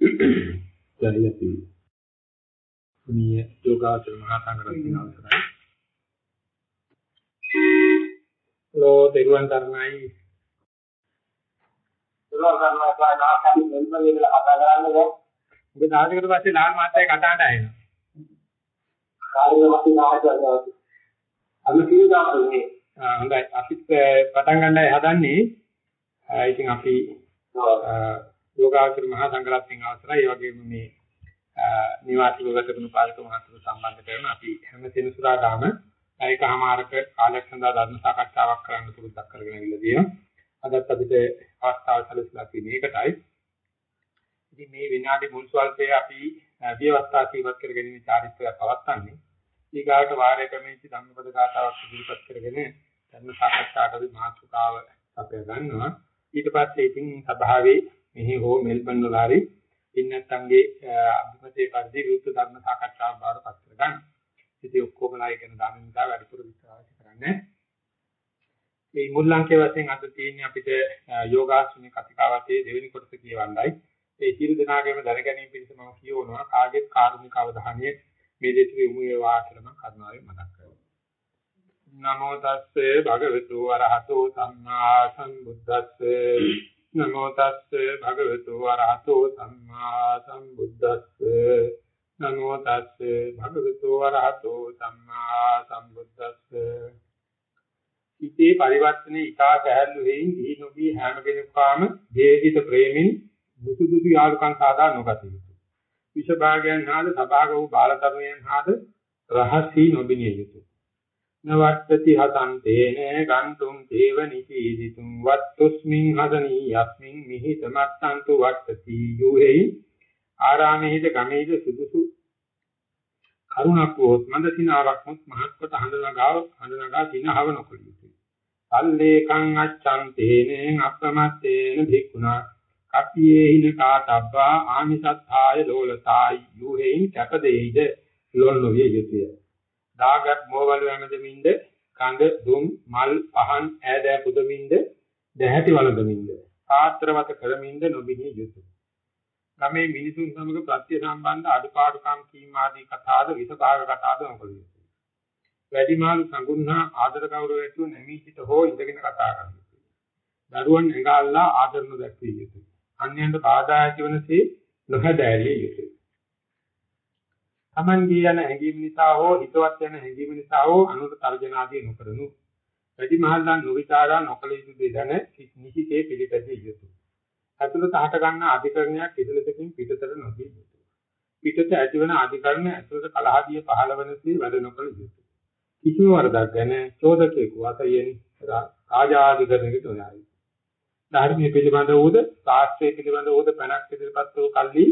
දැයි අපි පුණ්‍ය යෝගාචර මහා සංඝරත්නය අවසරයි. ලෝ දෙරුවන් තරණයි. දෙරුවන් තරණයි කායනාකම් මෙල්බන් වල කතා කරන්නේ දැන්. ඔබ දායකකට පස්සේ ලාල් මාත්‍යාගේ කතාවට ආයෙනවා. කාලේ වශයෙන් ආහාරය. අද කීයදාන්නේ. හොඳයි අපිත් පටන් ගන්නයි හදන්නේ. ඉතින් අපි යෝගාචර මහා සංඝරත්නයේ අවසරයි. ඒ වගේම මේ නිවාසිකව ගත කරන පාලක මහතුරු සම්බන්ධ කරන අපි හැම සෙනසුරාදාම ඒකමාරක කාලයක් සඳහා ධර්ම සාකච්ඡාවක් කරන්න පුරුද්දක් කරගෙන ඉවිල්ලා තියෙනවා. අදත් අපිට අවස්ථාව සැලසලා තියෙන එකටයි. ඉතින් මේ විනාඩි මුල් ස්වල්පයේ අපි විවස්ථා ජීවත් කර ගැනීම චාරිත්‍රය පවත්වන්නේ. ඊගාට වාරය ක්‍රමයේ ධම්මපද ගාතාවක් ඉදිරිපත් කරගෙන ධර්ම සාකච්ඡාට මාතෘකාව අපේ ගන්නවා. ඊට පස්සේ ඉතින් සභාවේ මෙහි හෝ මෙල්බන් වල හරි ඉන්නත්න්ගේ අභිමතයේ පරිදි විරුද්ධ ධර්ම සාකච්ඡාවක් බාරපත් කරගන්න. ඉතින් ඔක්කොමලා ඉගෙන ගන්න නිසා වැඩිපුර විස්තරාශ කරන්නේ. මේ මුල් අංකයේ වශයෙන් අද තියෙන්නේ අපිට යෝගාසන කතිකාවතේ දෙවෙනි කොටස කියවන්නයි. ඒ සියලු දෙනාගේම දැනගැනීම පිණිස මම කියවනවා කාගෙත් කාරුණික අවධානය මේ දෙයට යොමු වේවා කියලා මම කරුණාවෙන් මතක් කරනවා. නමෝ තස්සේ භගවතු වරහතෝ සම්මා සම්බුද්දස්සේ නමෝ තස්සේ භගවතු වරහතෝ සම්මා සම්බුද්දස්සේ නමෝ තස්සේ භගවතු වරහතෝ සම්මා සම්බුද්දස්සේ ඉතේ පරිවර්තනේ ඊටා පැහැල්ලු වෙයින් දී නොබී හැම කෙනෙකුාම ජීවිත ප්‍රේමින් දුසුදුසු යාළුකම් සාදා නොගතියි විෂ භාගයන් හාද සභාග වූ බාලතරුණයන් හාද රහසී නොබිනිය යුතුය. නවත්තති හතං තේන ගන්තුම් දේව නිකීදිතුම් වත්තුස්මින් හදනී යස්මින් මිහි තමත්තන්තු වත්තති. යුහෙයි ආරාමේහිද ගමේහිද සුදුසු කරුණක් වොත් මන්ද සිනාවක් මුත් මහත් කොට හඳනගාව හඳනගා සිනහව නොකළ යුතුය. සල්ලේකං අච්ඡං තේන අප්‍රමත්තේන භික්ඛුනා. කප්පියේ හින කාතබ්බා ආමිසත්ථාය ලෝලතායි. යුහෙයින් කැපදෙයිද ලොල් නොවිය යුතුය. දාගත් මෝවල වැමදමින්ද කඳ දුම් මල් පහන් ඈදෑ පුදමින්ද දැහැටි වළඳමින්ද පාත්‍රවත කරමින්ද නොබිනිය යුතුය. ගමේ මිනිසුන් සමග ප්‍රත්‍ය සම්බන්ධ අඩුපාඩුකම් කීම ආදී කතාද විසභාග කතාද නොකළ යුතුය. වැඩිමාළු සංගුණා ආදර ගෞරව ඇතුව නැමී සිට හෝ ඉඳගෙන කතා කරන්න යුතුය. දරුවන් ඇඟාල්ලා ආදර නොදැක්විය යුතුය. අන්‍යයන්ට බාධා ඇතිවනසේ නොහැදෑරිය යුතුය. Tamanගේ යන හැඟීම් නිසා හෝ හිතවත් යන හැඟීම් නිසා හෝ අනුර තර්ජන ආදී නොකරනු. වැඩි මහල්ලන් නොවිචාරා නොකල යුතු දේ දැන නිසිතේ පිළිපැදිය යුතුය. ඇතුළත හට ගන්න අධිකරණයක් ඉදිරියටකින් පිටතට නොදී යුතුය. පිටත ඇතිවන අධිකරණ ඇතුළත කලහදිය පහළ වෙනසේ වැඩ නොකළ යුතුය. කිසිම වරදක් ගැන චෝදකයෙකු අතයෙන් කාජාධිකරණයකට නොයයි. ධර්මයේ පිළිබඳ වූද ශාස්ත්‍රයේ පිළිබඳ වූද පැනක් ඉදිරිපත් වූ කල්ලි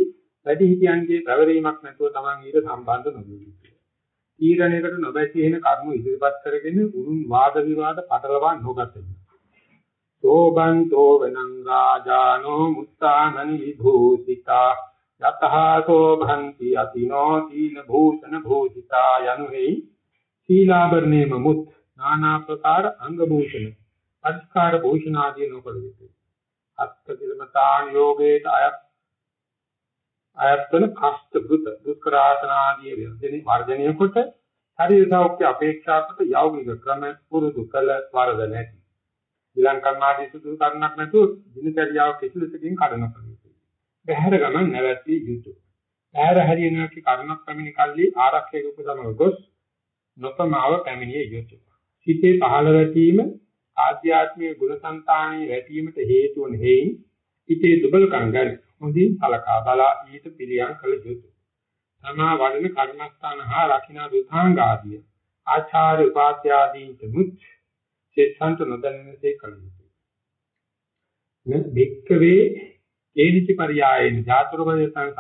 වැඩි හිතියන්ගේ පැවරීමක් නැතුව Taman ඊට සම්බන්ධ නොවී. ඊරණයකට නොබැසී එන කර්ම ඉදිරිපත් කරගෙන උරුන් වාද විවාද පටලවා නොගත සෝබන්තෝ වනං රාජානෝ මුත්තානනි විභූතිතා යතහා සෝභන්ති අතිනෝ සීල භූෂණ භූතිතා යනුෙහි සීලාභරණේ මමුත් නානා ප්‍රකාර අංග භූෂණ අස්කාර භූෂණ ආදී නොකළ යුතුය. අත්ක කිලමතාන් යෝගේට අයත් අයත්වන කෂ්ඨ වෘත දුක්ඛාසන ආදී වර්ධනය වර්ධනය කොට ශරීර සෞඛ්‍ය අපේක්ෂා කොට යෞගික ක්‍රම පුරුදු කළ වරද නැති. ඊළඟ කර්මාදී සුදු කරන්නක් නැතුව දිනචර්යාව කිසිලසකින් කඩන ප්‍රතිපද. බහැර ගමන් නැවැත්විය යුතුය. බහැර හරියනවා කි කර්මක් පැමිණි කල්ලි ආරක්ෂක උපසමග ගොස් නොපමාව පැමිණිය යුතුය. සිතේ පහළ වැටීම ආධ්‍යාත්මික ගුණසංතානයේ වැටීමට හේතු වන හේයින් හිතේ දුබලකම් ගැන හොඳින් කලකා බලා ඊට පිළියම් කළ යුතුය. තමා වඩන කර්මස්ථාන හා රකින්න දුතාංග ආදී ආචාර්ය උපාධ්‍යාදීන්ට මුච් සිතාන්ත නොදැනෙනසේ කළ යුතුය. මෙ බික්කවේ ඒනිච පරියායන ජාතුරුපදේශං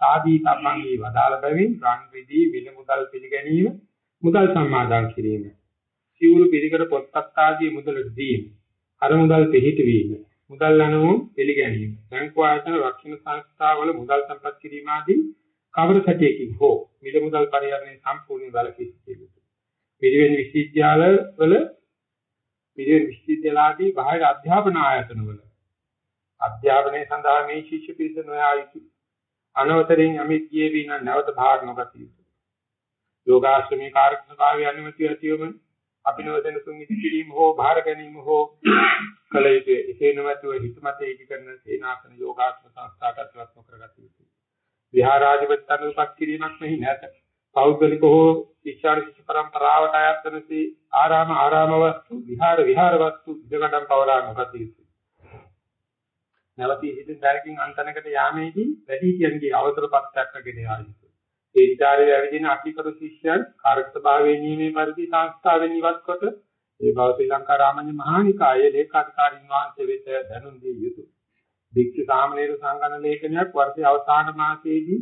සාදී තමන්ගේ වදාළ බැවින් රන් විදී විල මුදල් පිළිගැනීම මුදල් සම්මාදන් කිරීම සිවුරු පිළිකර පොත්පත් ආදී මුදලට දීම අර මුදල් පිළිහිටවීම මුදල් අනුව පිළිගැනීම බැංකු ආයතන රක්ෂණ සංස්ථාවල මුදල් සම්පත් කිරීම ආදී කවර සැටියකින් හෝ මිල මුදල් පරිහරණය සම්පූර්ණ වැළකී සිටියුතු. පිරිවෙන් විශ්වවිද්‍යාල වල පිරිවෙන් විශ්වවිද්‍යාලාදී බාහිර අධ්‍යාපන ආයතන වල අධ්‍යාපනයේ සඳහා මේ ශිෂ්‍ය පිරිස නොයා යුතු අනවතරින් යමෙක් ගියේ වින නැවත භාර නොගතිය යුතුය. යෝගාශ්‍රමී කාර්ක ස්වභාවය අනුමැතිය ඇතිවම අපිනවදන තුන් ඉති කිරීම හෝ භාර ගැනීම හෝ කල යුතුය. එසේ නොමැතුව හිතමත ඒකීකරණ සේනාසන යෝගාශ්‍රම සංස්ථාගතවත් නොකරගත යුතුය. විහාරාධිපති තනුපත් කිරීමක් මෙහි නැත. පෞද්ගලික හෝ ශික්ෂාණ ශිෂ්‍ය පරම්පරාවට අයත් වෙනසී ආරාම ආරාම වස්තු විහාර විහාර වස්තු ඉදකඩම් පවරා නොගත යුතුය. නැවතී සිටින් දැරකින් අන්තනකට යාමේදී වැඩිහිටියන්ගේ අවසරපත්යක් රැගෙන යා යුතුය. ඒ විචාරයේ ඇවිදින අතිකරු ශිෂ්‍යයන් කාර්ක ස්වභාවයේ නියමයේ පරිදි සංස්ථාවෙන් ඉවත් කොට ඒ බව ශ්‍රී ලංකා රාමඤ්ඤ මහානිකායේ ලේකාධිකාරීන් වහන්සේ වෙත දැනුම් දිය යුතුය. වික්ෂ සාමණේර සංගණන ලේඛනයක් වර්ෂයේ අවසාන මාසයේදී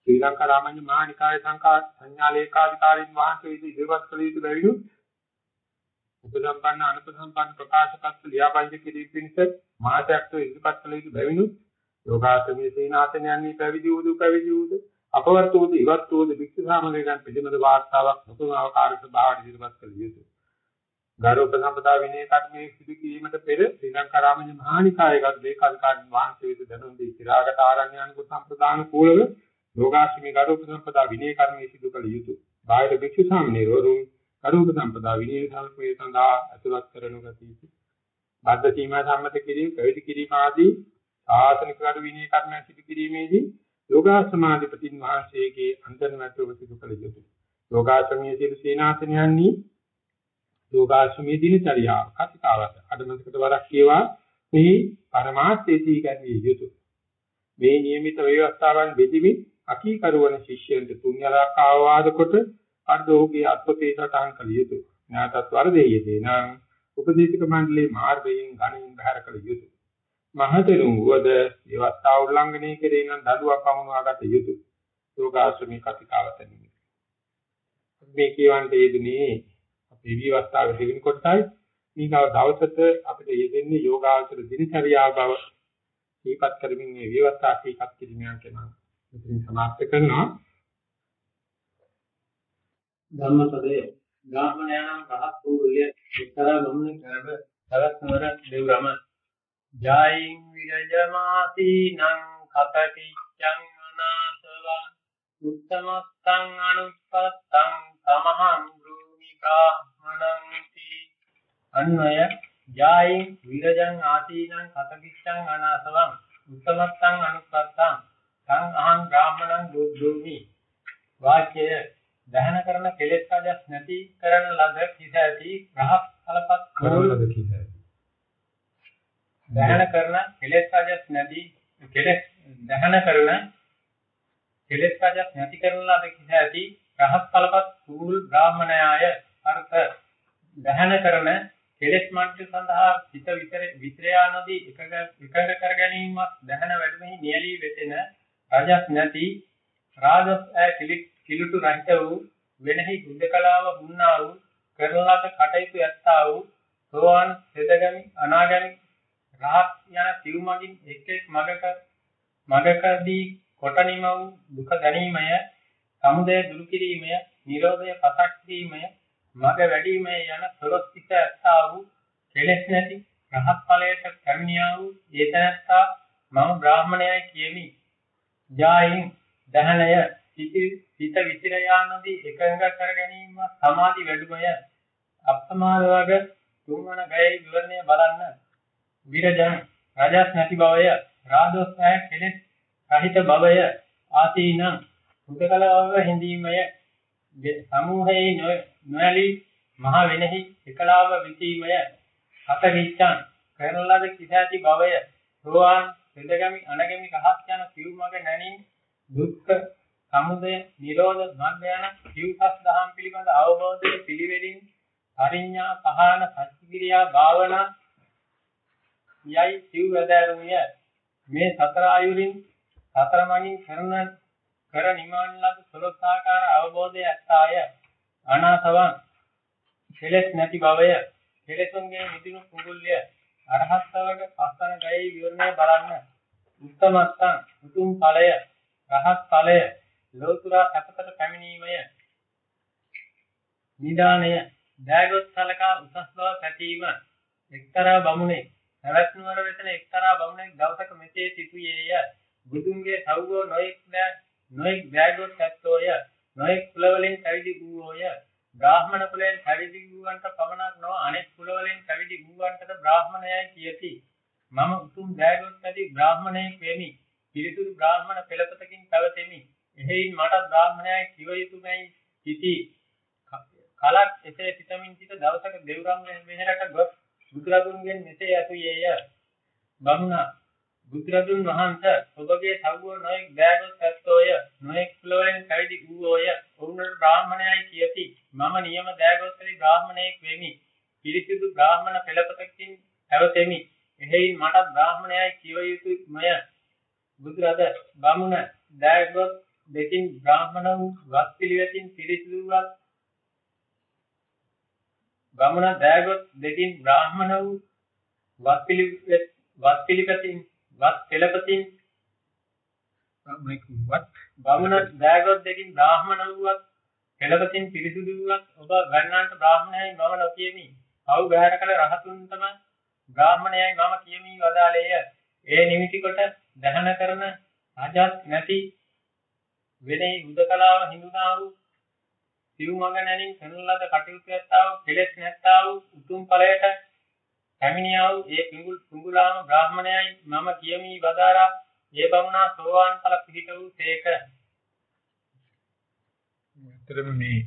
ශ්‍රී ලංකා රාමඤ්ඤ මහානිකායේ සංකා සංඥා ලේකාධිකාරීන් වහන්සේ වෙත ඉදිරිපත් කළ යුතු බැවිනුත් උපසම්පන්න අනුපසම්පන්න ප්‍රකාශපත් ලියාපදිංචි කිරීම පිණිස මාතයක්ව ඉදිරිපත් කළ යුතු බැවිනුත් යෝගාසමයේ සීනාසනයන්හි පැවිදි වූ පැවිදි වූ අපවත් වූද ඉවත් වූද වික්ෂ සාමණේරයන් පිළිබඳ වාර්තාවක් නොතුමාවකාරක භාවයට ඉදිරිපත් කළ යුතුය. ගරුක සම්පදා විනය කර්මයේ සිදු කිරීමට පෙර ශ්‍රී ලංකා රාමඤ්ඤ මහානිකායගත දේකාධිකාරීන් වහන්සේ වෙත දැනුම් දී චිරාගත ආරණ්‍යානික සම්ප්‍රදාන කූලව යෝගාශ්‍රමී ගරුක සම්පදා විනය කර්මයේ සිදු කළ යුතුය. බාහිර වික්ෂ සාමණේරවරුන් ගරුක සම්පදා විනය සම්ප්‍රේ සඳහා ඇතුළත් කරනු ගත යුතුය. බද්ධ සීමා සම්මත කිරීම, පැවිදි කිරීම ආදී ආසනික කරු විනය කර්ම සිදු කිරීමේදී යෝගාසමාධිපතින් වහන්සේගේ අන්තර්මැතව සිදු කළ යුතුය. යෝගාසමයේ සියලු සේනාසනයන්හි යෝගාසමයේ දිනචරියාව කතිකාවත අඩමකට වරක් කියවා මේ පරමාර්ථයේදී ගැනීම යුතුය. මේ નિયમિત ව්‍යවස්ථාවන් බෙදිමින් අකීකරුවන ශිෂ්‍යයන්ට තුන්යලක් ආවාද කොට අර්ධෝගේ අත්පතේ සටහන් කළ යුතුය. ඥාතත් වර්ධයේදී නම් උපදේශක මණ්ඩලයේ මාර්ගයෙන් ගණනින් බහැර කළ යුතුය. මහතෙරුන් වද ඒවස්ථා උල්ලංඝනය කෙරේ නම් දඩුවක් පමුණවාගත යුතුය. යෝගාශ්‍රමී කතිකාවතනින්. මේ කියවන්ට යෙදුනේ අපේ විවස්ථාවේ දෙවෙනි කොටසයි. ඊගව දවසට අපිට යෙදෙන්නේ යෝගාචර දිනචරියාව බව දීපත් කරමින් මේ විවස්ථා කීකත් කිරීමෙන් කරන මෙතනින් සමාප්ත කරනවා. ධම්මපදයේ ගාමණයනම් රහත් වූ විලිය එක්තරා ගමන කරව තවත් නවර දෙව්රම ජයින් විරජමාසීනං කතටිච්ඡං අනාසවං උත්තමස්සං අනුප්පත්තං තමහං භූමි බ්‍රාහ්මණං අන්වය ජයින් විරජං ආසීනං කතටිච්ඡං අනාසවං උත්තමස්සං අනුප්පත්තං තං අහං බ්‍රාහ්මණං බුද්ධෝමි වාක්‍යය දහන කරන කෙලෙස් කාදස් නැති කරන ලද කිස ඇති රහත් කලපත් කරන ලද කිස ඇති දහන කරන කෙලෙස් රාජස් නැති කෙලෙස් දහන කරන කෙලෙස් රාජස් නැති කරන ලද කිස ඇති රහත් ඵලපත් සූල් බ්‍රාහ්මණයාය. අර්ථ දහන කරන කෙලෙස් මට්ට සඳහා හිත විතර විත්‍රයා නොදී එකඟ එකඟ කර ගැනීමක් දහන වැඩෙහි නියලී වෙතෙන රාජස් නැති රාජස් ඈ කිලුටු රහිත වූ වෙනෙහි බුද්ධකලාව වුණා වූ කරන ලද කටයුතු ඇත්තා වූ සෝවාන් සෙදගමි අනාගමි රහත් යන සිව්මගින් එක් එක් මගක මගකදී කොටනිම වූ දුක දැනීමය සමුදය දුරු කිරීමය නිරෝධය පතක් කිරීමය මග වැඩිමය යන සොරොස් ටික ඇත්තා වූ කෙලෙස් නැති රහත් ඵලයට පැමිණියා වූ ඒතනත්තා මම බ්‍රාහ්මණයයි කියමි. ජායින් දහනය සිත විසිර යානදී එකඟ කර ගැනීම සමාධි වැඩිමය. අප්‍රමාද වර්ග තුන්වන ගයේ විවරණය බලන්න. විරජං රජස් නැති බවය රාදොස්සය කෙලෙස් රහිත බවය ආසීනං සුඛකලාව හිඳීමය. සමූහයේ නොයලි මහ වෙනෙහි එකලාව විසීමය හත විච්ඡං කරන ලද කිසැති බවය. සෝවාන් සෙදගමි අනගමි රහත් යන සිව්මග නැණින් දුක්ඛ සමුදය නිරෝධ මාර්ග යන සිව්පස් දහම් පිළිබඳ අවබෝධයේ පිළිවෙලින් අරිඤ්ඤා පහන සච්චිකිරියා භාවනා යයි සිව් වැදෑරුමිය මේ සතර ආයුරින් සතර මගින් කරන කර නිමාන ලද සලස් ආකාර අවබෝධය ඇත්තාය. අනාසවං කෙලෙස් නැති බවය. කෙලෙසුන්ගේ මිදුණු කුඟුල්ය අරහත් ශ්‍රවක පස්සන ගයි විවරණය බලන්න. උත්තමත්තං උතුම් ඵලය. රහත් ඵලය. ලෝතුරා සැපතට පැමිණීමය. නිදානය. දෑගොත් සලකා උසස් බව පැතීම. එක්තරා බමුණේ පැවැත්නුවර වෙතන එක්තරා බමුණෙක් දවසක මෙසේ සිටුයේය. බුදුන්ගේ සව්වෝ නොයෙක් නොයෙක් දෑගොත් ඇත්තෝය නොයෙක් කුලවලින් පැවිදි වූෝය බ්‍රාහ්මණ කුලයෙන් පැවිදි වූවන්ට පමණක් නොව අනෙක් කුලවලින් පැවිදි වූවන්ටද බ්‍රාහ්මණයයි කියති. මම උතුම් දෑගොත් ඇති බ්‍රාහ්මණයෙක් වෙමි. පිරිසුදු බ්‍රාහ්මණ පෙළපතකින් පැවතෙමි. එහෙයින් මට බ්‍රාහ්මණයයි කිව යුතුයමයි සිටි. කලක් එසේ සිතමින් සිට දවසක දෙව්රම් මෙහෙරට ගොස් බුදුරදුන්ගෙන් මෙසේ ඇතුයේය බමුණා බුදුරදුන් වහන්සේ ඔබගේ සව්ව නොයෙක් දෑගොත් ඇත්තෝය. නොයෙක් කුලවලින් පැවිදි වූෝය ඔවුන්ට බ්‍රාහ්මණයයි කියති. මම නියම දෑගොත් ඇති බ්‍රාහ්මණයෙක් වෙමි. පිරිසිදු බ්‍රාහ්මණ පෙළපතකින් පැවතෙමි. එහෙයින් මට බ්‍රාහ්මණයයි කිව යුතුයමය බුදුරද බමුණ දෑගොත් දෙකින් බ්‍රාහ්මණ වූ වත් පිළිවෙතින් පිරිසිදුවත් බමුණ දෑගොත් දෙකින් බ්‍රාහ්මණ වූ වත් පිළිවෙත් වත් පිළිපතින් වත් පෙළපතින් වත් බමුණ දෑගොත් දෙකින් බ්‍රාහ්මණ වූවත් පෙළපතින් පිරිසිදු වූවත් ඔබ ගන්නාන්ට බ්‍රාහ්මණයයි මම නොකියමි. පව් බහැර කළ රහතුන්ටම බ්‍රාහ්මණයයි මම කියමි වදාළේය. ඒ නිමිති කොට දහන කරන රාජත් නැති වෙනේ උදකලාව හිඳුනා වූ සිව්මඟ නැණින් කරන ලද කටයුතු ඇත්තා වූ කෙලෙස් නැත්තා වූ උතුම් ඵලයට පැමිණියා වූ ඒ පිඟුල් පුඟුලාම බ්‍රාහ්මණයයි මම කියමි වදාරා ඒ බමුණා සෝවාන් ඵල පිහිට වූ තේක ඇත්තටම මේ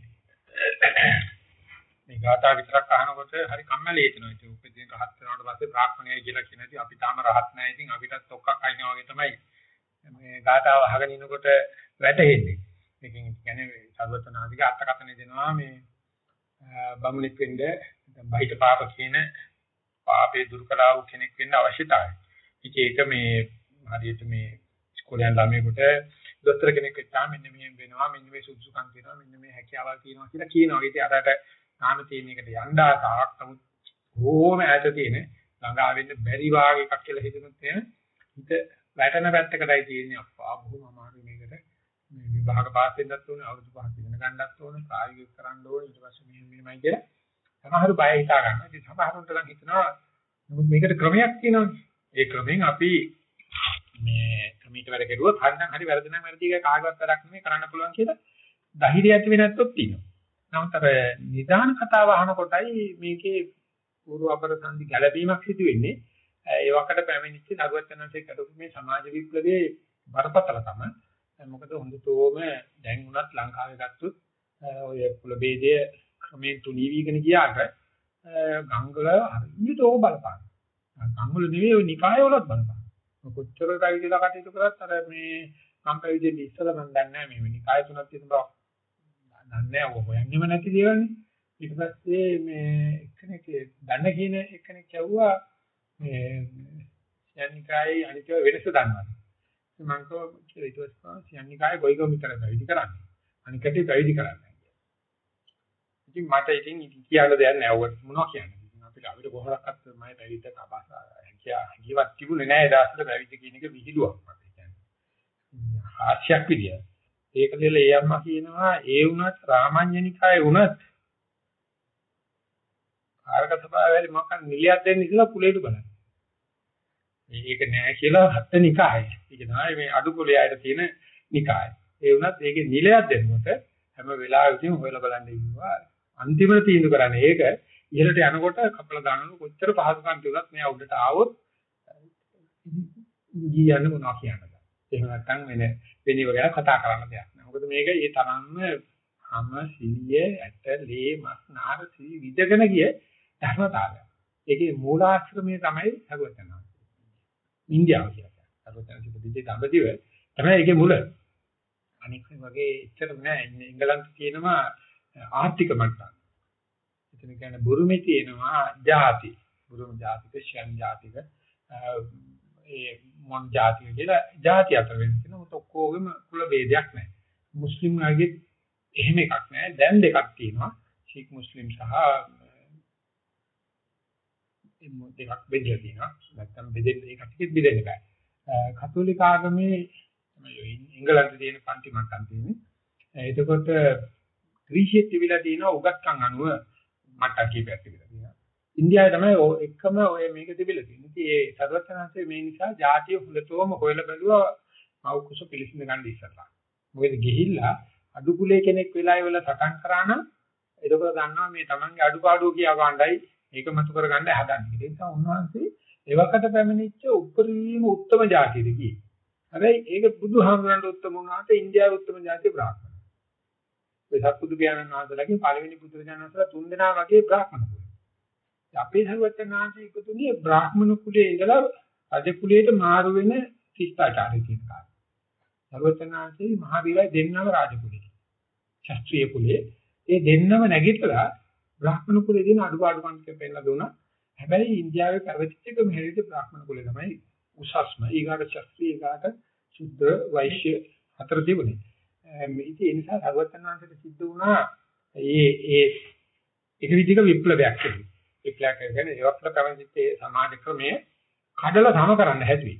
මේ ගාථා විතරක් අහනකොට හරි කම්මැලි හිතෙනවා. ඒක උපදින රහත් වෙනාට පස්සේ බ්‍රාහ්මණයයි කියලා කියනදී අපි තාම රහත් නැහැ. ඉතින් අපිටත් ඔක්කක් අයින්නවා වගේ තමයි මේ ගාථාව අහගෙන ඉනකොට වැටහෙන්නේ. මේකෙන් කියන්නේ සර්වතනාදික අර්ථකථනය දෙනවා මේ බමුණෙක් වෙන්න දැන් බහිත පාප කියන පාපේ දුරු කළා වූ කෙනෙක් වෙන්න අවශ්‍යතාවය. ඉතින් ඒක මේ හරියට මේ ඉස්කෝලේ යන ළමයෙකුට දොස්තර කෙනෙක් වෙච්චාම මෙන්න මෙහෙම වෙනවා මෙන්න මේ සුදුසුකම් තියෙනවා මෙන්න මේ හැකියාවල් තියෙනවා කියලා කියනවා. ඉතින් අරට නාම තියෙන එකට යන්න ආතාවක් නමුත් ඕම ඈත තියෙන ළඟා වෙන්න බැරි වාගේ එකක් කියලා හිතනොත් එහෙම හිත වැටෙන පැත්තකටයි තියෙන්නේ අප්පා බොහොම අමාරු මේකට මේ විභාග පාස් වෙන්නත් ඕනේ අවුරුදු පහක් ඉගෙන ගන්නත් ඕනේ ප්‍රායෝගික කරන්න ඕනේ ඊට පස්සේ මෙහෙම මෙහෙමයි කියලා සමහර බය හිතා ගන්නවා. ඉතින් සමහරුන්ට නම් හිතනවා නමුත් මේකට ක්‍රමයක් තියෙනවානේ. ඒ ක්‍රමෙන් අපි මේ ක්‍රමීට වැඩ කෙරුවොත් හරිනම් හරි වැරදි නම් වැරදි එක කාගවත් වැඩක් නෙමෙයි කරන්න පුළුවන් කියලා ධෛර්යය ඇති වෙ නැත්තොත් තියෙනවා. නමුත් අර නිදාන කතාව අහනකොටයි මේකේ පූර්ව අපර සංදි ගැළපීමක් සිදු වෙන්නේ. ඒ වකට පැමිණිච්ච නරුවචනන්සේ කරපු මේ සමාජ විප්ලවයේ බරපතලකම මොකද හොඳටම දැන් උනත් ලංකාවේ ගත්තොත් ඔය කුල ભેදය ක්‍රමයෙන් තුනී වීගෙන ගියාට ගංගල හරියට ඕක බලපාන. ගංගල නෙවෙයි ඔය නිකාය වලත් බලපාන. කොච්චර කයිදලා කටයුතු කරත් අර මේ මම පැවිදෙන්නේ ඉස්සලා මම දන්නේ නැහැ මේ නිකාය තුනක් තියෙන බව. දන්නේ නැහැ ඔය හොයන්නෙම නැති දේවල්නේ. ඊට පස්සේ මේ එක්කෙනෙක් දන්න කියන එක්කෙනෙක් කියුවා මේ යන්නිකායි අනිත් වෙනස දන්නවද? මම කෝ කියලා ඊට පස්සේ යන්නිකායි ගොයිගොම විතර පැවිදි කරන්නේ. අනිකට පැවිදි කරන්නේ. ඉතින් මට ඉතින් කියන්න දෙයක් නැහැ. ඔය මොනවා කියන්නේ? ඉතින් අපිට අපිට කොහොමදක්වත් මම පැවිද්ද කබස කියා ජීවත් තිබුණේ නැහැ දාසල පැවිද්ද කියන එක විහිළුවක් මට කියන්නේ. හාස්‍යයක් විදියට. ඒක දෙල ඒ අම්මා කියනවා ඒ වුණත් රාමඤ්ඤනිකායේ වුණත් ආරක සභාවේ මොකක් නිලියක් දෙන්න ඉස්සලා කුලේට බලන්න. මේක නෑ කියලා හත් නිකාය. ඒක තමයි මේ අඩු කුලයට තියෙන නිකාය. ඒ වුණත් ඒකේ නිලයක් දෙන්නකොට හැම වෙලාවෙදීම හොයලා බලන්න ඉන්නවා. අන්තිමට තීන්දුව කරන්නේ ඒක ඉහළට යනකොට කපල දානකොට කොච්චර පහසුකම් තිබුණත් මෙයා උඩට ආවොත් ගියන්නේ මොනවා කියන්නද? එහෙම නැත්නම් වෙන වෙනව ගැන කතා කරන්න දෙයක් නෑ. මොකද මේක ඒ තරම්ම හැම සිවිය ඇට ලේ මස් නාර සිවි විදගෙන ගිය ධර්මතාවය. ඒකේ මූලාශ්‍රමය තමයි සරුවචනා. ඉන්දියාව කියලා කියන්නේ. සර්වඥාන්සේ ප්‍රතිජේ දඹදිව තමයි ඒකේ මුල. අනික වගේ එච්චරම නෑ. එංගලන්තේ තියෙනවා ආර්ථික මට්ටම්. එතන කියන්නේ බුරුමේ තියෙනවා ಜಾති. බුරුම ජාතික, ශ්‍රියන් ජාතික, ඒ මොන් ජාතික කියලා ಜಾති අතර වෙනස් වෙනවා. මොකද ඔක්කොගෙම කුල ભેදයක් නෑ. මුස්ලිම් අයගේ එහෙම එකක් නෑ. දැන් දෙකක් තියෙනවා. ශීක් මුස්ලිම් සහ දෙකක් බෙදලා තියෙනවා. නැත්තම් බෙදෙන්න ඒ කට්ටියත් බෙදෙන්න බෑ. කතෝලික ආගමේ ඉංගලන්තේ තියෙන පන්ති මට්ටම් තියෙන්නේ. එතකොට ග්‍රීසියෙත් තිබිලා තියෙනවා උගත්කම් අනුව මට්ටම් කීපයක් තිබිලා තියෙනවා. ඉන්දියාවේ තමයි එකම ඔය මේක තිබිලා තියෙන්නේ. ඉතින් ඒ සර්වඥාන්සේ මේ නිසා ජාතිය හුලතෝම හොයලා බැලුවා මව් කුස පිළිසිඳ ගන්න ඉස්සරලා. මොකද ගිහිල්ලා අඩු කුලේ කෙනෙක් වෙලා ඉවල සටන් කරා නම් එතකොට දන්නවා මේ Tamange අඩුපාඩු කියා ගන්නයි ඒක මතු කරගන්න හදන්නේ. ඒ නිසා උන්වහන්සේ එවකට පැමිණිච්ච උපරිම උත්තම જાතියද කියේ. හැබැයි ඒක බුදුහාමුදුරන්ට උත්තම වුණාට ඉන්දියාවේ උත්තම જાතිය බ්‍රාහ්මණ. ඒ සත්පුදු ඥානන් වහන්සේලාගේ පළවෙනි පුදුරජානන් වහන්සේලා තුන් දෙනා වගේ බ්‍රාහ්මණ කුලය. අපේ සර්වඥාන්සේ එකතුනේ බ්‍රාහ්මණ කුලයේ ඉඳලා රජ කුලයට මාරු වෙන ශිෂ්ටාචාරය කියන කාරණා. සර්වඥාන්සේ මහවීරය දෙන්නම රාජ කුලයේ. ශාස්ත්‍රීය කුලයේ ඒ දෙන්නම නැගිටලා බ්‍රාහ්මණ කුලයේ දින අඩුපාඩුකම් කියලා දුන්නා. හැබැයි ඉන්දියාවේ පැවතිච්ච එක මෙහෙරිට බ්‍රාහ්මණ කුලය තමයි උසස්ම. ඊගාට ශාස්ත්‍රීය ඊගාට සුද්ධ වෛශ්‍ය හතර තිබුණේ. ඉතින් ඒ නිසා සර්වඥාන්සේට සිද්ධ වුණා ඒ ඒ එක විදිහක විප්ලවයක් කියන්නේ. විප්ලවයක් කියන්නේ ඒවක්ල පැවතිච්ච සමාජ ක්‍රමය කඩලා සම කරන්න හැදුවේ.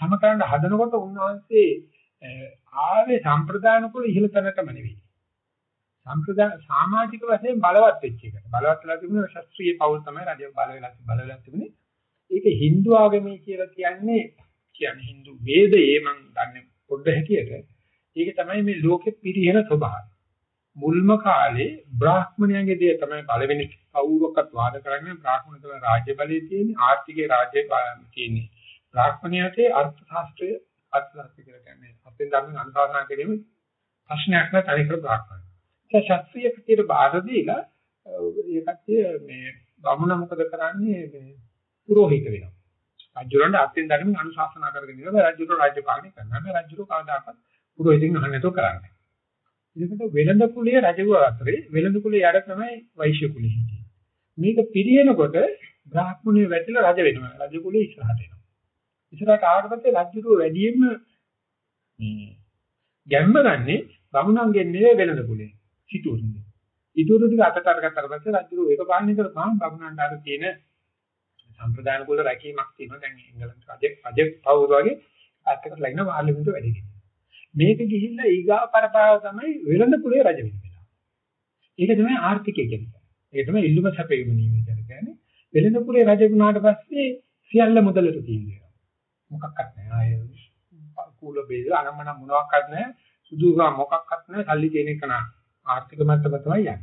සම කරන්න හදනකොට උන්වහන්සේ ආවේ සම්ප්‍රදාන කුල ඉහළ තැනටම නෙවෙයි. සම්ප්‍රදාය සමාජික වශයෙන් බලවත් වෙච්ච එකට. බලවත් වෙලා තිබුණේ ශාස්ත්‍රීය පෞල් තමයි රජ බල වෙලා බල වෙලා තිබුණේ. ඒක Hindu ආගමේ කියලා කියන්නේ කියන්නේ Hindu වේදයේ මම දන්නේ පොඩ්ඩ හැටියට. ඒක තමයි මේ ලෝකෙ පිරිහෙන ස්වභාවය. මුල්ම කාලේ බ්‍රාහ්මණයන්ගේ දේ තමයි පළවෙනි කවුරක්වත් වාද කරන්නේ බ්‍රාහ්මණ තමයි රාජ්‍ය බලයේ තියෙන්නේ ආර්ථිකේ රාජ්‍ය තියෙන්නේ. බ්‍රාහ්මණයාගේ අර්ථ ශාස්ත්‍රය අර්ථ ශාස්ත්‍රය කියලා කියන්නේ අපෙන් ධර්මෙන් අනුශාසනා කිරීම ප්‍රශ්නයක් නෑ තනිකර බ්‍රාහ්මණ. ඒ ශාස්ත්‍රීය කටියට බාධා දීලා ඒකත් මේ ගමන මොකද කරන්නේ මේ පුරোহিত වෙනවා. රජුරන්ට අත්යෙන් දකින්න අනුශාසනා කරගෙන ඉන්නවා. රජුට රාජ්‍ය පාලනය කරනවා. මේ රජුට කවදාකවත් පුරোহিতින් අහන්න නැතුව කරන්නේ. ඒකට වෙළඳ කුලයේ රජගුව අතරේ වෙළඳ කුලයේ යට තමයි වෛශ්‍ය කුලෙ හිටියේ. මේක පිරිනකොට බ්‍රාහ්මණය වැටිලා රජ වෙනවා. රජ කුලෙ ඉස්සරහට එනවා. ඉස්සරහට ආවට පස්සේ රජුරුව වැඩියෙන්ම මේ ගැම්ම ගන්නෙ බමුණන්ගෙන් නෙවෙයි වෙළඳ කුලෙන්. සිටුවරුන්ගේ. ඊටුරු ටික අතට අරගත්තාට පස්සේ රජු ඒක පාලනය කරපුවාම බමුණන්ට අර තියෙන සම්ප්‍රදාන කුල රැකීමක් තියෙනවා. දැන් ඉංගලන්ත රජෙක් රජෙක් පවුර වගේ අත්තකට ලයින පාර්ලිමේන්තු වැඩි කෙනෙක්. මේක ගිහිල්ලා ඊගා පරපාව තමයි වෙළඳ කුලේ රජ වෙනවා. ඒක තමයි ආර්ථිකය කියන්නේ. ඒක තමයි ඉල්ලුම සැපයීම නීතිය කියන්නේ. වෙළඳ කුලේ රජ වුණාට පස්සේ සියල්ල මුදලට තියෙනවා. මොකක්වත් නැහැ. ආය කුල බේද අනම්මන මොනවාක්වත් නැහැ. සුදුගා මොකක්වත් නැහැ. සල්ලි තියෙන එක නා ආර්ථික මට්ටම තමයි යන්නේ.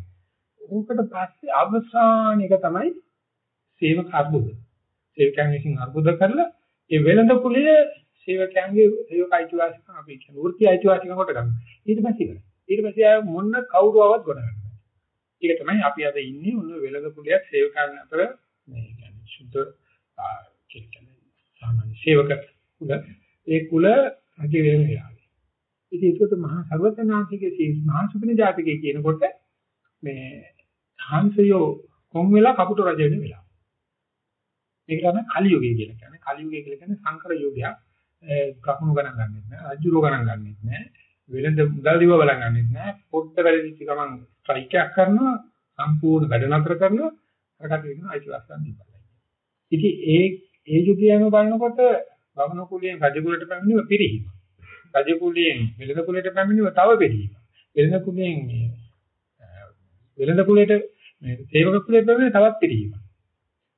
ඕකට පස්සේ අවසාන එක තමයි සේවක අර්බුද. සේවකයන් විසින් අර්බුද කරලා ඒ වෙළඳ කුලයේ සේවකයන්ගේ සේවක අයිතිවාසිකම් අපි කියන වෘත්ති අයිතිවාසිකම් කොට ගන්න. ඊට පස්සේ ඉවරයි. ඊට පස්සේ ආය මොන්න කවුරුවවත් ගොඩ ගන්න. ඒක තමයි අපි අද ඉන්නේ උන්න වෙළඳ කුලයක් සේවකයන් අතර මේ කියන්නේ සුද්ධ කියන්නේ සාමාන්‍ය සේවක කුල ඒ කුල රජ වෙනවා. ඉතින් ඒකට මහා සර්වඥාන්සේගේ මහා සුපින ජාතකයේ කියනකොට මේ හංසයෝ කොම් වෙලා කපුට රජ වෙන වෙලාව. ඒක තමයි කලි යුගය කියලා කියන්නේ. කලි යුගය කියලා කියන්නේ සංකර යුගයක්. කකුණු ගණන් ගන්නෙත් නෑ, අජුරෝ ගණන් ගන්නෙත් නෑ, වෙළඳ මුදල් දිව බලන් ගන්නෙත් නෑ. පොට්ට වැරදිච්ච ගමන් ස්ට්‍රයික් එකක් කරනවා, සම්පූර්ණ වැඩ නතර කරනවා. අරකට වෙනවා අයිතිවාසිකම් දීපල්ලා. ඉතින් ඒ ඒ යුගයම බලනකොට බමුණු කුලයෙන් රජ කුලයට පැමිණීම පිරිහීම. රජ කුලයෙන් වෙළඳ කුලයට පැමිණීම තව පිරිහීම. වෙළඳ කුලයෙන් මේ වෙළඳ කුලයට මේ සේවක කුලයට පැමිණීම තවත් පිරිහීම.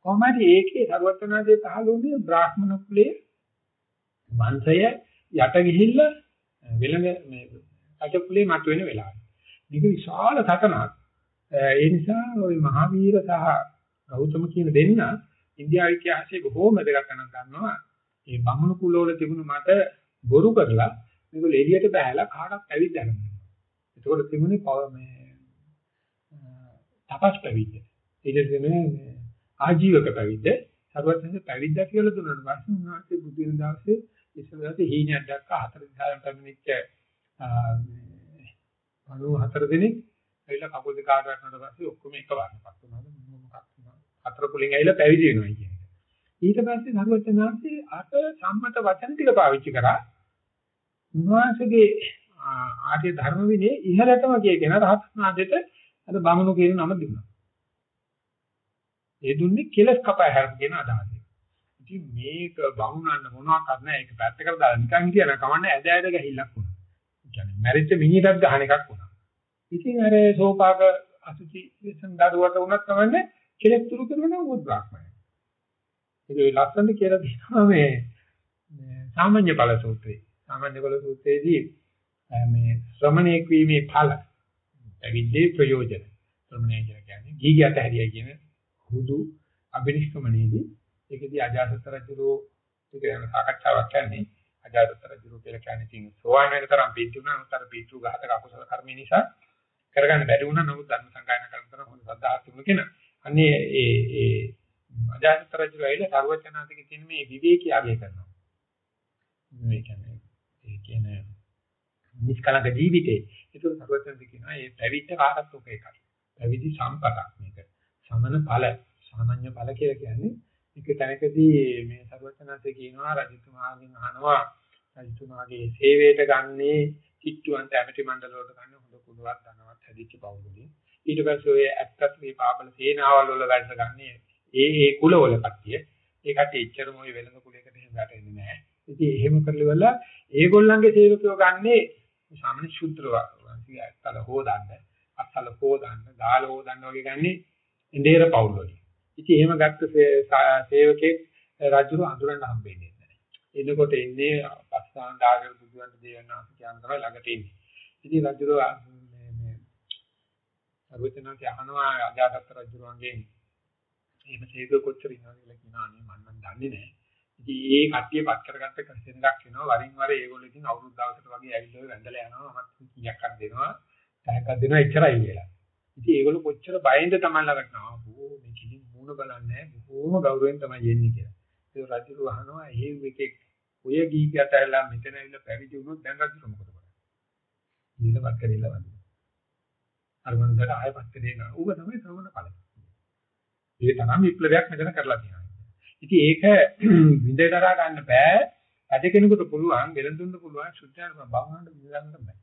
කොහොම හරි ඒකේ සර්වඥාදී පහළුනේ බ්‍රාහ්මණ කුලයේ වංශය යට ගිහිල්ලා වෙළඳ මේ රජ කුලේ මතුවෙන වෙලාව. මේක විශාල සටනක්. ඒ නිසා ওই මහාවීර සහ ගෞතම කියන දෙන්න ඉන්දියාවේ ඉතිහාසයේ බොහෝම වැදගත් කරනක් ගන්නවා. මේ බමුණු කුලවල තිබුණු මට බොරු කරලා මේගොල්ලෝ එළියට බහැලා කාටවත් ඇවිත් දැනගන්නවා. එතකොට තිබුණේ මේ තපස් පැවිද්ද. ඊට පස්සේ ආජීවක පැවිද්ද. සර්වඥ පැවිද්දා කියලා දුන්නාට පස්සේ උන්වහන්සේ බුදු වෙන දවසේ ඉස්සරහට හීනයක් දැක්කා හතර දිහාට පැමිණිච්ච අනු හතර දිනක් ඇවිල්ලා කකුල් දෙක කාට වටනට පස්සේ ඔක්කොම එක වර්ණපත් වුණාද මොකක්ද හතර කුලින් ඇවිල්ලා පැවිදි වෙනවා කියන්නේ. ඊට පස්සේ සරුවචනාංශේ අට සම්මත වචන ටික පාවිච්චි කරා. උන්වහන්සේගේ ආර්ය ධර්ම විනේ ඉහළටම කියගෙන රහත් නාදෙට අර බමුණු කියන නම දුන්නා. ඒ දුන්නේ කෙලස් කපය හැරපු කියන අදහස. ඉතින් මේක බමුණන්න මොනවාක්වත් නැහැ. ඒක පැත්තකට දාලා නිකන් හිටියන කමන්නේ ඇද ඇද ගහිල්ලක් වුණා. ඒ කියන්නේ මැරිච්ච මිනිහටත් ගහන එකක් වුණා. ඉතින් අර සෝපාක අසුචි විසන් දරුවට උනත් කමන්නේ කෙලස් තුරු කරනවා උත් බ්‍රාහ්මණය. ඒක ලස්සනට කියලා දෙනවා මේ සාමාන්‍ය බල සූත්‍රේ. සාමාන්‍ය කළ සූත්‍රයේදී මේ ශ්‍රමණේක් වීමේ ඵල පැවිද්දේ ප්‍රයෝජන ශ්‍රමණය කියන්නේ ගීගයට හැරියයි කියන හුදු අබිනිෂ්ක්‍මණයේදී ඒකදී අජාසත් රජුරෝ ඒක යන සාකච්ඡාවක් කියන්නේ අජාසත් රජුරෝ කියලා කියන්නේ තින් සෝවාන් වෙන තරම් පිටුනා උතර පිටු ගහක අකුසල කර්ම නිසා කරගන්න බැරි වුණා නමුත් ධර්ම සංගායන කරන තරම් හොඳ සද්ධාහත් තිබුණ කෙනා. අන්නේ ඒ ඒ අජාසත් රජුරෝ ඇවිල්ලා සර්වඥාන්තික තියෙන මේ විවේකී ආගය කරනවා. මේ කියන්නේ ඒ කියන්නේ නිෂ්කලංක ජීවිතේ ඒක සර්වඥාන්තික කියනවා ඒ පැවිද්ද කාටත් ඔක එකයි. පැවිදි සම්පතක් මේක. සමන ඵල සාමාන්‍ය ඵල කියලා කියන්නේ එක තැනකදී මේ සර්වඥාන්සේ කියනවා රජතුමාගෙන් අහනවා රජතුමාගේ සේවයට ගන්නේ කිට්ටුවන්ට ඇමති මණ්ඩල වලට ගන්න හොඳ කුලවත් ධනවත් හැදිච්ච පවුලකින් ඊට පස්සේ ඔය ඇත්තත් මේ පාපල සේනාවල් වල වැඩ ගන්නේ ඒ ඒ කුලවල කට්ටිය ඒකට එච්චරම ඔය වෙළඳ කුලයකට එහෙම වැටෙන්නේ නැහැ ඉතින් එහෙම කරලිවලා ඒගොල්ලන්ගේ සේවකයෝ ගන්නේ සාමාන්‍ය ශුද්ධව අත්තල හොදන්න අත්තල හොදන්න දාල හොදන්න වගේ ගන්නේ ඉන්දේර පවුල් වලින් ඉතින් එහෙම ගත්ත සේවකෙක් රජුව අඳුරන්න හම්බෙන්නේ නැහැ. එනකොට එන්නේ පස්සාන් දාගෙන බුදුන්ට දෙවන්නාස කියන තමයි ළඟට එන්නේ. ඉතින් රජුව මේ මේ අරුවචනාති අහනවා අජාතත් රජුවන්ගෙන් එහෙම සේවක කොච්චර ඉන්නවද කියලා කියනවා අනේ මම නම් දන්නේ නැහැ. ඉතින් ඒ කට්ටිය පත් කරගත්ත කෙනෙක් වෙනවා වරින් වර ඒගොල්ලෝ ඉතින් අවුරුදු දවසකට වගේ ඇවිල්ලා වැඳලා යනවා මම කීයක්වත් දෙනවා 10ක් දෙනවා එච්චරයි කියලා. ඉතින් ඒගොල්ලෝ කොච්චර බයෙන්ද තමයි ළඟට නවා. ඕ මේ කිලි මූණ බලන්නේ බොහොම ගෞරවයෙන් තමයි යන්නේ කියලා. ඒක රජු අහනවා එහෙව් එකෙක් ඔය ගීකයට ඇවිල්ලා මෙතන ඇවිල්ලා පැවිදි වුණොත් දැන් රජු මොකද කරන්නේ? ඊළඟට කරේලා වදිනවා. අර මනුස්සයාට ආයෙපත් කරේ නෑ. ඌව තමයි ශ්‍රවණ ඵල. ඒක තමයි විප්ලවයක් මෙතන කරලා තියෙනවා. ඉතින් ඒක විඳ දරා ගන්න බෑ. අද කෙනෙකුට පුළුවන් වෙලඳුන්න පුළුවන් සුද්ධාන බවහන්න විඳගන්න බෑ.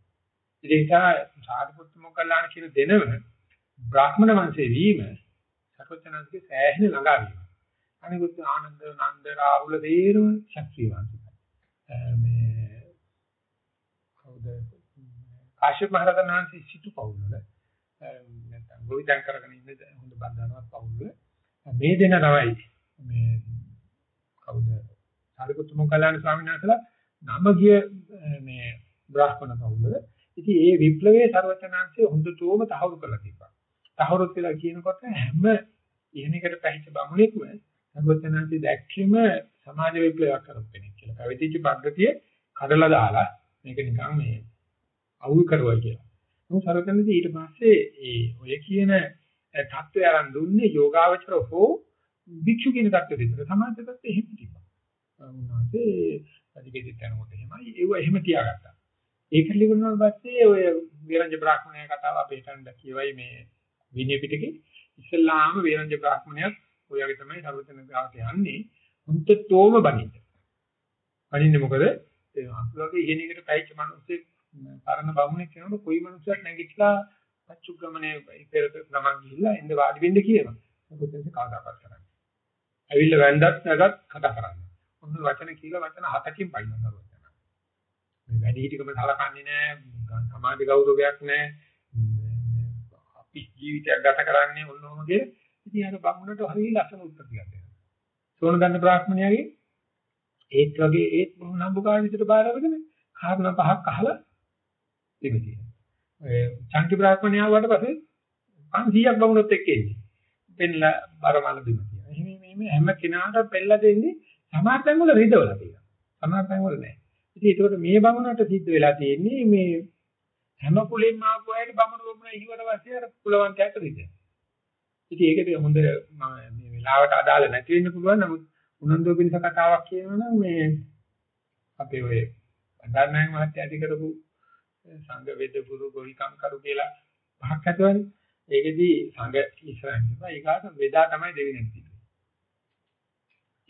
ඒ නිසා සාරිපුත්ත මොග්ගල්ලාන කියන දෙනම බ්‍රාහ්මණ වංශේ වීම සර්වචනන්ගේ සෑහෙන ළඟා වීම. අනිකුත් ආනන්ද නන්ද රාහුල දේරම ශක්තිය වංශයි. මේ කවුද කාශ්‍යප මහ රහතන් වහන්සේ සිටු පවුල වල නැත්නම් ගොවිතැන් කරගෙන ඉන්න හොඳ බන්ධනවත් පවුල මේ දෙන තමයි මේ කවුද? සාරිපුත්තු මොග්ගල්ලාන ස්වාමීන් වහන්සේලා නම ගිය මේ බ්‍රාහ්මණ කවුද? ඉතින් ඒ විප්ලවයේ ਸਰවචනාංශය හොඳටම තහවුරු කරලා තිබ්බා. තහවුරු කියලා කියනකොට හැම ඉහණයකට පැහිච්ච බමුණෙක්ම ਸਰවචනාංශය දැක්කම සමාජ විප්ලවයක් කරපු කෙනෙක් කියලා. පැවිදිච්ච පද්ධතිය කඩලා දාලා මේක නිකන් මේ අවුල් කරුවා කියලා. මොකද ਸਰවචනාංශය ඊට පස්සේ ඒ ඔය කියන தත්ත්වය අරන් දුන්නේ යෝගාවචර හෝ භික්ෂු කියන தත්ත්වෙ විතර සමාජයටත් එහෙම තිබ්බා. උන්වහන්සේ අධිකෙදිත් යනකොට එහෙමයි ඒව එහෙම තියාගත්තා. ඒක ලියුණාට පස්සේ ඔය වේරංජ බ්‍රාහ්මණය කතාව අපේ හිතන්න කියවයි මේ විනය පිටකේ ඉස්ලාම වේරංජ බ්‍රාහ්මණයත් ඔයගේ තමයි සර්වතන ගාවට යන්නේ උන්ටතෝම බණින්න. බණින්නේ මොකද? ඒ අසලගේ ඉගෙනීමකට පැයිච්ච මිනිස්සෙක් පරණ බමුණෙක් කෙනෙකුට කොයි මිනිස්සුවක් නැගිටලා පච්චුග්ගමනේ පෙරට ගමන් ගිහිල්ලා එන්න වාඩි වෙන්න කියනවා. මොකද ඒක කාදාපත් කරන්නේ. ඇවිල්ලා වැන්දත් නැගත් කතා කරන්නේ. ඔන්න වචන කියලා වචන හතකින් පයින්නවා සර්වතන. මේ වැඩි හිටිකම සලකන්නේ නැහැ සමාජ ගෞරවයක් නැහැ අපි ජීවිතයක් ගත කරන්නේ ඔන්නෝමගේ ඉතින් අර බමුණට හරිය ලස්සන උත්තර ටිකක් දෙනවා සෝනදන්න බ්‍රාහ්මණයාගේ ඒත් වගේ ඒත් නම්බුකාර විතර බාර අරගෙන කාරණා පහක් අහලා ඉතින් ඒ චන්ති බ්‍රාහ්මණයා වට පස්සේ 500ක් බමුණොත් එක්ක එන්නේ. පෙන්ලා බරමල බිම තියෙනවා එහෙම මේ හැම කෙනාට පෙන්නලා දෙන්නේ සමාජයෙන් වල රිදවලා තියෙනවා. සමාජයෙන් වල නැහැ ඉතින් ඒකට මේ බමුණට සිද්ධ වෙලා තියෙන්නේ මේ හැම කුලෙන්ම ආපු අයට බමුණු බමුණ ඉහිවට පස්සේ අර කුලවන්තයාට රිද. ඉතින් ඒකද හොඳ මේ වෙලාවට අදාළ නැති වෙන්න පුළුවන්. නමුත් උනන්දුව පිණිස කතාවක් කියනවනම් මේ අපේ ඔය බණ්ඩාරනායක මහත්තයා ඇති කරපු සංඝ වේද ගුරු ගෝවිකම් කරු කියලා පහක් ඇතුවනේ. ඒකෙදි සංඝ ඉස්සරහින් ඉන්නවා. ඒකට වේදා තමයි දෙවෙනි තියෙන්නේ.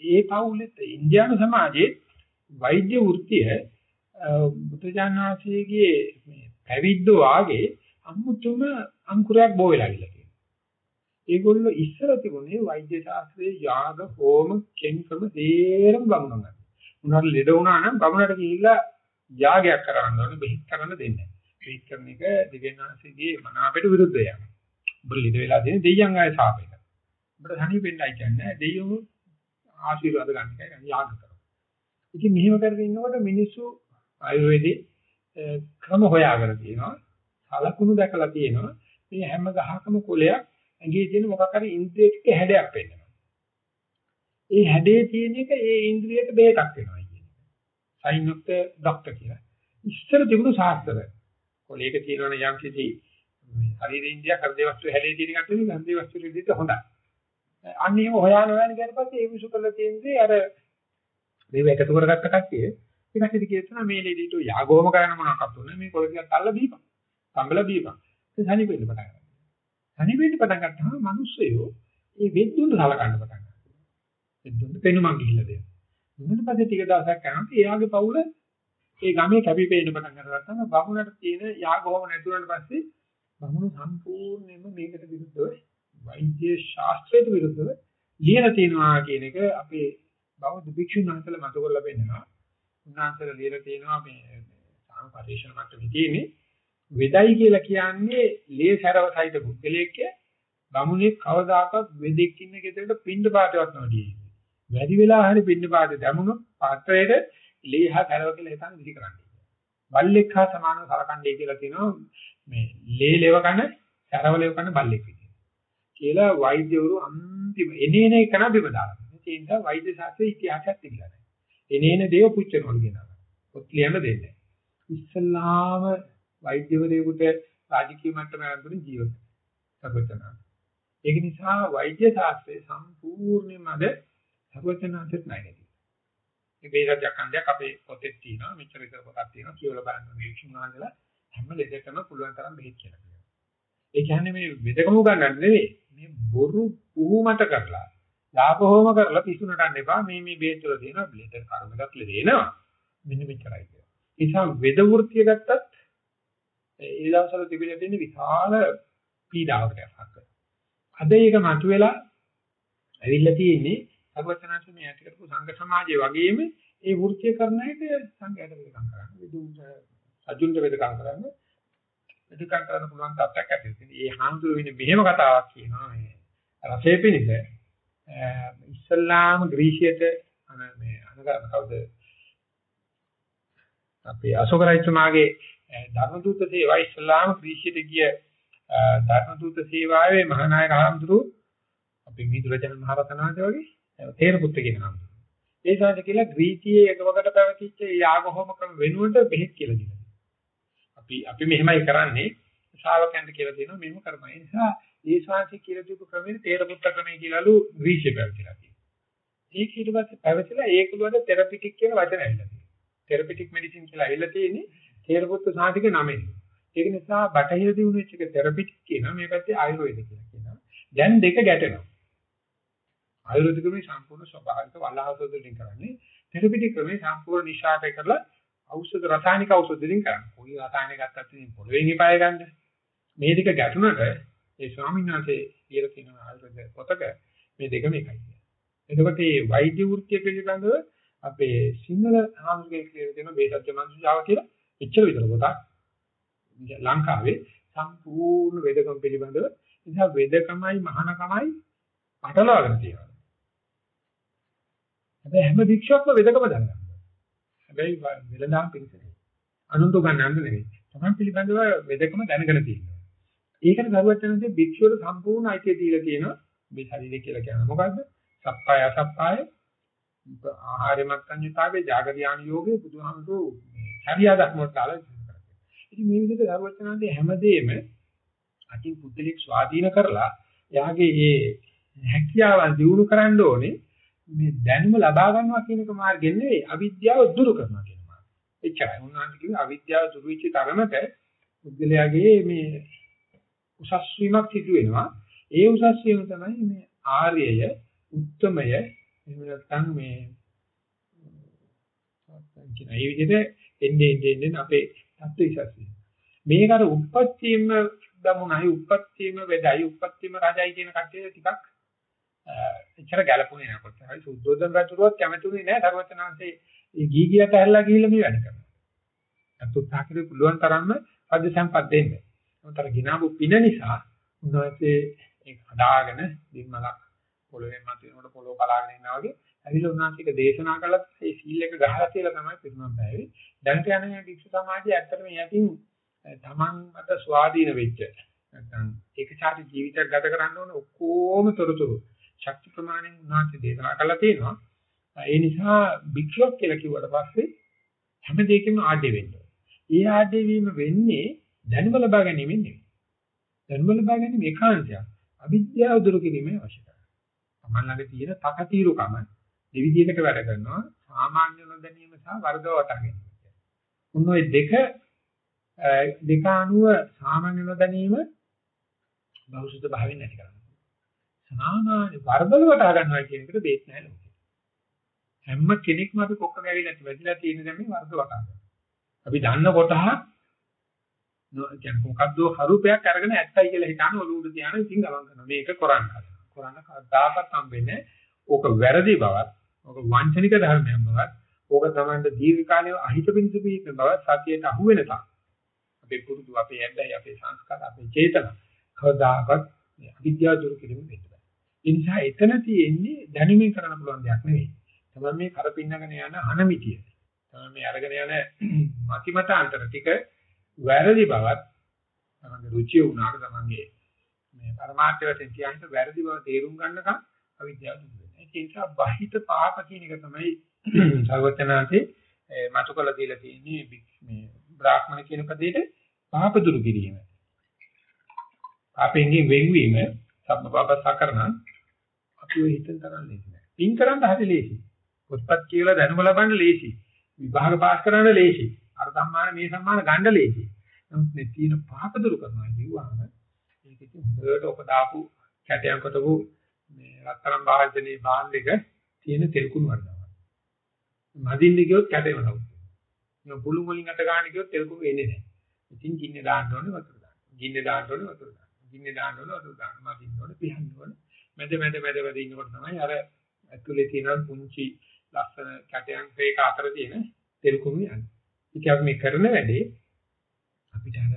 ඒ පවුලෙත් ඉන්දියානු සමාජයේ වෛද්‍ය වෘත්තිය බුදුජානනාංශයේ මේ පැවිද්දෝ ආගේ අමුතුම අංකුරයක් බෝ වෙලා ගිහලා තියෙනවා. ඒගොල්ලෝ ඉස්සර තිබුණේ වෛද්‍ය ශාස්ත්‍රයේ යාග හෝම කෙන්කම තේරම බමුණන් ගන්න. උනාට ලෙඩ වුණා නම් බමුණට ගිහිල්ලා යාගයක් කරන්න ඕනේ බෙහෙත් කරන්න දෙන්නේ නැහැ. බෙහෙත් කරන එක දිව්‍යනාංශයේ මනාපයට විරුද්ධ යනවා. ඔබ ලෙඩ වෙලා තියෙන දෙයියන් ආයේ සාපේක. ඔබට හනිපෙන්නයි කියන්නේ දෙයියෝ ආශිර්වාද ගන්න එකයි යාග කරනවා. ඉතින් මෙහෙම කරගෙන ඉන්නකොට මිනිස්සු ආයුර්වේදයේ ක්‍රම හොයාගෙන තියෙනවා. සලකුණු දැකලා තියෙනවා. මේ හැම ගහකම කොලයක් ඇඟේ තියෙන මොකක් හරි ඉන්ද්‍රියයක හැඩයක් වෙනවා. ඒ හැඩේ තියෙන එක ඒ ඉන්ද්‍රියට බෙහෙතක් වෙනවා කියන්නේ. සයින් ඔෆ් ද ડોක්ටර් කියලා. ඉස්සර තිබුණු ශාස්ත්‍ර. කොලයක තියෙනවනේ යම් කිසි මේ ශරීර ඉන්ද්‍රිය හෘද වස්තු හැඩේ තියෙන එකට නෙවෙයි හෘද වස්තු විදිහට හොඳයි. අන්න එහෙම හොයාන හොයාන ගියාට පස්සේ ඒ විසු කරලා තියෙන්නේ අර මේව එකතු කරගත්ත කට්ටිය ඊට පස්සේ කියනවා මේ ලෙඩේට යාගෝම කරන්න මොනවක්වත් උනේ මේ පොළ ටිකක් අල්ල බීපන්. සම්බල බීපන්. ඒ සනි වෙන්න පටන් ගන්නවා. සනි වෙන්න පටන් ගත්තාම මිනිස්සුયો ඒ වෙද්දුන්න සලකන්න පටන් ගන්නවා. වෙද්දුන්න පෙනුමක් ගිහිල්ලා දෙනවා. ඊට පස්සේ ටික දවසක් යනකොට එයාගේ පවුල ඒ ගමේ කැපිපෙන්න පටන් ගත්තාම බමුණට තියෙන යාගෝම නැතුණාට පස්සේ බමුණු සම්පූර්ණයෙන්ම මේකට විරුද්ධව වෛද්‍ය ශාස්ත්‍රයට විරුද්ධව ලියලා තියෙනවා කියන එක අපේ බෞද්ධ භික්ෂුන් වහන්සේලා මත කරලා පෙන්නනවා. උන්වහන්සේලා ලියලා තියෙනවා මේ සාම පරිශන මට්ටමේ තියෙන්නේ වෙදයි කියලා කියන්නේ ලේ සරව සහිත පුද්ගලයෙක් බමුණේ කවදාකවත් වෙදෙක් ඉන්න ගෙදරට පින්න පාටවත් නොදී. වැඩි වෙලා හරි පින්න පාට දැමුණොත් පාත්‍රයේ ලේහා සරව කියලා හිතන් විසි කරන්නේ. බල්ලෙක් හා සමානව සලකන්නේ කියලා කියනවා මේ ලේ ලෙව කන සරව ලෙව කන බල්ලෙක් විදියට. කියලා වෛද්‍යවරු අන්තිම එනේන එක නා බිම දාලා. ඒ නිසා වෛද්‍ය ශාස්ත්‍රයේ ඉතිහාසයක් තිබිලා නැහැ. එනේන දේව පුච්චනවලු කියනවා. පොත් ලියන්න දෙන්නේ. ඉස්සල්ලාම වෛද්‍යවරයෙකුට රාජකීය මට්ටමේ අඳුරින් ජීවත් සර්වචනා. ඒක නිසා වෛද්‍ය ශාස්ත්‍රයේ සම්පූර්ණයෙන්ම අද සර්වචනාන්තත් නැහැ. මේ වේදජ කන්දයක් අපේ පොතේ තියෙනවා. මෙච්චර විතර පොතක් තියෙනවා. කියවලා බලන්න වික්ෂුණාන්දලා හැම ලෙඩකම පුළුවන් තරම් බෙහෙත් කියලා කියනවා. ඒ කියන්නේ මේ වෙදකම උගන්නන්නේ නෙවෙයි. මේ බොරු පුහුමට කරලා ලාභෝම කරලා පිස්සු නටන්න එපා. මේ මේ බෙහෙත් වල තියෙනවා. බ්ලේඩ් කර්මගත ලෙදෙනවා. මෙන්න මෙච්චරයි කියනවා. ඒ නිසා වෙද වෘත්තිය ගත්තත් ඒ දවස්වල තිබිලා තියෙන විශාල පීඩාවකට යටහත් අද ඒක මතුවෙලා ඇවිල්ලා තියෙන්නේ සර්වචනංශ මේ ඇති කරපු සංඝ සමාජයේ වගේම ඒ වෘත්තිය කරන එක සංඝයාට වෙදකම් කරන්න. විදුන්ට අජුන්ට වෙදකම් කරන්න. වෙදකම් කරන්න පුළුවන් තත්ත්වයක් ඇති වෙනවා. මේ හාමුදුරු වෙන්නේ මෙහෙම කතාවක් කියනවා මේ රසයේ පිණිස ඉස්ලාම ග්‍රීසියට අන මේ අනගම කවුද අපේ අශෝක රජතුමාගේ ධර්මදූත සේවා ඉස්ලාම ග්‍රීසියට ගිය ධර්මදූත සේවාවේ මහානායක හාමුදුරු අපි මිදුරජන මහරතන වහන්සේ වගේ තේරපුත්ත කියන හාමුදුරු. ඒ ශාස්ත්‍ර කියලා ග්‍රීසියේ එකවකට පැවතිච්ච යාග හෝම ක්‍රම වෙනුවට බෙහෙත් කියලා දෙනවා. අපි අපි මෙහෙමයි කරන්නේ ශ්‍රාවකයන්ට කියලා දෙනවා මෙහෙම කරපයි. ඒ නිසා ඒ ශාස්ත්‍ර කියලා දීපු ක්‍රමෙට තේරපුත්ත ක්‍රමය කියලාලු ග්‍රීසියේ පැවතිලා තියෙනවා. ඒක ඊට පස්සේ පැවතිලා ඒක වල තෙරපිටික් කියන වචන ඇවිල්ලා තියෙනවා. තෙරපිටික් මෙඩිසින් කියලා ඇවිල්ලා තියෙන්නේ තේරපුත්ත සාහිතික නමෙන්. ඒක නිසා බටහිර දිනු වෙච්ච එක තෙරපිටික් කියනවා මේ පැත්තේ ආයුර්වේද කියලා කියනවා. දැන් දෙක ගැටෙනවා. ආයුර්වේද ක්‍රමයේ සම්පූර්ණ ස්වභාවික වල්ලාහස වලින් කරන්නේ තෙරපිටික් ක්‍රමයේ සම්පූර්ණ නිශාපය කරලා ඖෂධ රසායනික ඖෂධ වලින් කරන්නේ. කොයි රසායනික ගත්තත් ඉතින් පොළවෙන් ඉපාය ගන්න. මේ දෙක ගැටුණට ඒ ස්වාමීන් වහන්සේ කියලා කියන ආයුර්වේද පොතක මේ දෙකම එකයි කියන්නේ. එතකොට මේ වෛද්‍ය වෘත්තිය පිළිබඳව අපේ සිංහල ආම්ගේ කියලා තියෙන බේසත්‍ය මනුෂ්‍යාව කියලා එච්චර විතර පොතක් ලංකාවේ සම්පූර්ණ වේදකම් පිළිබඳව නිසා වේදකමයි මහානකමයි පටලවාගෙන තියෙනවා. හැබැයි හැම වික්ෂෝපම වේදකම දන්නවා. හැබැයි වෙලඳාම් පිළිසෙන්නේ. අනුන්ට ගන්නන්න නෙවෙයි. තමන් පිළිබඳව වේදකම දැනගෙන තියෙනවා. ඒකට දරුවචනන්සේ වික්ෂෝට සම්පූර්ණ අයිතිය දීලා තියෙනවා. මේ ශරීරය කියලා කියන්නේ මොකද්ද? සප්පාය අසප්පාය ආහාරමත් සංයුතාවේ జాగරියාණ යෝගේ බුදුහාමුදුරු චර්යා ධර්මවලට දාලා ඉතින් ඉතින් මේ විදිහට ධර්මචනන්දේ හැමදේම අකින් පුද්ගලික ස්වාධීන කරලා එයාගේ ඒ හැකියාවන් දියුණු කරන්න ඕනේ මේ දැනුම ලබා ගන්නවා කියන එක මාර්ගෙ නෙවෙයි අවිද්‍යාව දුරු කරනවා කියන මාර්ගය. එච්චරයි. උන්වහන්සේ කිව්වේ අවිද්‍යාව දුරු වෙච්ච තරමට පුද්ගලයාගේ මේ උසස් වීමක් සිදු වෙනවා. ඒ උසස් වීම තමයි මේ ආර්යය, උත්තමය, එහෙම නැත්නම් මේ කියන ඒ විදිහට එන්නේ එන්නේ අපේ තත්ත්ව ඉසස්සිය. මේක අර උප්පත්තියම දමුණයි උප්පත්තියම වෙදයි උප්පත්තියම රජයි කියන කට්ටිය ටිකක් එච්චර ගැළපුණේ නැහැ කොච්චර. හරි සුද්ධෝදන රජුරුවත් කැමතුනේ නැහැ සර්වචනාංශේ ඒ ගීගියට ඇහැරලා ගිහිල්ලා මේ වැඩ කරනවා. අතුත් තාකිරේ පුළුවන් තරම්ම අධ්‍ය සම්පත් දෙන්න. උන්තර ගිනාපු පින නිසා උන්වහන්සේ ඒක හදාගෙන දින්මලක් පොළොවෙන් මතුවෙනකොට පොළොව බලාගෙන ඉන්නා වගේ ඇවිල්ලා උන්වහන්සේක දේශනා කළත් ඒ සීල් එක ගහලා තියලා තමයි පිරුණම් බෑවේ. දැන්ට යන මේ භික්ෂු සමාජය ඇත්තටම යටින් තමන් මත ස්වාධීන වෙච්ච නැත්නම් ඒකචාරී ජීවිතයක් ගත කරන්න ඕන ඔක්කොම තොරතුරු ශක්ති ප්‍රමාණයෙන් උන්වහන්සේ දේශනා කළා තියෙනවා. ඒ නිසා භික්ෂුවක් කියලා කිව්වට පස්සේ හැම දෙයකම ආඩේ වෙන්න ඕන. ඒ ආඩේ වීම වෙන්නේ දැනුම ලබා ගැනීමෙන් නෙවෙයි. දැනුම ලබා ගැනීම ඒකාන්තයක්. අවිද්‍යාව දුරු කිරීමේ අවශ්‍යතාවය. තමන් ළඟ තියෙන තකතිරුකම දෙවිදියකට වැඩ කරනවා සාමාන්‍ය නොදැනීම සහ වර්ධව වටා ගැනීම. උන් ওই දෙක දෙක අනුව සාමාන්‍ය නොදැනීම බෞද්ධ භාවයෙන් නැති කරනවා. සාමාන්‍ය වර්ධව වටා ගන්නවා කියන එකට බේත් නැහැ ලෝකේ. හැම කෙනෙක්ම අපි කොක්ක ගැවිලා වැදිලා තියෙන දැන් මේ වර්ධව වටා ගන්නවා. අපි දන්න කොටහ කියන්නේ මොකද්ද හරුපයක් අරගෙන ඇත්තයි කියලා හිතාන ඔලුවට තියාන ඉතින් ගමන් කරනවා. මේක කරන්න හදනවා. කරන්න කවදාකවත් හම්බෙන්නේ ඕක වැරදි බවත්, ඕක වංචනික ධර්මයක් බවත්, ඕක තමයි දීර්ඝ කාලයේ අහිත පිණිස පිහිට බව සතියට අහු වෙනකම්. අපේ පුරුදු, අපේ ඇබ්බැහි, අපේ සංස්කාර, අපේ චේතන කවදාකවත් අවිද්‍යාව දුරු කිරීම වෙන්න බෑ. ඒ නිසා එතන තියෙන්නේ දැනුමින් කරන්න පුළුවන් දෙයක් නෙවෙයි. තමයි මේ කරපින්නගෙන යන අනමිතිය. තමයි මේ අරගෙන යන මතිමතාන්තර ටික වැරදි බවත් තමන්ගේ රුචිය වුණාට තමන්ගේ මේ පරමාර්ථ වශයෙන් කියන්න වැරදි බව තේරුම් ගන්නකම් අවිද්‍යාව දුරු වෙනවා. ඒ නිසා බහිත පාප කියන එක තමයි සර්වඥාන්සේ මතු කළ දීලා තියෙන්නේ මේ බ්‍රාහ්මණ කියන පදේට පාප දුරු කිරීම. පාපෙන් වෙන්වීම සම්පපාපසකරණ අපි ඔය හිතෙන් තරම් ලේසි නෑ. පින් කරන්න හරි ලේසි. පොත්පත් කියලා දැනුම ලබන්න ලේසි. විභාග පාස් කරන්න ලේසි. අර සම්මාන මේ සම්මාන ගන්න ලේසි. නමුත් මේ තියෙන පාප දුරු කරනවා කියුවාම ඒක ඉතින් හොඳට ඔක දාපු කැටයන් කොටපු මේ රත්තරන් භාජනයේ භාණ්ඩයක තියෙන තෙල් කුණු වර්ධනවා. මදින්න ගියොත් කැටේම නවුත්. මේ පුළු වලින් අත ගන්න ගියොත් තෙල් කුණු එන්නේ නැහැ. ඉතින් ගින්නේ දාන්න ඕනේ වතුර දාන්න. ගින්නේ දාන්න ඕනේ වතුර දාන්න. ගින්නේ දාන්න ඕනේ වතුර දාන්න. මදින්න ඕනේ පිහන්න ඕනේ. මැද මැද මැද මැද ඉන්නකොට තමයි අර ඇතුලේ තියෙන පුංචි ලස්සන කැටයන් මේක අතර තියෙන තෙල් කුණු යන්නේ. ඉතින් අපි මේ කරන වැඩේ අපිට අර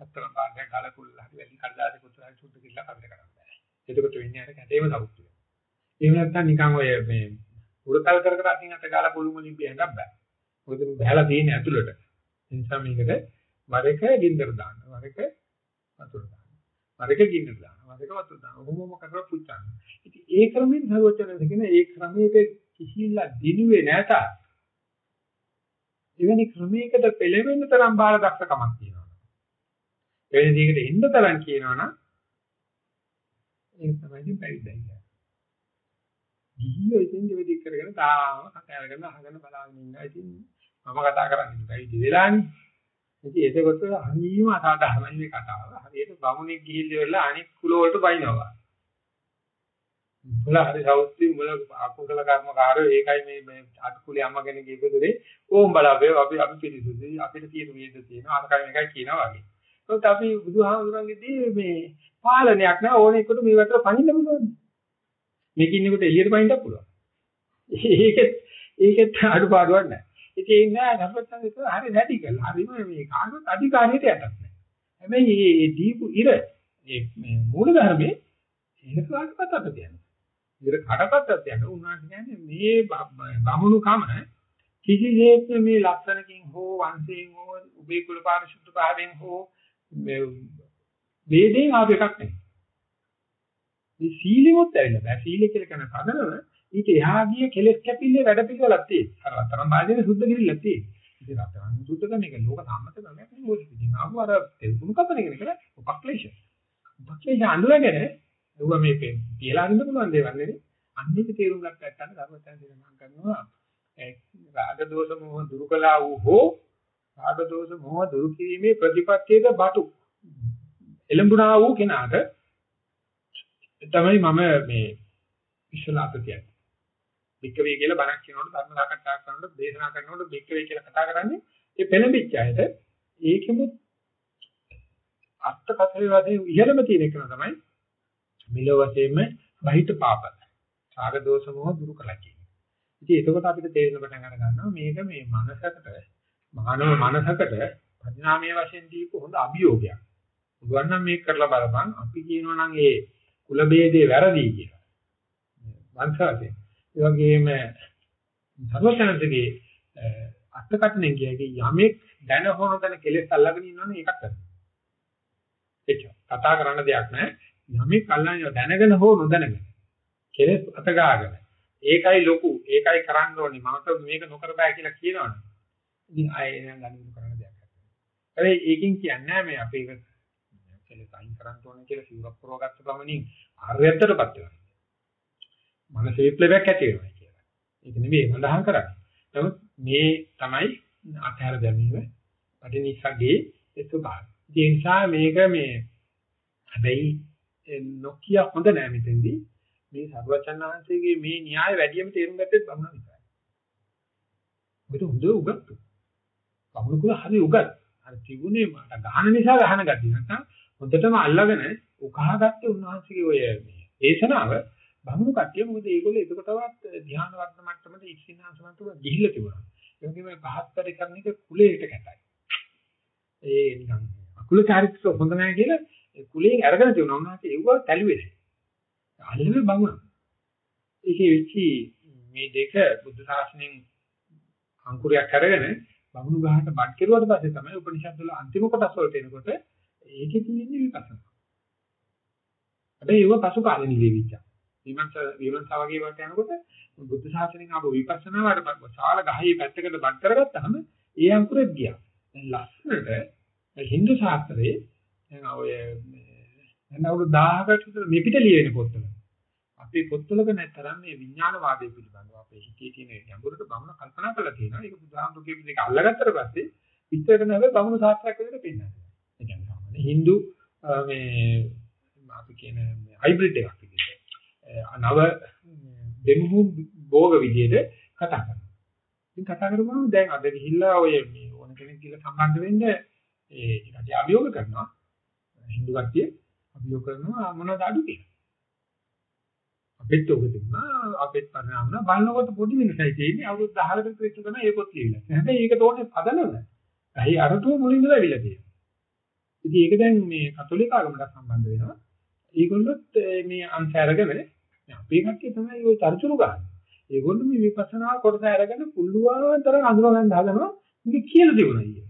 අත්තර පාඩයක් ගාලා කුල්ලා හරි වැඩි කඩදාසි පුතුරයි සුද්ධ කිල්ල කපිට කරන්න බෑ. එතකොට වෙන්නේ අර කැටේම සවුත්තු. එහෙම නැත්නම් නිකන් ඔය මේ උරතල් කර කර අතින් අත ගාලා පුළු මුලින් පියන්නත් බෑ. මොකද මේ බහැලා තියෙන්නේ ඇතුළට. ඒ නිසා මේකට වර එක ගින්දර දාන්න. වර එක වතුර දාන්න. වර එක ගින්දර දාන්න. වර එක වතුර දාන්න. ඔහොමම කරලා පුච්චන්න. ඉතින් ඒ ක්‍රමයෙන් සර්වචනද කියන ඒ ක්‍රමයේ කිසිලා දිනුවේ නැත. එවැනි ක්‍රමයකට පෙළෙවෙන්න තරම් බාල දක්ෂකමක් තියෙනවා. එවැනි දෙයකට එන්න තරම් කියනවනම් ඒක තමයි පැවිද්දයි කියන්නේ. ගිහියෝ ඉතින් දෙවිදි කරගෙන තාම කතා කරගෙන අහගෙන බලාගෙන ඉන්නවා. ඉතින් මම කතා කරන්නේ පැවිදි වෙලානේ. ඉතින් ඒකකොට හරියම අසාධාරණයි මේ කතාව. හරියට බමුණෙක් ගිහිල්ලා අනික් කුල වලට බයිනවා. මුල හරි සෞත්‍රි මුල අකුසල කර්මකාරයෝ ඒකයි මේ මේ අටකුලේ අම්මා කෙනෙක් ඉපදුනේ ඕම් බලාවේ අපි අපි පිළිසුදුයි අපිට තියෙන වේද තියෙනවා අරකයි මේකයි කියනවා වගේ. ඒත් අපි බුදුහාමුදුරන්ගේදී මේ පාලනයක් නෑ ඕන එකට මේ වතර පනින්න පුළුවන්. මේක ඉන්නකොට එළියට පනින්නත් පුළුවන්. ඒකෙත් ඒකෙත් අඩුපාඩුවක් නෑ. ඉතින් ඒ නෑ නපත්තන් ඒක හරි නැටි කළා. හරිම මේ කාටවත් අධිකාරියට යටත් නෑ. හැබැයි මේ දීපු ඉර මේ මූල ධර්මයේ ඒක කාටවත් අපිට යනවා. ඉර කඩපත්තක් යන උන්වහන්සේ කියන්නේ මේ බමුණු කම කිසිසේත් මේ ලක්ෂණකින් හෝ වංශයෙන් හෝ උභය කුල පාරිශුද්ධ භාවයෙන් හෝ මේ වේදෙන් ආව එකක් නෙවෙයි. මේ සීලෙමුත් ඇවිල්ලා බෑ සීල කියලා කියන පදනම ඊට එහා ගිය කෙලෙස් කැපිල්ලේ වැඩ පිළිවෙලක් තියෙනවා. අර අතරම බාධින සුද්ධ කිරිල්ලක් තියෙනවා. ඉතින් අතරම සුද්ධ කරන එක ලෝක සම්මත කරන්නේ නැහැ මොකද ඉතින් ආව අර තෙල්කුණු කපන එක නේද? උපක්ලේශ. උපක්ලේශ අඳුරගෙන ඒවා මේ කියලා අරින්න පුළුවන් දේවල් නෙවෙයි. අන්නේක තේරුම් ගන්නට ගන්න ධර්මයන් දෙනවා කරනවා. රාග දෝෂ මොහ දුරු කළා වූ හෝ රාග දෝෂ මොහ දුරු කිරීමේ ප්‍රතිපත්තියද බටු. එළඹුණා වූ කෙනාට තමයි මම මේ විශ්වනාථ කියන්නේ. වික්කවේ කියලා බණක් කියනකොට ධර්ම සාකච්ඡා කරනකොට දේශනා කරනකොට වික්කවේ කියලා කතා කරන්නේ ඒ පෙළඹිච්ච අයට ඒකෙමුත් අර්ථ කතරේ වශයෙන් ඉහළම තියෙන එක තමයි මිලෝ වශයෙන්ම බහිත පාප. රාග දෝෂ මොහ දුරු කළා කියන්නේ. ඉතින් එතකොට අපිට තේරෙන පටන් අර ගන්නවා මේක මේ මනසකට මානව මනසකට පරිණාමයේ වශයෙන් දීපු හොඳ අභියෝගයක්. බුදුන් නම් මේක කරලා බලපන් අපි කියනවා නම් ඒ කුල ભેදේ වැරදි කියලා. වංශාවේ. ඒ වගේම සර්වඥාන්සේගේ අර්ථකථනය කියන්නේ යමෙක් දැන හොන දැන කෙලෙස් අල්ලගෙන ඉන්නවනේ ඒකත් තමයි. එච්චර. කතා කරන්න දෙයක් නැහැ. යමෙක් අල්ලන්නේ දැනගෙන හෝ නොදැනගෙන. කෙලෙස් අතගාගෙන. ඒකයි ලොකු. ඒකයි කරන්න ඕනේ. මමට මේක නොකර බෑ කියලා කියනවනේ. ඉතින් ආයෙ නෑ ගන්න කරන්න දෙයක් නැහැ. හැබැයි ඒකෙන් කියන්නේ මේ අපේ කෙලෙස් අයින් කරන්න ඕනේ කියලා සිවුරක් පුරවගත්ත පමණින් ආර්යත්වයටපත් වෙනවා. මනස විප්ලවයක් ඇති වෙනවා කියලා. ඒක නෙමෙයි සඳහන් කරන්නේ. නමුත් මේ තමයි අතහැර දැමීම පටිනිස්සගේ ස්වභාවය. ඒ නිසා මේක මේ හැබැයි නොකිය හොඳ නෑ මෙතෙන්දී මේ සර්වචන්නාංශයේ මේ න්‍යාය වැඩියම තේරුම් ගත්තේ බමුණ විතරයි. මොකද හොඳ උගත්. බමුණ කුල හරි උගත්. අර තිබුණේ මට ගහන නිසා ගහන ගැටි නැත්නම් හොඳටම අල්ලගෙන උකහාගත්තේ උන්වහන්සේගේ ඔය මේ දේශනාව බමුණු කට්ටිය මොකද ඒගොල්ලෝ එතකොටවත් ධ්‍යාන වර්ධ මට්ටමට ඉක්ෂිනාංශ මට්ටමට ගිහිල්ලා තිබුණා. ඒ වගේම පහත්තර කරන එක කුලයට කැතයි. ඒ නිකන් අකුල චාරිත්‍ර හොඳ නැහැ කියලා කුලයෙන් අරගෙන තියුණා. උන්වහන්සේ ඒව තැළුවේ නැහැ. අල්ලුවේ බමුණ. ඒකේ වෙච්චි මේ දෙක බුද්ධ ශාසනයෙන් අංකුරයක් අරගෙන බමුණු ගහට බඩ් කෙරුවාට පස්සේ තමයි උපනිෂද් වල අන්තිම කොටස් වලට එනකොට ඒකේ තියෙන්නේ විපස්සනා. හැබැයි ඒව පසු කාලේ නිවිච්චා. විමර්ශ විමර්ශ වගේ වට යනකොට බුද්ධ ශාසනයෙන් ආපු විපස්සනා වලට ශාල ගහේ පැත්තකට බඩ කරගත්තාම ඒ අංකුරෙත් ගියා. දැන් ලස්සනට හින්දු ශාස්ත්‍රයේ දැන් ඔය දැන් අවුරුදු 1000කට විතර මෙපිට ලියවෙන පොත්වල අපේ පොත්වලක නැතරම් මේ විඥානවාදය පිළිබඳව අපේ හිතේ තියෙන ගැඹුරට බමුණ කල්පනා කරලා තියෙනවා. ඒක බුදුහාමුදුරු කියපු දෙක අල්ලගත්තට පස්සේ විස්තර කරන හැබැයි බමුණු ශාස්ත්‍රයක් විදිහට පෙන්නනවා. ඒ කියන්නේ සාමාන්‍ය හින්දු මේ අපි කියන හයිබ්‍රිඩ් එකක් විදිහට. නව දෙමුහු භෝග විදිහට කතා කරනවා. ඉතින් කතා කරපුවම දැන් අද ගිහිල්ලා ඔය මේ ඕන කෙනෙක් කියලා සම්බන්ධ වෙන්න ඒ කටි අභියෝග කරනවා. හින්දු කට්ටිය අභියෝග කරනවා මොනවද අඩු කියලා. අපිත් ඔබ තිබුණා අපිත් පරිණාම බලනකොට පොඩි වෙනසයි තියෙන්නේ අවුරුදු 10කට විතර තමයි ඒ පොත් ලියලා. හැබැයි ඒක තෝරන්නේ පදනම. ඇයි අරටුව මුලින්ම ලැබිලා තියෙනවා. ඉතින් ඒක දැන් මේ කතෝලික ආගමකට සම්බන්ධ වෙනවා. ඒගොල්ලොත් මේ අංශ අරගෙන අපේ කට්ටිය තමයි ওই චර්චුරු ගන්න. ඒගොල්ලෝ මේ විපස්සනා කොටස අරගෙන පුළුවන් තරම් අඳුර ගන්න හදනවා. මේක කියලා දෙවුණා ඊයේ.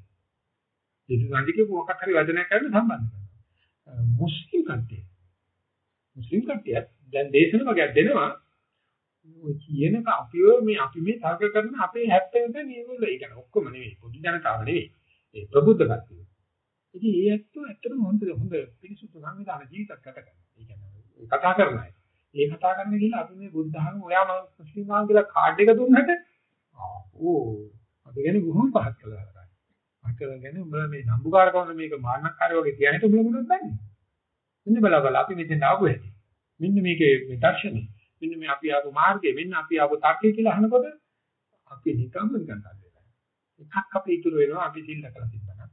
ඒක ගන්දිකේ මොකක් හරි වචනයක් කරන්න සම්බන්ධ කරනවා. මුස්ලිම් කට්ටිය. මුස්ලිම් කට්ටිය දැන් දේශන වගේක් දෙනවා. ඔය කියන අපිව මේ අපි මේ තර්ක කරන අපේ හැප්පෙන දේ මේගොල්ලෝ ඒ කියන්නේ ඔක්කොම නෙවෙයි පොදු ජනතාව නෙවෙයි. ඒ ප්‍රබුද්ධ කට්ටිය. ඉතින් ඒ ඇත්තෝ ඇත්තටම හොඳ හොඳ පිරිසුදු සංවිධාන ජීවිතයක් ගත කරනවා. ඒ කියන්නේ කතා කරන අය. ඒ කතා කරන්න ගිහලා අපි මේ බුද්ධ ධර්ම ඔයා මුස්ලිම් ආන් කියලා කාඩ් එක දුන්නට ඕ අපි කියන්නේ බොහොම පහත් කළා කරා. අකරගෙන උඹලා මේ නම්බුකාරකම මේක මාන්නකාරය වගේ කියන්නේ උඹලා මොනවද දන්නේ? මෙන්න බලා බලා අපි මෙතෙන් ආපු හැටි. මෙන්න මේකේ මේ දර්ශනේ. මෙන්න මේ අපි ආපු මාර්ගය මෙන්න අපි ආපු තාක්කය කියලා අහනකොට අපි නිකම්ම නිකන් හදලා. එකක් අපි ඉතුරු වෙනවා අපි සිල් දැකලා තිබ්බනම්.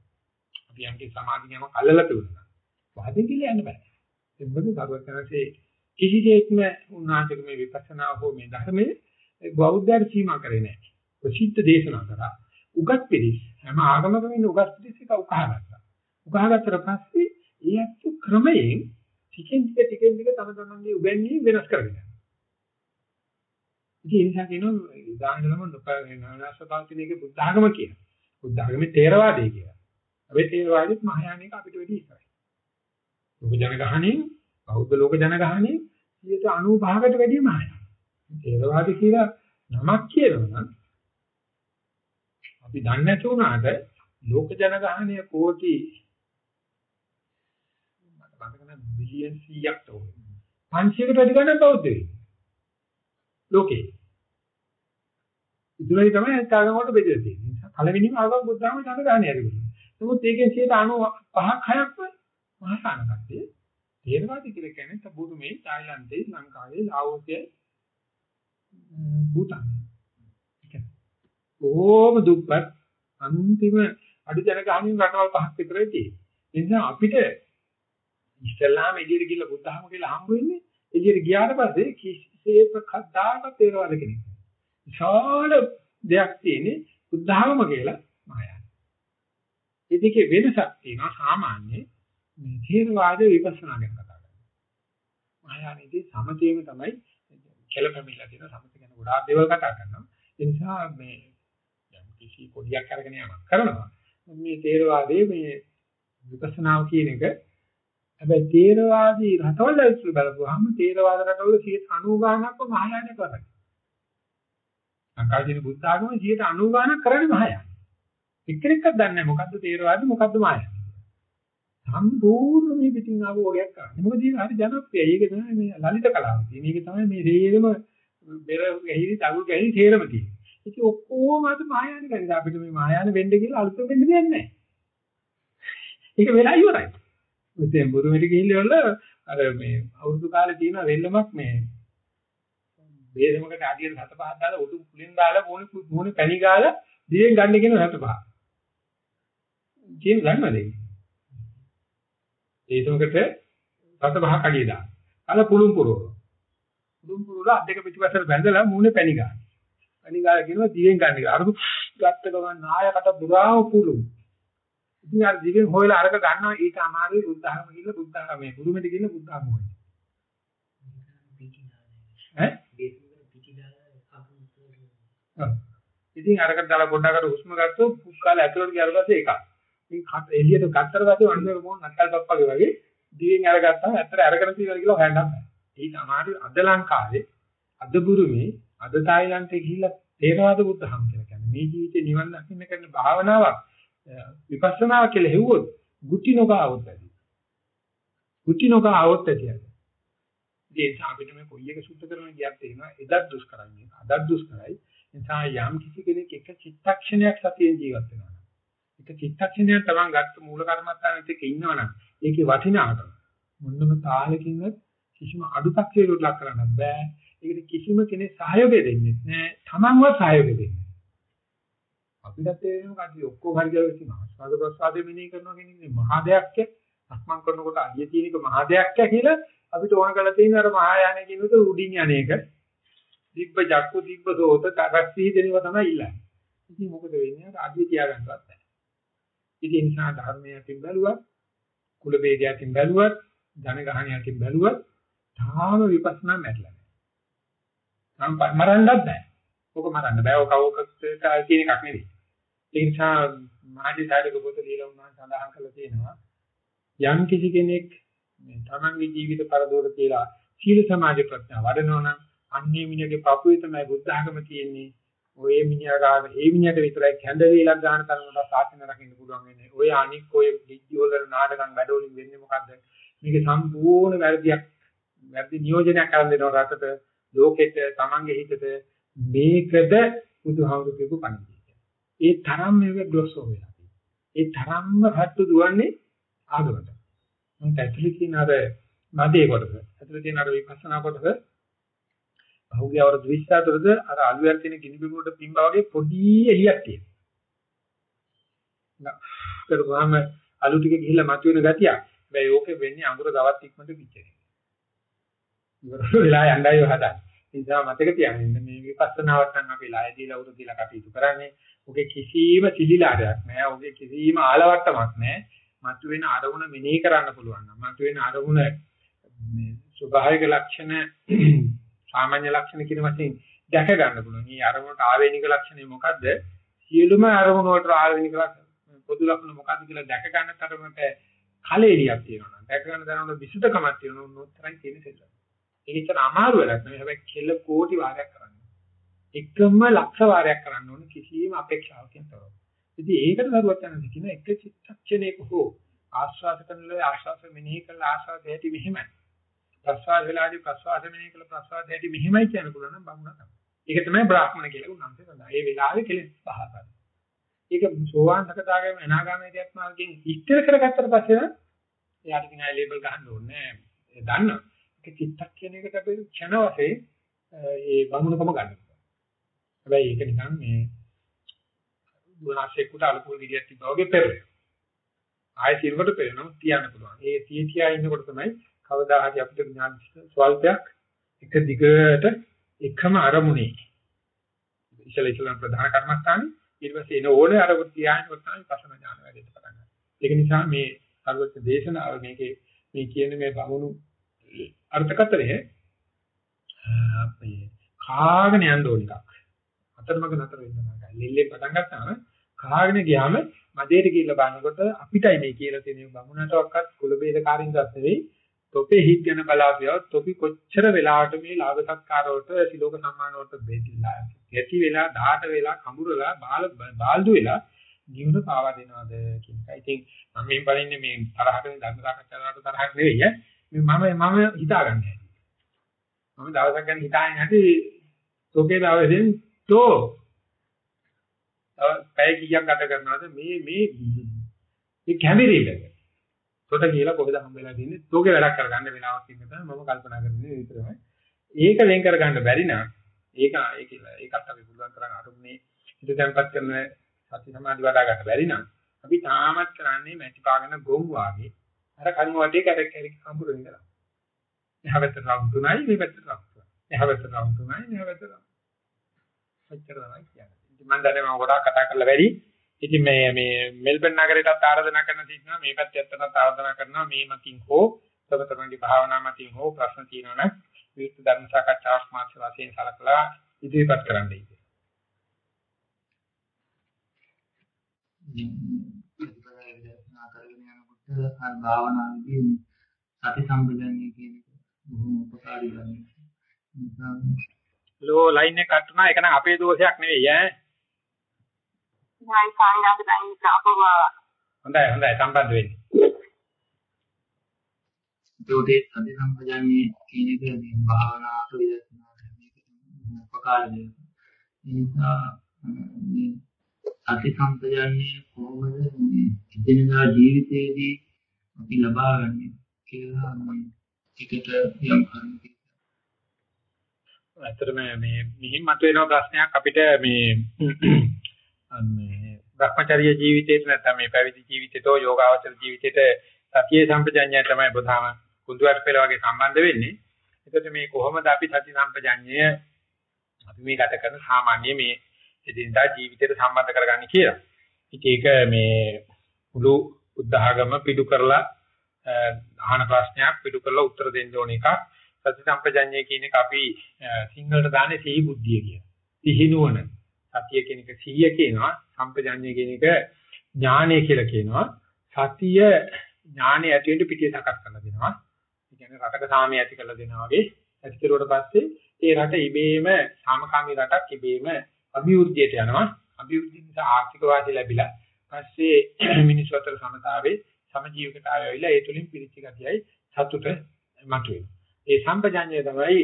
අපි යම්කි සමාධියම කල්ලලා තිබුණා. වාදෙන් කියලා යන්න බෑ. ඒ මොකද සර්වඥාන්සේ කිසිසේත්ම උන්වහන්සේගේ මේ විපස්සනා හෝ මේ ධර්මයේ බෞද්ධයන් සීමා කරේ නැහැ. ප්‍රසිද්ධ දේශනා කරා. උගත් පිළිස් හැම ආගමකම ඉන්න උගත් පිළිස් එක උකහාගත්තා. උකහාගත්තට පස්සේ ඒ අත්තු ක්‍රමයෙන් ටිකෙන් ටික ටිකෙන් ටික තම තමන්ගේ උගන්වීම් වෙනස් කරගෙන යනවා. ඉතින් ඒ නිසා කියනවා උදාහරණයක් නොපෑනස්වභාවින එක බුද්ධ ආගම කියනවා. බුද්ධ ආගමේ තේරවාදය කියලා. හැබැයි තේරවාදෙත් මහායානික අපිට වැඩි ඉස්සරයි. ලෝක ජනගහණයෙන් බෞද්ධ ලෝක ජනගහණයෙන් 95කට වැඩිය මහායාන. තේරවාද කියලා නමක් කියනවා නම් අපි දන්නේ නැති වුණාට ලෝක ජනගහණය කෝටි මට මතක නැහැ බිලියන් 100ක් තෝරන 500කට වැඩි ගණන් බෞද්ධ වෙන්නේ ලෝකේ. ඉතුරුයි තමයි අත්කාගම වලට බෙදලා තියෙන්නේ. පළවෙනිම ආගම බුද්ධාම ජනගහණය හරි නමුත් ඒකෙන් 95ක් 6ක්ම මහාසාන කට්ටිය තේරවාදී කියලා කියන්නේ තබුරු මේ තායිලන්තේ ලංකාවේ ලාෝසයේ භූතානේ ඕම දුප්පත් අන්තිම අඩු ජන ගහමින් රටවල් පහක් විතරයි තියෙන්නේ. ඒ නිසා අපිට ඉස්ලාම එළියට ගිහලා බුද්ධහම කියලා හම්බ වෙන්නේ එළියට ගියාට පස්සේ කිසිසේත් කද්දාක තේරවාද කෙනෙක්. විශාල දෙයක් තියෙන්නේ බුද්ධහම කියලා මායයි. ඒ දෙකේ වෙනසක් තියෙනවා සාමාන්‍ය මේ තේරවාද විපස්සනා ගැන කතා කරනවා. මායානේදී සමතේම තමයි කෙලපැමිණලා තියෙන සමත ගැන ගොඩාක් දේවල් කතා කරනවා. ඒ නිසා මේ යම් කිසි පොඩියක් අරගෙන යමක් කරනවා. මේ තේරවාදයේ මේ විපස්සනාව කියන එක හැබැයි තේරවාදී රටවල් ඇතුළේ බලපුවාම තේරවාද රටවල 90 ගානක්ව මහායාන කරන්නේ. ලංකාවේ බුද්ධ ආගම 90 ගානක් කරන්නේ මහායාන. එක්කෙනෙක්වත් දන්නේ නැහැ මොකද්ද තේරවාද මොකද්ද මහායාන. සම්පූර්ණ මේ පිටින් ආව ඕගයක් කරන්නේ. මොකද ඒක හරි ජනප්‍රියයි. ඒක තමයි මේ ලලිත කලාව තියෙන්නේ. මේක තමයි මේ රේරම බෙර ගැහිලි තගු ගැහිලි තේරම තියෙන්නේ. ඉතින් ඔක්කොම අද මහායාන ගන්නේ. අපිට මේ මහායාන වෙන්න කියලා අලුතෙන් වෙන්න දෙයක් නැහැ. ඒක වෙලා ඉවරයි. ඉතින් බුරුමෙට ගිහිල්ලා අර මේ අවුරුදු කාලේ තියෙන වෙල්ලමක් මේ බේරමකට අඩියට හත පහක් දාලා උඩු පුලින් දාලා මොනේ මොනේ පැණි ගාලා දිවෙන් ගන්න කියන හත පහ. කියන ගන්නවද ඒක? ඒතමකට හත පහක් අඩිය දාන. අර පුළුම් පුරවන. පුළුම් පුරවලා අත් දෙක පිටිපස්සට බැඳලා මොනේ පැණි ගන්න. පැණි ගාලා කියනවා දිවෙන් ගන්න කියලා. අර ගත්ත ගමන් නායකට දුරාව පුළුම්. ඉතින් අර දිවෙන් හොයලා අරක ගන්නවා ඒක අමාරුයි බුද්ධහම ගිහිල්ලා බුද්ධහම මේ ගුරුමෙට ගිහිල්ලා බුද්ධහම හොයන. ඈ? ඉතින් අරකට දාලා පොඩ්ඩකට හුස්ම ගත්තොත් පුස් කාලේ ඇතුළට ගියාට පස්සේ එකක්. ඉතින් එළියට ගත්තට පස්සේ වන්දේ මොන නත්තල් පප්පගේ වගේ දිවෙන් අරගත්තාම ඇත්තට අරගෙන තියෙනවා කියලා හොයන්න බෑ. ඒක අමාරුයි අද ලංකාවේ අද බුරුමේ අද තායිලන්තේ ගිහිල්ලා තේරවාද බුද්ධහම කියලා කියන්නේ මේ ජීවිතේ නිවන් දකින්න කරන භාවනාවක් විපස්සනා කියලා හෙව්වොත් ගුටි නොගාවොත් ඇති. ගුටි නොගාවොත් ඇති. ඒ නිසා අපිට මේ කොයි එක සුද්ධ කරන ගියත් එනවා එදත් දුෂ්කරයි අදත් දුෂ්කරයි. ඒ නිසා යම් කිසි කෙනෙක් එක චිත්තක්ෂණයක් සතියෙන් ජීවත් වෙනවා. එක චිත්තක්ෂණයක් තමන් ගත්ත මූල කර්මස්ථානෙත් එක්ක ඉන්නවනම් ඒකේ වටිනාකම මොන්නම තාලකින්වත් කිසිම අඩුතක් හේතුවක් ලක් කරන්න බෑ. ඒකට කිසිම කෙනෙක් සහයෝගය දෙන්නේ නැහැ. තමන්වත් සහයෝගය දෙන්නේ අපිට තේරෙන කටි ඔක්කොම හරි කියලා ඉතින් ආස්වාද ප්‍රසාදෙ මෙනෙහි කරනවා කියන්නේ මහා දෙයක් අක්මන් කරනකොට අඩිය තියෙන එක මහා දෙයක් කියලා අපිට ඕන කරලා තියෙන අර මහා යානෙ කියනකොට උඩින් යන්නේක දිබ්බ ජක්කු දිබ්බ සෝත තරස්සී දෙනවා තමයි ඉල්ලන්නේ. ඉතින් මොකද වෙන්නේ අර අඩිය තියාගන්නවත් නැහැ. ඉතින් ඒ නිසා ධර්මයෙන් බැලුවත් කුල ભેදයෙන් බැලුවත් ධන ගහණයකින් බැලුවත් තාම විපස්සනා මැරලා නැහැ. තාම මරන්නත් බෑ. ඔක මරන්න බෑ. ඔක කවුකත් කියන එකක් නෙවෙයි. ඒ නිසා මාධ්‍යසාරික පොත ලියලා උන්වහන්සේ සඳහන් කරලා තියෙනවා යම් කිසි කෙනෙක් මේ තමන්ගේ ජීවිත පරදෝර කියලා සීල සමාධි ප්‍රඥා වඩනවා නම් අන්නේ මිනිහගේ පපුවේ තමයි බුද්ධ ආගම තියෙන්නේ. ඔය මිනිහා ගාන ඒ මිනිහට විතරයි කැඳ වේලක් ගන්න තරමට සාසන රකින්න පුළුවන් වෙන්නේ. ඔය අනික් ඔය දිග්ගි වල නාටකම් වැඩවලින් වෙන්නේ මොකද්ද? මේක සම්පූර්ණ වැරදියක් වැරදි නියෝජනයක් කරන් දෙනවා රටට, ලෝකෙට, තමන්ගේ හිතට මේකද බුදුහාමුදුරු කියපු පණිවිඩය. ඒ තරම් මේක ග්ලොස්සෝ වෙලා තියෙනවා. ඒ තරම්ම හත්තු දුවන්නේ ආගමට. මොකද ඇතුලේ තියෙන අර මදේ කොටස. ඇතුලේ තියෙන අර විපස්සනා කොටස බහුගිය අවුරුදු 20 අතරද අර අලුයන් තියෙන ගිනි බිමුවට පිම්බා වගේ පොඩි එළියක් තියෙනවා. කරපුවාම අලු ටික ගිහිල්ලා මතුවෙන ගතිය. හැබැයි ඕකේ වෙන්නේ අඟුර ගවත් ඉක්මනට පිච්චෙන. ඉවර වෙලා යන්නයි හදන්නේ. ඒ නිසා මතක තියාගන්න මේ විපස්සනාවට නම් අපි ලය දීලා උරු දීලා කටයුතු කරන්නේ. ඔගේ කිසිම සිලිලාරයක් නැහැ. ඔගේ කිසිම ආලවට්ටමක් නැහැ. මතුවෙන අරමුණ මෙනෙහි කරන්න පුළුවන් නම් මතුවෙන අරමුණ මේ ස්වභාවික ලක්ෂණ සාමාන්‍ය ලක්ෂණ කියන වශයෙන් දැක ගන්න පුළුවන්. මේ අරමුණට ආවේනික ලක්ෂණය මොකද්ද? සියලුම අරමුණ වලට ආවේනික ලක්ෂණ පොදු ලක්ෂණ මොකද්ද කියලා දැක ගන්න තරමට කලෙලියක් තියෙනවා. දැක ගන්න තරමට විසුද්ධකමක් තියෙනවා. උන්තරයි තියෙන සෙල්ලම. ඒක ඉතන අමාරු වැඩක් නෙවෙයි. හැබැයි කෙල කෝටි වාරයක් කරන්න. එකම ලක්ෂ වාරයක් කරන්න ඕන කිසිම අපේක්ෂාවකින් තොරව. ඉතින් ඒකට දරුවත් යන කියන එක චිත්තක්ෂණයක හෝ ආශ්වාස කරනලා ආශ්වාස මෙනෙහි කරලා ආශ්වාස ඇති මෙහිමයි. ප්‍රශ්වාස වෙලාදී ප්‍රශ්වාස මෙනෙහි කරලා ප්‍රශ්වාස ඇති මෙහිමයි කියන පුළුවන් නම් බමුණා තමයි. ඒක තමයි බ්‍රාහ්මණ කියලා උන්වහන්සේ සඳහන්. ඒ වෙලාවේ කෙලෙස් පහ කරනවා. ඒක සෝවාන් සකදාගම අනාගාමීදියත් මාර්ගයෙන් ඉස්තර කරගත්තට පස්සේ එයාට කියන ලේබල් ගහන්න ඕනේ නෑ. ඒ දන්නවා. ඒක චිත්තක්ෂණයකට අපි ක්ෂණ වශයෙන් ඒ බමුණකම ගන්නවා. හැබැයි ඒක නිකන් මේ දුනාසෙකුට අලුකුල් ගෙඩියක් තිබ්බා වගේ පෙරේ. ආයෙ සිරුරට පෙරෙනවා තියන්න පුළුවන්. ඒ තිය තියා ඉන්නකොට තමයි කවදා හරි අපිට ඥාන ස්වල්පයක් එක දිගට එකම අරමුණේ ඉතල ඉතල ප්‍රධාන කර්මස්ථානේ ඊට පස්සේ එන ඕනේ අරමුණ තියාගෙන තමයි පසන ඥාන වැඩේට පටන් ගන්න. ඒක නිසා මේ සර්වත්‍ය දේශනාව මේකේ මේ කියන මේ බමුණු අර්ථකතරය අපේ කාගෙන යන්න ඕන එකක්. අතරමඟ නතර වෙන්න නෑ. ලිල්ලේ පටන් ගත්තාම කාගෙන ගියාම මදේට කියලා බලනකොට අපිටයි මේ කියලා තියෙන බමුණටවත් කුල බේදකාරින්වත් නෙවෙයි තොපේ හිත් ගැන බලාපියව තොපි කොච්චර වෙලාවට මේ ලාභ සත්කාර වලට සිලෝක සම්මාන වලට බෙදලා ඇති වෙලා 18 වෙලා කඹුරලා බාල බාල්දු වෙලා ජීවන පාවා දෙනවද කියන එක. ඉතින් මම මේ බලන්නේ මේ තරහට ධර්ම සාකච්ඡාවට තරහක් නෙවෙයි ඈ. මේ මම මම හිතාගන්නේ. මම දවසක් ගැන හිතාගෙන නැති තෝකේ දවසෙන් තෝ පැය කීයක් ගත කරනවද මේ මේ මේ කැමරිල්ල තොට කියලා කොහෙද හම්බෙලා තින්නේ තෝකේ වැඩක් කරගන්න වෙලාවක් ඉන්න තමයි මම කල්පනා කරන්නේ විතරයි ඒක වෙන් කරගන්න බැරි නම් ඒක ඒක ඒකත් අපි පුළුවන් තරම් අරුන්නේ හිත තැම්පත් කරන සති සමාධි වඩා ගන්න බැරි නම් අපි තාමත් කරන්නේ මැටි පාගන ගොම් වාගේ අර කන් වටේ කැරක් කැරක් හම්බුර ඉඳලා. එහා පැත්තට රවුම් තුනයි මේ පැත්තට රවුම් තුනයි එහා පැත්තට රවුම් තුනයි මෙහා පැත්තට රවුම් ඔච්චර තමයි කියන්නේ. ඉතින් මම දන්නේ මම ගොඩාක් කතා කරලා වැඩි. ඉතින් මේ මේ මෙල්බන් නගරයටත් ආරාධනා කරන තියෙනවා මේ පැත්තට යත්තනත් ආරාධනා කරනවා මේ මතින් හෝ තව තමන්ගේ භාවනා මතින් හෝ ප්‍රශ්න තියෙනවා නම් විවිධ ධර්ම සාකච්ඡාවක් මාත් වශයෙන් සලකලා ඉදිරිපත් කරන්න ඉතින් විදර්ශනා කරගෙන යනකොට අර භාවනාවේදී සති සම්පජන්‍ය කියන එක බොහොම උපකාරී ගන්නවා. ලෝ ලයින් එක කට් වුණා ඒක නම් අපේ දෝෂයක් නෙවෙයි ඈ. නයි සංඝාත දැන් අපව හොඳයි හොඳයි සම්බන්ධ වෙන්නේ. ඒකේ සති සම්පජන්‍ය කියන එක මේ භාවනාවට විදර්ශනා මේක උපකාරී දෙයක්. ඒ නිසා මේ සති සම්පජන්‍ය කොහොමද මේ එදිනදා ජීවිතයේදී අපි ලබා ගන්නේ කියලා මේ එකට යම් කරුණක් ඇත්තටම මේ මිහින් මතුවෙන ප්‍රශ්නයක් අපිට මේ මේ භ්‍රමචර්ය ජීවිතේට නැත්නම් මේ පැවිදි ජීවිතේට යෝගාවචර ජීවිතේට සතියේ සම්පජඤ්ඤය තමයි ප්‍රධාන කුඳුරට පෙළ වගේ සම්බන්ධ වෙන්නේ. ඒකට මේ කොහොමද අපි සති සම්පජඤ්ඤය අපි මේ ගත කරන සාමාන්‍ය මේ එදිනදා ජීවිතයට සම්බන්ධ කරගන්නේ කියලා. ඉතින් ඒක මේ මුළු උද්ධාගම පිටු කරලා අහන ප්‍රශ්නයක් පිටු කරලා උත්තර දෙන්න ඕන එකක්. සති සම්පජඤ්ඤය කියන එක අපි සිංහලට දාන්නේ සිහි බුද්ධිය කියන. සිහිනුවන. සතිය කියන එක සිහිය කියනවා. සම්පජඤ්ඤය කියන එක ඥානය කියලා කියනවා. සතිය ඥානය ඇති වෙන්න පිටිය සකස් කරලා දෙනවා. ඒ කියන්නේ රටක සාමය ඇති කරලා දෙනවා වගේ ඇති කරුවට පස්සේ ඒ රට ඉබේම සාමකාමී රටක් ඉබේම අභිවෘද්ධියට යනවා. අභිවෘද්ධිය නිසා ආර්ථික වාසි ලැබිලා පස්සේ මිනිස්සු අතර සමතාවේ සමජීවකතාවය ඇවිල්ලා ඒ තුලින් පිරිච්ච ගතියයි සතුට මතුවෙනවා. ඒ සම්පජාඤ්ඤය තමයි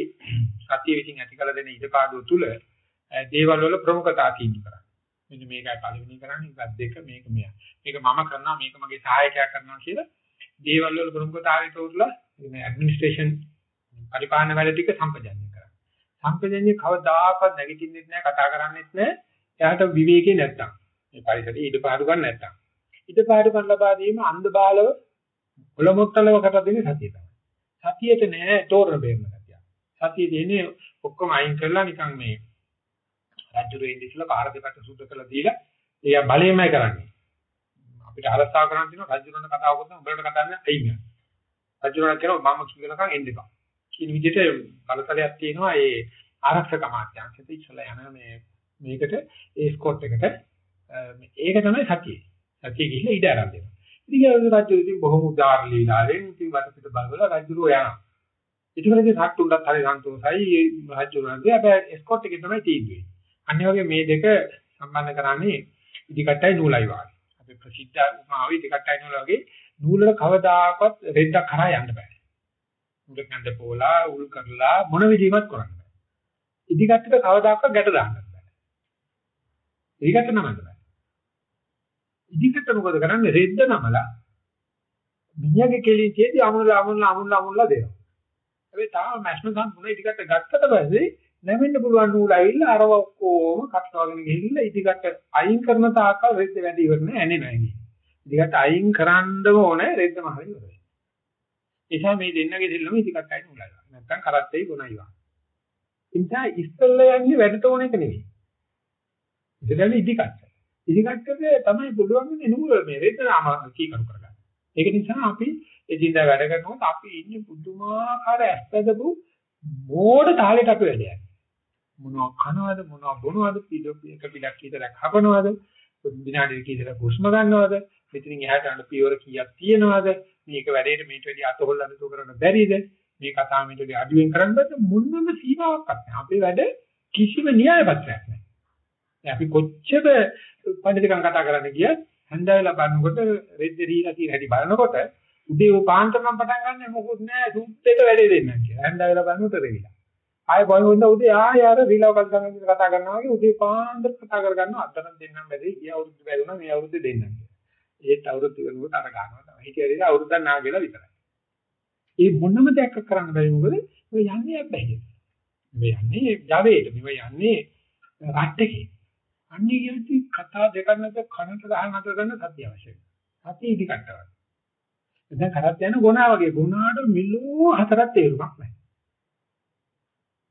සතිය විසින් ඇති කළ දෙන ඉඩපාඩුව තුල දේවල් වල ප්‍රමුඛතාව තීන්දුව කරන්නේ. මෙන්න මේකයි පළවෙනි කරන්නේ ඉතින් දෙක මේක මෙයා. මේක මම කරනවා මේක මගේ සහායකයා කරනවා කියලා දේවල් වල ප්‍රමුඛතාවය තෝරලා මේ ඇඩ්මිනිස්ට්‍රේෂන් පරිපාලන වැඩ ටික සම්පජාඤ්ඤය කරන්නේ. සම්පජාඤ්ඤය කවදාකවත් නැගිටින්නෙත් නැහැ කතා කරන්නෙත් නැහැ. එයාට විවේකේ නැත්තම්. මේ පරිසරයේ ඉඩපාඩු ගන්න නැත්තම්. ඉඩපාඩු ගන්න ලබා දීම අන්ධ බාලව ඔලොමොත්තලව කට දෙන්නේ සතිය තමයි. සතියට නෑ තෝරන බේරන ගතිය. සතිය දෙන්නේ ඔක්කොම අයින් කරලා නිකන් මේ රාජ්‍යරේ ඉඳිසලා කාර දෙකට සුද්ධ කරලා දීලා එයා බලයෙන්මයි කරන්නේ. අපිට අරස්ථාව කරන්න තියෙනවා රාජ්‍යරණ කතාව කරන උඹලට කතා කරන්න අයින්. රාජ්‍යරණ කියනවා මම කියනකම් එන්න එපා. කියන විදිහට බලතලයක් තියෙනවා ඒ ආරක්ෂක අමාත්‍යාංශයට ඉස්සලා යන මේ මේකට ඒ ස්කොට් එකට ඒක තමයි සතිය. සතිය ගිහිල්ලා ඉඩ ආරම්භ වෙනවා. ඉතින් ඒ රාජ්‍ය ඉතින් බොහොම උදාර ලීලාවෙන් ඉතින් වටපිට බලවල රාජ්‍යරෝ යනවා. ඊට පස්සේ සට්ටුන්ටත් හරි සන්තෝෂයි රාජ්‍යරෝන්ගේ හැබැයි ස්කොට් එකේ තමයි තියෙන්නේ. අනිත් වගේ මේ දෙක සම්බන්ධ කරන්නේ ඉදිකටයි නූලයි වගේ. අපි ප්‍රසිද්ධ උපමාව ඉදිකටයි නූල වගේ නූලට කවදාකවත් රෙද්දක් කරා යන්න බෑ. උඩ කන්ද පොලා උල් කරලා මොන විදිහවත් කරන්න බෑ. ඉදිකටට කවදාකවත් ගැට දාන්න බෑ. ඉදිකට නමන්න බෑ. ඉදිකට මොකද කරන්නේ රෙද්ද නමලා මිනිහගේ කෙලින් තියදී අමුණලා අමුණලා අමුණලා අමුණලා දෙනවා. හැබැයි තාම මැෂ්ම සම්පූර්ණ ඉදිකට ගත්තට පස්සේ නැවෙන්න පුළුවන් නූල ඇවිල්ලා අරව ඔක්කොම කට්ටවගෙන ගිහිල්ලා ඉදිකට අයින් කරන තාක්කල් රෙද්ද වැඩි ඉවර නෑ ඇනේ නෑ කියන්නේ. ඉදිකට අයින් කරන්නම ඕනේ රෙද්දම හරි ඉවරයි. එසා මේ දෙන්නගේ දෙල්ලම ඉදිකට අයින් නූලයි. නැත්තම් කරත්තේ ගුණයි වා. ඉතින් ඉස්සෙල්ලා යන්නේ වැඩට ඕන එක නෙවෙයි. ඉතින් ඉදිකට. ඉදිකට්ටේ තමයි පුළුවන් නූල මේ රෙද්දම කීකරු කරගන්න. ඒක නිසා අපි එදින්දා වැඩ කරනකොට අපි ඉන්නේ පුදුමාකාර ඇස්පදපු මෝඩ තාලෙට අපි වැඩ යන්නේ. මොනවා කනවද මොනවා බොනවද පිළ එක පිළක් කීතරක් හපනවද විනාඩි කීතරක් හුස්ම ගන්නවද මෙතනින් එහාට යන පියවර කීයක් තියෙනවද මේක වැඩේට මේට වැඩි අතහොල්ලන්න තු කරන්න බැරිද මේ කතාව මේට වැඩි අඩුවෙන් කරන්න බෑ මොනම සීමාවක් නැහැ අපේ වැඩ කිසිම න්‍යාය පත්‍රයක් නැහැ අපි කොච්චර පඬිතුකම් කතා කරන්න ගියත් හන්දෑවලා බලනකොට රෙද්ද දීලා තියෙන හැටි බලනකොට උදේ ਉਹ පාන්තරම් පටන් ගන්න මොකුත් නැහැ සුත්තේට වැඩේ දෙන්නම් කියලා. හන්දෑවලා බලනකොට රෙවිලා. ආයෙ බොහොම උදේ ආයෙ අර රිලවකල් ගන්න කතා කරනවා වගේ උදේ පාන්දර කතා කර ගන්නවා අතරම් දෙන්නම් බැරි. ඊ අවුරුදු බැරිුණා මේ අවුරුද්දේ දෙන්නම් කියලා. ඒත් අවුරුදු වෙනකොට අර ගන්නවා තමයි. හිතේරිද අවුරුද්දක් නාගෙලා විතරයි. ඒ මොනම දෙයක් කරන්න බැරි මොකද? ඔය යන්නේ අප්පැයි. මේ යන්නේ ජවයට. මේ යන්නේ රට්ටකේ. අන්නේ කියති කතා දෙකක් නැත කනට ගහන අතර ගන්න සත්‍ය අවශ්‍යයි. සත්‍ය ඉදි කට්ටවක්. දැන් කරත් යන ගුණා වගේ ගුණාට මිලෝ හතරක් තේරුමක් නැහැ.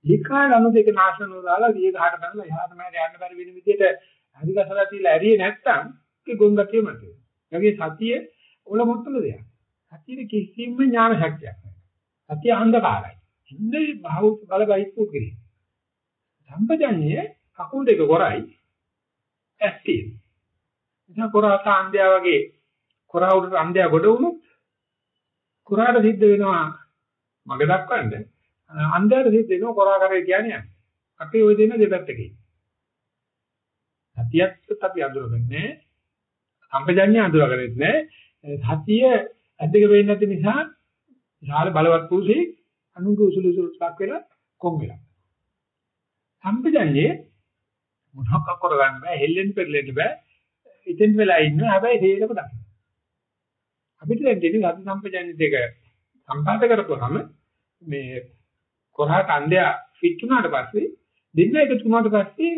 ඒකාල අනු දෙක නාශනෝ දාලා විය ගහට බැලලා එහාට මෙහාට යන්න බැරි වෙන විදිහට හරි ගසලා තියලා ඇරියේ නැත්තම් ඒ ගොංගතිය මත. ඒගේ සතිය ඔල මොත්තල දෙයක්. සතියේ කිසිම ඥාන ශක්තියක් නැහැ. සතිය අන්ධකාරයි. ඉන්නේ බහුත් බල බයිස්පුත් ගිරි. සම්පජඤ්ඤය කකුල් දෙක කොරයි ඇස්තිය. ඉතින් කොරාට අන්ධයා වගේ කොරා උඩට අන්ධයා ගොඩ වුණොත් කොරාට සිද්ධ වෙනවා මග දක්වන්න අන්ධයාට සිද්ධ වෙනවා කොරා කරේ කියන්නේ අපි ওই දෙන දෙපැත්තකින්. සතියත් අපි අඳුරගන්නේ සම්පජඤ්ඤය අඳුරගන්නේ නැහැ. සතිය ඇද්දක වෙන්නේ නැති නිසා විශාල බලවත් පුරුෂේ අනුගේ උසුළු උසුළු ටක් වෙලා කොම් වෙලා. සම්පජඤ්ඤේ මොනක් කරගන්න බෑ හෙල්ලෙන්න පෙරලෙන්න බෑ ඉතින් වෙලා ඉන්නවා හැබැයි තේරෙම දකින්න අපිට දැන් දෙවි සති සම්පජාන්‍ය දෙක සම්පාද කරපුවාම මේ කොරහට අන්දයා ෆිට වුණාට පස්සේ දෙන්න එකතු වුණාට පස්සේ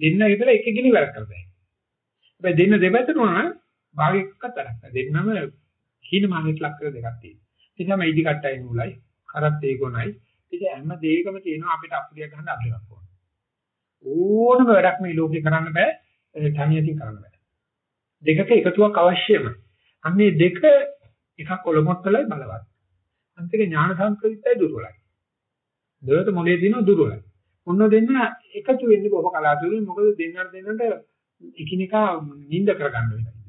දෙන්න විතර එකකින් ඉවර කරගන්න. හැබැයි දෙන්න දෙපැත්තට උනා භාගයක්වත් වැඩක් නැහැ. දෙන්නම හීනමානෙට ලක් කර දෙකක් තියෙනවා. ඒ තමයි ඉදි කට්ටයි නූලයි කරත් ඒගොනයි. ඉතින් හැම දෙයකම තියෙනවා අපිට අප්‍රිය ගන්න අප්‍රියක් ඕන. ඕනම වැඩක් මේ ලෝකේ කරන්න බෑ තනියකින් කරන්න බෑ. දෙකක එකතුවක් අවශ්‍යමයි. අන්නේ දෙක එකක් ඔලොමොට්ටලයි බලවත්. අන්තික ඥාන සංකල්පයයි දුර්වලයි. දෙවට මොලේ දිනන දුර්වලයි. මොන දෙන්න එකතු වෙන්නේ බොහොම කලාතුරකින් මොකද දෙන්නට දෙන්නට එකිනෙකා නිඳ කරගන්න වෙනවා.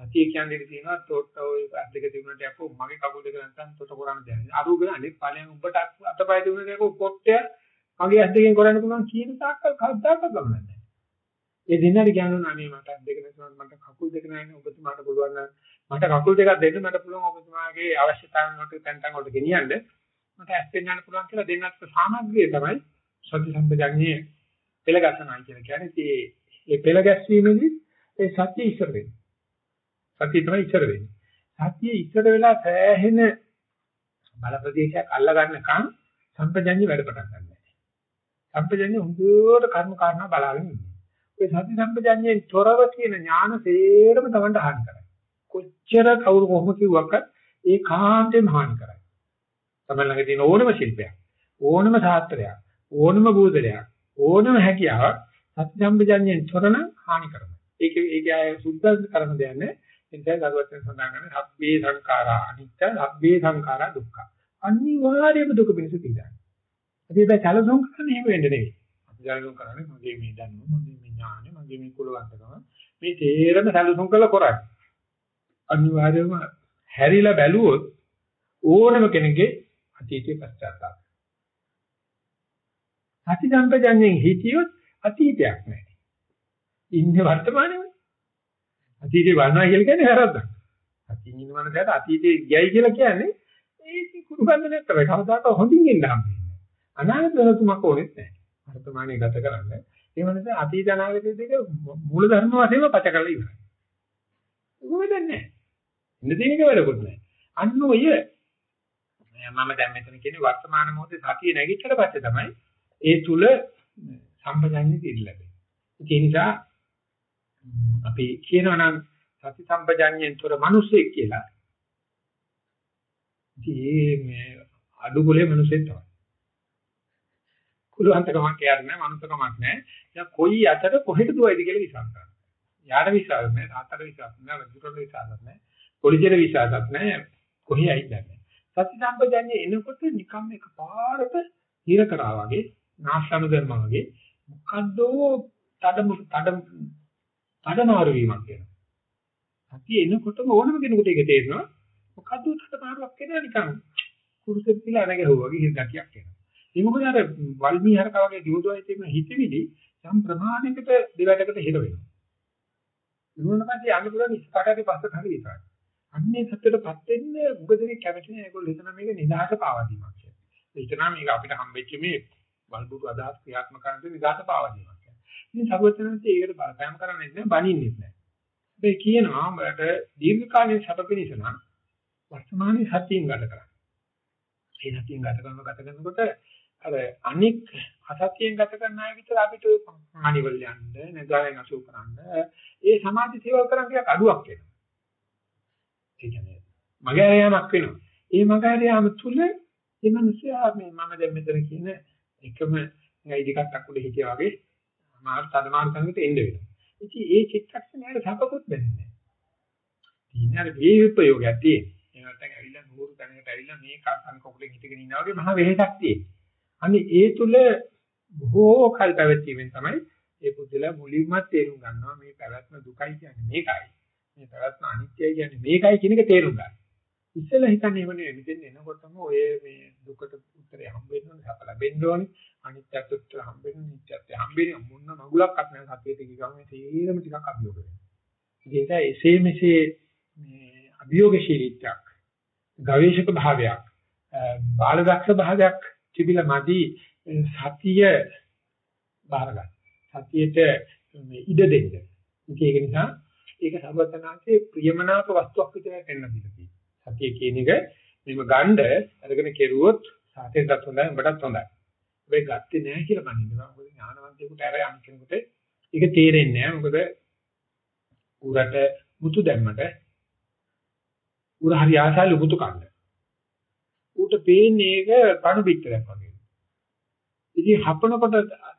සතිය කියන්නේ තියෙනවා තොට ඔය අත් දෙක තිබුණට යකෝ මගේ කකුල් දෙක නැත්තම් තොට කරන්න දෙන්නේ. අරුගෙන අනිත් ඵලයන් උඹට අතපය තිබුණට යකෝ පොට්ටය මගේ අත් දෙකෙන් කරන්න පුළුවන් කියන තාක්කල් කවදාකවත් ගමන් නැහැ. ඒ දිනට කියනවා අනේ මට අත් දෙක නැතුනත් මට කකුල් දෙක නැහැ ඔබතුමාට පුළුවන් නම් මට කකුල් දෙකක් දෙන්න මට පුළුවන් ඔබතුමාගේ අවශ්‍යතාවන් වලට තැන් තැන් වලට ගෙනියන්න මට ඇස් පෙන්වන්න පුළුවන් කියලා දෙන්නත් සාමග්‍රිය තමයි සති සම්පජඤ්ඤයේ පෙළගස්සනවා කියලා කියන්නේ. ඒ පෙළ ගැස්වීමේදී ඒ සත්‍ය ඉස්සර වෙන්නේ. සතිය තමයි ඉස්සර වෙන්නේ. සතිය ඉස්සර වෙලා සෑහෙන බල ප්‍රදේශයක් අල්ල ගන්නකම් සම්පජඤ්ඤ වැඩ පටන් ගන්නවා. සම්පජඤ්ඤ හොඳට කර්ම කාරණා බලාගෙන ඉන්නේ. ඔය සති සම්පජඤ්ඤයෙන් තොරව කියන ඥාන සේරම තමන්ට හානි කරයි. කොච්චර කවුරු කොහොම කිව්වක්වත් ඒ කාන්තේම හානි කරයි. තමයි ළඟ තියෙන ඕනම ශිල්පයක්, ඕනම සාත්‍රයක්, ඕනම බෝධලයක්, ඕනම හැකියාවක් සති සම්පජඤ්ඤයෙන් තොරන හානි කරනවා. ඒක ඒක ආය සුද්ධ කරන දෙයක් නෑ. එතෙන් දරුවචන සඳහන් කරන්නේ සබ්බේ සංඛාරා අනිත්‍ය සබ්බේ සංඛාරා දුක්ඛ. අනිවාර්යයෙන්ම දුක පිණිස තියෙනවා. අපි මේ සැලසුම් කරන්නේ එහෙම වෙන්න නෙවෙයි. අපි සැලසුම් කරන්නේ මගේ මේ දැනුම, මගේ මේ ඥානෙ, මගේ මේ කුලවන්තකම මේ තේරම සැලසුම් කරලා කරන්නේ. අනිවාර්යයෙන්ම හැරිලා බැලුවොත් ඕනම කෙනෙක්ගේ අතීතයේ පශ්චාත්තාප. අති සම්පජඤ්ඤයෙන් හිතියොත් අතීතයක් නැහැ. ඉන්නේ වර්තමානයේ අතීතේ වන්නා කියලා කියන්නේ වැරද්දක්. අතීතින් ඉන්නවන දැට අතීතේ ගියයි කියලා කියන්නේ ඒ කුරුබන්ද නැත්තර කවදාක හොඳින් ඉන්න හම්බෙන්නේ. අනාගත වෙනතුමක් ඕනෙත් නැහැ. වර්තමානයේ ගත කරන්න. ඒ වෙනස අතීත අනාගත දෙක මූල ධර්ම වශයෙන්ම පච කරලා ඉවරයි. ඒක වෙන්නේ නැහැ. ඉන්න දෙයක වැඩකුත් නැහැ. අන්න ඔය මම දැන් මෙතන කියන්නේ වර්තමාන මොහොතේ සතිය නැගිටතර පස්සේ තමයි ඒ තුල සම්පජඤ්ඤය තිරලැබෙන්නේ. ඒ නිසා අපි කියනවා නම් සති සම්පජාඤ්ඤයෙන් තොර මිනිසෙක් කියලා. ඉතින් මේ අඩු කුලේ මිනිසෙක් තමයි. කුලවන්තකමක් කියන්නේ මනුස්සකමක් නෑ. දැන් කොයි අතට කොහෙට දුවයිද කියලා විශ්වාස කරනවා. යාට විශ්වාස නෑ, තාත්තට විශ්වාස නෑ, වතුරට විශ්වාස නෑ, පොලිසියට විශ්වාසත් නෑ. කොහේ ඇයිද නැහැ. සති සම්පජාඤ්ඤය එනකොට නිකම් එකපාරට හිර කරා වගේ නාශන ධර්ම වගේ මොකද්ද තඩ තඩ තඩමාරු වීමක් වෙනවා. සතිය එනකොටම ඕනම කෙනෙකුට ඒක තේරෙනවා. මොකද්ද තඩමාරුවක් වෙනවා නිකන් කුරුසෙත් පිළා නැගහුවා වගේ හිර ගතියක් එනවා. ඒ මොකද අර වල්මීහරක වගේ දියුදුවයි තියෙන හිතවිලි සම් ප්‍රමාණයකට දෙවැටකට හිර වෙනවා. නුවණ පස්සේ යන්න පුළුවන් ඉස්කටේ පස්සට හරි විතරයි. අන්නේ සත්‍යයටපත් වෙන්න උගදෙනේ කැමති නෑ ඒගොල්ලෝ හිතන මේක නිදහස පාවා දීමක් කියලා. හිතනවා මේක අපිට හම්බෙච්ච මේ වල්බුරු අදහස් ක්‍රියාත්මක කරන නිදහස පාවා දීමක් කියලා. ඉතින් සර්වඥාන්සේ ඒකට බලපෑම් කරන්නේ නැහැ බනින්නේ නැහැ. මේ කියනවා ඔබට දීර්ඝකාලීන සැප පිණිස නම් වර්තමානයේ සතියෙන් ගත කරන්න. ඒ සතියෙන් ගත කරන ගත කරනකොට අර අනික් අසතියෙන් ගත කරන අය විතර අපිට මානිවල යන්න නගාවෙන් අසු කරන්න ඒ සමාධි සේවා කරන් ටිකක් අඩුවක් වෙනවා. ඒ කියන්නේ මගහැරයාමක් වෙනවා. ඒ මගහැරයාම තුල මේ මිනිස්සයා මේ මම දැන් මෙතන කියන එකම ඉදිකටක් උඩ හිටියා වගේ මාත් තදමාන තැනකට එන්න වෙනවා. ඉතින් ඒ චිත්තක්ෂණයට සපකුත් වෙන්නේ නැහැ. ඉන්නේ මේ උපයෝගයක් තියෙන. ඒ නැත්නම් ඇවිල්ලා නూరు තැනකට ඇවිල්ලා මේ කන් කකුලෙන් හිටගෙන ඉන්නා වගේ මහ වෙහෙසක් තියෙන. අනේ ඒ තුල බොහෝ කල් පැවතීමෙන් තමයි ඒ පුදුලා මුලින්ම තේරුම් ගන්නවා මේ පැවැත්ම දුකයි කියන්නේ මේකයි. මේ පැවැත්ම අනිත්‍යයි කියන්නේ මේකයි කියන එක තේරුම් ගන්න. ඉස්සෙල්ලා හිතන්නේ එහෙම නෙවෙයි. මෙතෙන් එනකොටම ඔය මේ දුකට උත්තරේ හම්බෙන්න ඕනේ, සප ලැබෙන්න ඕනේ. අනිත්‍යත් උත්තර හම්බෙන්න, නිත්‍යත් හම්බෙන්න මොන්න මගුලක්වත් නැහැ. සතියේ ගිහම මේ තේරම ටිකක් අභියෝග වෙනවා. ඒක එසේ මෙසේ මේ අභියෝගශීලීත්වයක්, ගවේෂක භාවයක්, බාලදක්ෂ භාවයක් තිබිලා මදි සතිය බාරගන්න. සතියට මේ ඉඩ දෙන්න. ඒක නිසා ඒක සර්වඥාන්සේ ප්‍රියමනාප වස්තුවක් විතරයි පෙන්වන්න දීලා තියෙන්නේ. සතිය කියන එක මෙම ගණ්ඩ අරගෙන කෙරුවොත් සාතේටත් හොඳයි උඹටත් හොඳයි. හැබැයි ගත්තේ නැහැ කියලා මනින්නවා. මොකද ඥානවන්තයෙකුට අර යම් කෙනෙකුට ඒක තේරෙන්නේ නැහැ. මොකද උරට මුතු දැම්මට උර හරි ආසාවල මුතු කන්න. ඌට පේන්නේ ඒක පණු පිටරයක් වගේ. ඉතින් හපනකොට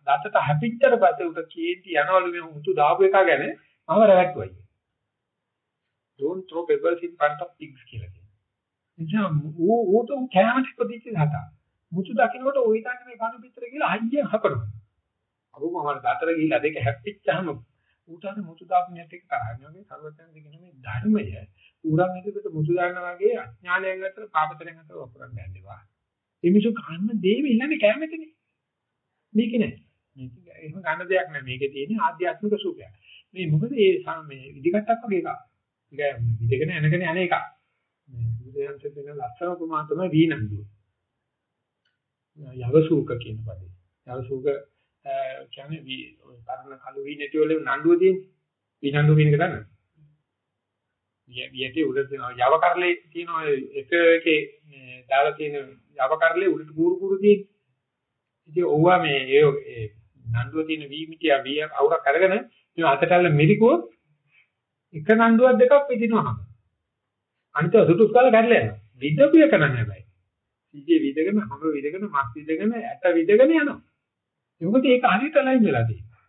දතට හැපිච්චට පස්සේ ඌට කේන්ති යනවලු මේ මුතු දාපු එක ගැන මම රැවට්ටුවයි. Don't throw pebbles in front of pigs කියලා කියනවා. එනිසා ඌ ඌට කැමති ප්‍රතිචි හතා. මුතු දකින්නකොට ඌ හිතන්නේ මේ කණු පිටර කියලා අයියෙන් හපනවා. අරුම මම දතර ගිහිල්ලා දෙක හැප්පිච්චාම ඌට අර මුතු දාපුණියත් එක්ක තරහන්නේ වගේ සර්වඥයන් දෙකින මේ ධර්මය ඌරන් හිතකට මුතු දාන්න වගේ අඥානයෙන් අතර පාපතරෙන් අතර වපුරන්න යන්නේවා. මේ මිසු කන්න දේ ඉල්ලන්නේ කැමතිනේ. මේක නෑ. මේක එහෙම ගන්න දෙයක් නෑ. මේකේ තියෙන ආධ්‍යාත්මික සුඛය. මේ මොකද මේ මේ ඉදිකටක් වගේ එකක්. ඒක විදගෙන යනකන යන එකක්. මේ බුදුයන්ට දෙන ලස්සන උපමා තමයි වීනන්දුව. යවසූක කියන පදේ. යවසූක කියන්නේ වී පරණ කළු වී නැති වල නණ්ඩුව තියෙන්නේ. වීනන්දුව කියන එක දන්නවද? වියටි උඩ තියෙන යව කරලේ තියෙන එක එකේ දාලා තියෙන යව කරලේ උඩට කූරු කූරු තියෙන්නේ. ඉතින් ඕවා මේ ඒ නණ්ඩුව තියෙන වී මිටිය වී අවුරක් අරගෙන මේ අතටල්ල මිරිකුවොත් එක නණ්ඩුවක් දෙකක් විදිනවා. අනිත සුටුස් කාලා කැඩලා යනවා. විදපු එක නෑ හැබැයි. සීජේ විදගෙන, හම විදගෙන, මස් විදගෙන, ඇට විදගෙන යනවා. මොකද ඒක හරියට ලයින් වෙලා තියෙනවා.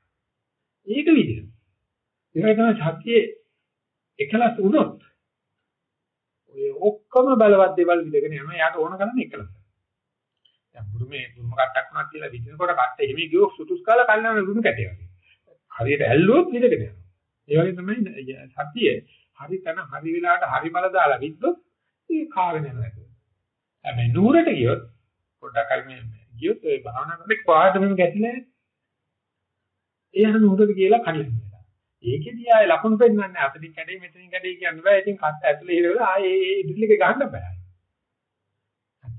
ඒක විදිනවා. ඒක තමයි සත්‍යයේ එකලස් වුණොත් ඔය ඔක්කොම බලවත් දේවල් විදගෙන යනවා. යාට ඕන කරන්නේ එකලස්. දැන් බුරුමේ බුරුම කට්ටක් වුණා කියලා විදිනකොට කට්ට එහෙම ගියෝ සුටුස් කාලා කල්ලාන බුරුම කැටේ වගේ. හරියට ඇල්ලුවොත් විදගෙන යනවා. ඒ වගේ තමයි සතිය හරි තැන හරි වෙලාවට හරි බල දාලා විද්දොත් ඒ කාගෙන යනවා. හැබැයි නూరుට ගියොත් පොඩ්ඩක් හරි මේ ගියොත් ඒ භාවනා කරන්නේ කොහාට මෙහෙම ගැටිලා ඒ යන නూరుට කියලා කඩලා. ඒකෙදී ආයේ ලකුණු පෙන්නන්නේ අතකින් කැඩේ මෙතනින් කැඩේ කියන්නේ බෑ. ඉතින් කත් ඇතුලේ ඉරලා ආයේ ඒ ඩ්‍රිල් එක ගන්න බෑ.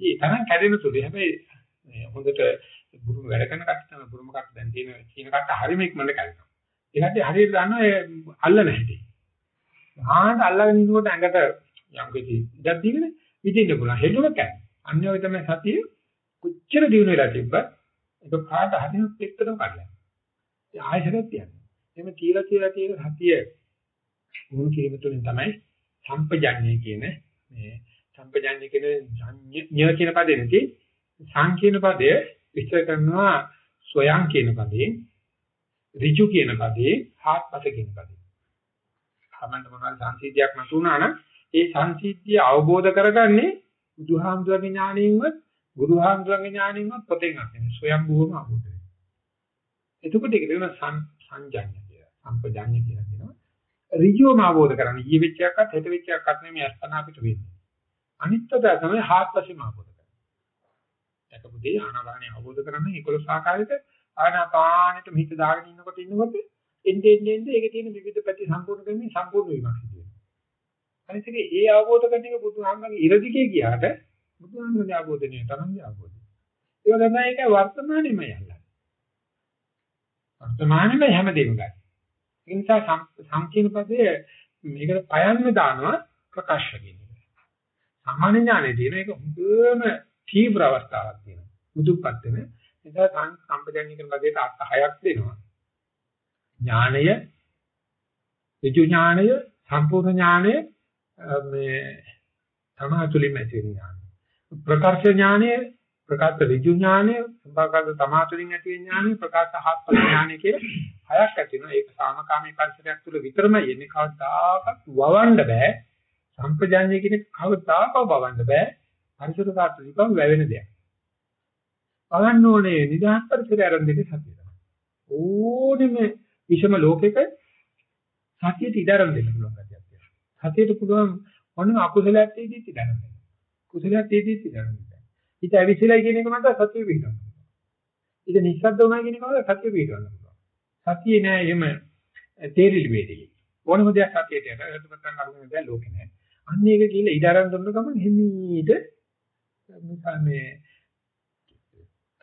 ඒ තරම් කැඩෙන සුළු. හැබැයි හොඳට බුරුම වැඩ කරන කට්ට තමයි බුරුම කට්ට දැන් තියෙන චීන කට්ට හරිම ඉක්මනට කැඩෙනවා. ඒකට හරියට දන්නවා ඒ අල්ලන හැටි. ආහන්න අල්ලගෙන ඉන්නකොට ඇඟට යම් කිසි ඉඩක් දීගෙන විදින්න පුළුවන්. හෙළුව කැඩ. අන්න ඔය තමයි සතිය කොච්චර දිනු වෙලා තිබ්බත් ඒක කාට හදිනුත් එක්කම කඩලා. ඒ ආයතනයක් තියන්නේ. එහෙම තියලා තියලා තියෙන සතිය වුණ කිරීම තුළින් තමයි සම්පජඤ්ඤය කියන මේ සම්පජඤ්ඤය කියන ඥ කියන පදේ නැති සංකීර්ණ පදය විස්තර කරනවා සොයං කියන පදේ ඍජු කියන පදේ හාත්පස කියන පදේ. කමන්ට මොනවාරි සංසිද්ධියක් නැතුණා නම් ඒ සංසිද්ධිය අවබෝධ කරගන්නේ බුදුහාමුදුරගේ ඥාණයෙන්වත් බුදුහාමුදුරන්ගේ ඥානින්වත් පොතෙන් අහන්නේ ස්වයම්භූවම අවබෝධ වෙනවා. එතකොට ඒක වෙන සංජඤ්ඤ කියලා. සම්පජඤ්ඤ කියලා කියනවා. ඍජුවම අවබෝධ කරගන්න. ඊයේ වෙච්ච එකක්වත් හෙට වෙච්ච එකක්වත් නෙමෙයි අස්තන අපිට වෙන්නේ. අනිත්‍යද තමයි හාත්පසින්ම අවබෝධ කරගන්න. දැකපු දේ ආනාපානිය අවබෝධ කරගන්න 11 ආකාරයක ආනාපානෙට මිහිත දාගෙන ඉන්නකොට ඉන්නකොට එන්නේ එන්නේ ඒකේ තියෙන විවිධ පැති සම්පූර්ණ කරමින් සම්පූර්ණ වීමක් සිදු වෙනවා. අනිත් එක ඒ අවබෝධ කරන එක බුදුහාමගේ ඉරදිකේ ගියාට බුදුහාමගේ අවබෝධනය තමයි අවබෝධය. ඒ වගේම ඒක වර්තමානෙම යල්ලා. වර්තමානෙම හැමදේම ගන්න. ඒ නිසා සංකීර්ණ පදයේ මේකට පයන්න දානවා ප්‍රකාශ කියන්නේ. සාමාන්‍ය ඥානෙ තියෙන එක හොඳම තීව්‍ර අවස්ථාවක් තියෙනවා. මුදුපත් වෙන නිසා සම්පජන්‍ය කරන පදයට අර්ථ හයක් දෙනවා. ඥානය, විජු ඥානය, සම්පූර්ණ ඥානය මේ තමාතුලින් ඇති වෙන ඥානය. ප්‍රකාශ ඥානය, ප්‍රකාශ විජු ඥානය, ප්‍රකාශ තමාතුලින් ඇති වෙන ඥානය, ප්‍රකාශ හත්පල ඥානය කියලා හයක් ඇති වෙනවා. ඒක සාමකාමී පරිසරයක් තුළ විතරමයි එන්නේ. කවදාකවත් වවන්න බෑ. සම්පජාඤ්ඤය කියන කවදාකවත් වවන්න බෑ. පරිසර සාත්‍විකව වැවෙන දෙයක්. වවන්න ඕනේ නිදහස් පරිසරය ආරම්භ දෙකේ සතිය තමයි. ඕනෙම විෂම ලෝකෙක සතියට ඉඩරම් දෙන්න පුළුවන් ගැතියක් තියෙනවා. සතියට පුළුවන් මොන අකුසලයක් තියෙද්දිත් ඉඩරම් දෙන්න. කුසලයක් තියෙද්දිත් ඉඩරම් දෙන්න. ඊට අවිසලයි කියන එක මත සතිය පිටවන්න. ඊට නිස්සද්ද වුණා කියන එක මත සතිය පිටවන්න පුළුවන්. සතියේ නෑ එහෙම තේරිලි වේදේ. ඕනම දෙයක් සතියට යට හදපත් ගන්න අරුම දෙයක් ලෝකේ නෑ. අන්න ඒක කියලා ඉඩරම් දුන්න ගමන් හිමීට මේ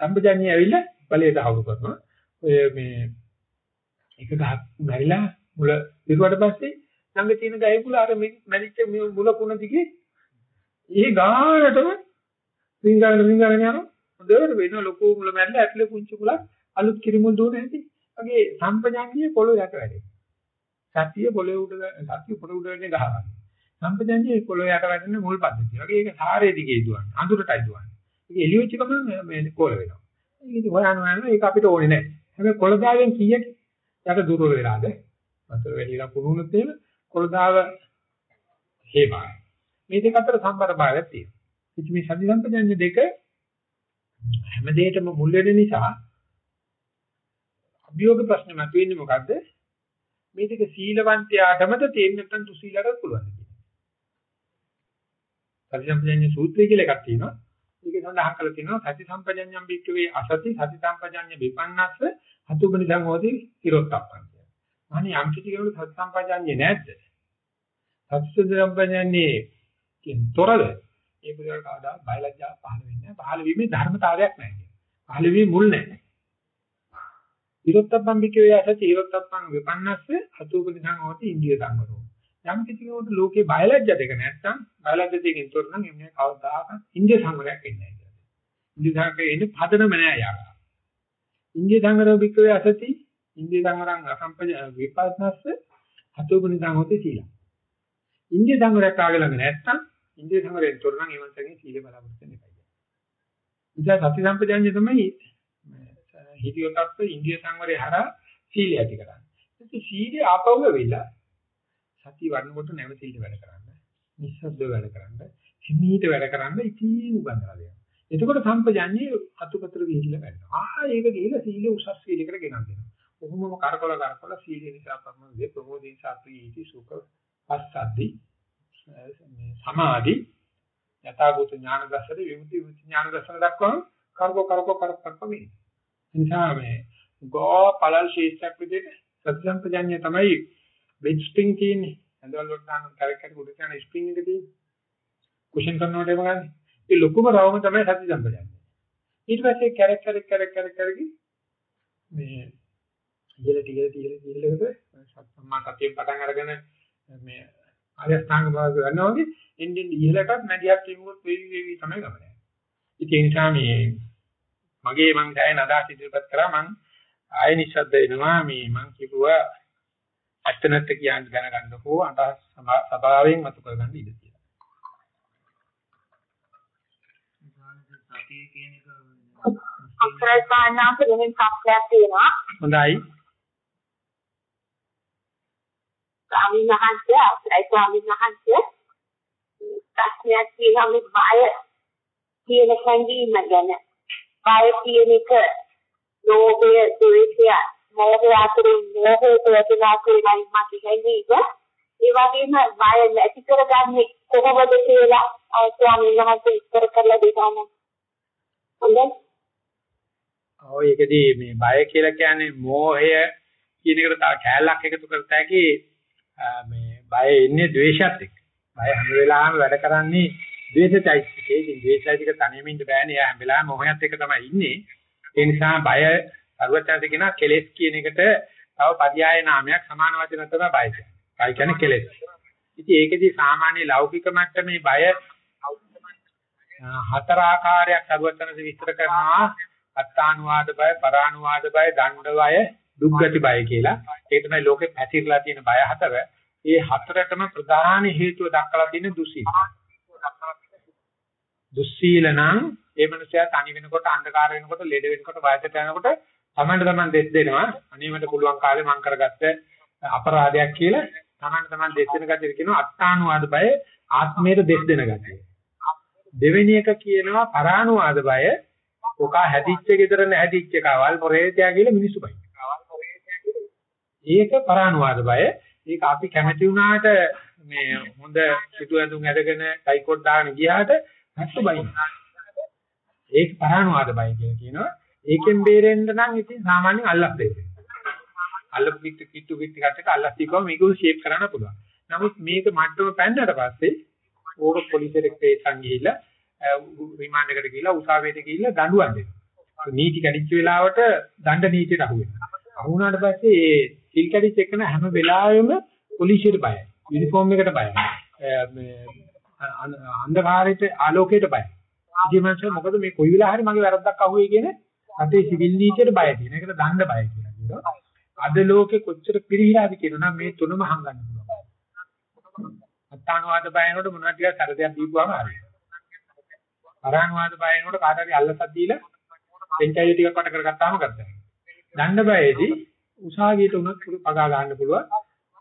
සම්පජානිය ඇවිල්ලා බලයට හවු කරනවා. ඔය මේ එක ගහක් මැරිලා මුල ඉරුවට පස්සේ ළඟ තියෙන ගහේ මුල අර මැරිච්ච මුල කුණ දිගේ ඒ ගානටම වින්ගාන වින්ගාන යනවා. හොඳට වෙන ලොකු මුල මැරිලා ඇතුලේ පුංචි මුලක් අලුත් කිරිමුල් දුවන හැටි. වගේ සම්පජාඤ්ඤයේ පොළොව යට වැඩේ. සතිය පොළොව උඩ සතිය පොළොව උඩ වෙන්නේ ගහනවා සම්පජාඤ්ඤයේ පොළොව යට වැඩෙන්නේ මුල් පද්ධතිය. වගේ ඒක සාරේ දිගේ දුවන්නේ. අඳුරටයි දුවන්නේ. ඒක එළියෙච්ච ගමන් මේ කොළ වෙනවා. ඒක ඉතින් හොයන්න හොයන්න ඒක අපිට ඕනේ නැහැ. හැබැයි කොළදාවෙන් කීයක් යට දුර වෙලාද? වතුර වැඩිලා කුණුනොත් එහෙම කොළදාව හේමයි මේ දෙක අතර සම්බර භාවයක් තියෙනවා. ඉතින් මේ සති සම්පජඤ්ඤ දෙක හැම දෙයකම මුල් වෙන නිසා අභියෝග ප්‍රශ්න මතුවෙන්නේ මොකද්ද? මේ දෙක සීලවන්තයාටමද තේරෙන්නේ නැත්නම් දුසීලටත් පුළුවන් සති සම්පජඤ්ඤ සූත්‍රය කියලා එකක් තියෙනවා. ඒකේ සඳහන් කරලා තියෙනවා සති සම්පජඤ්ඤම් බික්කවේ අසති සති සම්පජඤ්ඤ විපන්නස්ස හතුබනි සංඝෝති තිරොත්තප්පන් කියලා. අනේ යම් කිසි කෙනෙකුට සති සම්පජඤ්ඤේ නැද්ද? සති සම්පජඤ්ඤේ කියන තොරද? ඒ පුදුර කාදා බයලජ්ජා පහළ වෙන්නේ නැහැ. පහළ වීමේ ධර්මතාවයක් නැහැ. පහළ වීමේ මුල් නැහැ. තිරොත්තප්පන් බික්කවේ අසති තිරොත්තප්පන් විපන්නස්ස හතුබනි සංඝෝති ඉන්දිය සංඝරෝ. යම් කිසි කෙනෙකුට ලෝකේ බයලජ්‍ය දෙක නැත්නම් බයලජ්‍ය දෙකෙන් තොර නම් එන්නේ කවදාකවත් ඉන්දිය සංවරයක් එන්නේ නැහැ. ඉන්දිය සංවරයේ ඉන්නේ පදනම නෑ යාග. ඉන්දිය සංවරෝ බික්කවේ අසති ඉන්දිය සංවරං අසම්පජ විපස්සනස්ස හතුගුණ සංහොති සීල. ඉන්දිය සංවරයක් ආගෙ ළඟ නැත්නම් ඉන්දිය සංවරයෙන් තොර නම් එවන්තගේ සීල බලාපොරොත්තු වෙන්න එපා. ඉතින් සති සම්පජාඤ්ඤය තමයි හිතියොතත් ඉන්දිය සංවරේ හරහා සීලය ඇති කරන්නේ. ඉතින් සීලය ආපහු වෙලා සතිය වඩනකොට නැවතිල්ල වැඩ කරන්න, නිස්සද්ද වැඩ කරන්න, හිමීට වැඩ කරන්න ඉතින් උගන්වලා දෙනවා. එතකොට සම්පජඤ්ඤේ අතුපතර ගිහිල්ලා වැඩනවා. ආ ඒක ගිහිල්ලා සීලෙ උසස් සීලයකට ගෙනත් දෙනවා. කොහොමම කරකවල කරකවල සීලෙ නිසා පරම වේ ප්‍රමෝදේ සාප්‍රීති සුඛ පස්සද්දි සමාධි යථාභූත ඥාන දර්ශන විමුක්ති ඥාන දර්ශන දක්වම කරකෝ කරකෝ කරකෝ මේ. නිසා මේ ගෝ පළල් ශේෂ්ඨක් විදිහට සති සම්පජඤ්ඤය තමයි බෙඩ් ස්ප්‍රින්ග් තියෙන්නේ. ඇඳවල වලට දාන කැරක්ටර් උඩ තියෙන ස්ප්‍රින්ග් එක තියෙන්නේ. කුෂන් කරනකොට එම ගන්න. ඒ ලොකුම රවම තමයි සති සම්පජාන්නේ. ඊට පස්සේ කැරක්ටර් එක කැරක්ටර් කරගෙන මේ ඉහළට ඉහළට ඉහළට ඉහළට සම්මා සතියෙන් පටන් අරගෙන මේ ආර්ය ස්ථාංග භාග ගන්නවා වගේ එන්නේ ඉහළටත් මැදිහත් වීමුත් වේවි වේවි තමයි ගමන යන්නේ. ඒ නිසා මේ මගේ මං දැන් අදහස් ඉදිරිපත් කරා මං ආය නිශ්ශබ්ද වෙනවා මේ මං කිව්වා ඇත්ත නැත්ත කියන්නේ දැනගන්න හෝ අදහස් සභාවෙන් මතු කරගන්න ඉඩ තියෙනවා. අපේ සානාත වෙනින් සත්‍යයක් තියෙනවා. හොඳයි. ස්වාමීන් වහන්සේ අපේ ස්වාමීන් වහන්සේ සත්‍යයක් කියනවා මේ බය කියන සංගීම ගැන බය කියන එක ලෝභය ද්වේෂය මොහොත අතරින් මොහොත වැටලා කියලා මට හැඟීම ඒ වගේම බය නැති කරගන්නේ කොහොමද කියලා ස්වාමීන් වහන්සේ විස්තර කරලා දෙන්න. හොඳයි. ඔය එකදී මේ බය කියලා කියන්නේ මෝහය කියන එකට තව කැලලක් එකතු කරත හැකි මේ බය එන්නේ ද්වේෂයත් එක්ක. බය හැම වෙලාවෙම වැඩ කරන්නේ ද්වේෂයිතිකේ. ඉතින් ද්වේෂයිතික තනියම ඉන්න බෑනේ. එයා හැම වෙලාවෙම මොහයත් එක්ක තමයි ඉන්නේ. ඒ නිසා බය අරුවචාන්සේ කියනවා කෙලෙස් කියන එකට තව පర్యాయ නාමයක් සමාන වචන තමයි බය කියන්නේ. බය කියන්නේ කෙලෙස්. ඉතින් ඒකෙදි සාමාන්‍ය ලෞකික මට්ටමේ බය හතර ආකාරයක් අරුවචාන්සේ විස්තර කරනවා. අත්තානුවාද බය, පරානුවාද බය, දණ්ඩ බය, දුක්ගති බය කියලා. ඒ තමයි ලෝකෙ පැතිරලා තියෙන බය හතර. ඒ හතරටම ප්‍රධාන හේතුව දක්වලා තියෙන දුසීල. දුස්සීල නම් ඒ මනුස්සයා තනි වෙනකොට අන්ධකාර වෙනකොට ලෙඩ වෙනකොට වයසට යනකොට තමන්ට තමන් දෙස් දෙනවා. අනේ මට පුළුවන් කාලේ මං කරගත්ත අපරාධයක් කියලා තමන්ට තමන් දෙස් දෙන ගැතිය කියනවා අත්තානුවාද බය ආත්මයට දෙස් දෙන ගැතිය. දෙවෙනි එක කියනවා පරානුවාද බය ඔකා හැදිච්ච ගෙදර නැහැදිච්ච කවල් පොරේතයා කියලා මිනිස්සු බයි. ඒක පරානුවාද බය. ඒක අපි කැමති වුණාට මේ හොඳ සිතු ඇඳුම් ඇඳගෙන ටයිකෝඩ් දාගෙන ගියාට නැත්තු බයි. ඒක පරානුවාද බය කියලා කියනවා. ඒකෙන් බේරෙන්න නම් ඉතින් සාමාන්‍යයෙන් අල්ලස් දෙන්න. අල්ලපු පිට කිට්ටු පිටි කටට අල්ලස් දීපුවම මේක ෂේප් කරන්න පුළුවන්. නමුත් මේක මට්ටම පැන්නට පස්සේ ඕක පොලිසියට පේසන් ගිහිල්ලා රිමාන්ඩ් එකට ගිහිල්ලා උසාවියට ගිහිල්ලා දඬුවම් දෙනවා. නීති කැඩිච්ච වෙලාවට දඬ නීතියට අහු වෙනවා. අහු වුණාට පස්සේ ඒ සිල් කැඩිච්ච එකන හැම වෙලාවෙම පොලිසියට බයයි. යුනිෆෝම් එකට බයයි. මේ අන්ධකාරයට ආලෝකයට බයයි. ඉතින් මම මොකද මේ කොයි වෙලාව හරි මගේ වැරද්දක් අහුවේ කියන අපේ සිවිල් නීතියට බය තියෙන. ඒකට දඬ බය කියලා කියනවා. අද ලෝකෙ කොච්චර පිරිහිලාද කියනවා මේ තුනම හංගන්න පුළුවන්. අත්තානුවාද බයනකොට මොනවද ටිකක් සැරදයක් දීපුවාම හරියි. අරහණවාද බයනකොට කාට හරි අල්ලසක් දීලා පෙන්චාය ටිකක් වට කරගත්තාම කරදරයි. දඬ බයේදී උසාවියට උනත් පුරු පගා ගන්න පුළුවන්.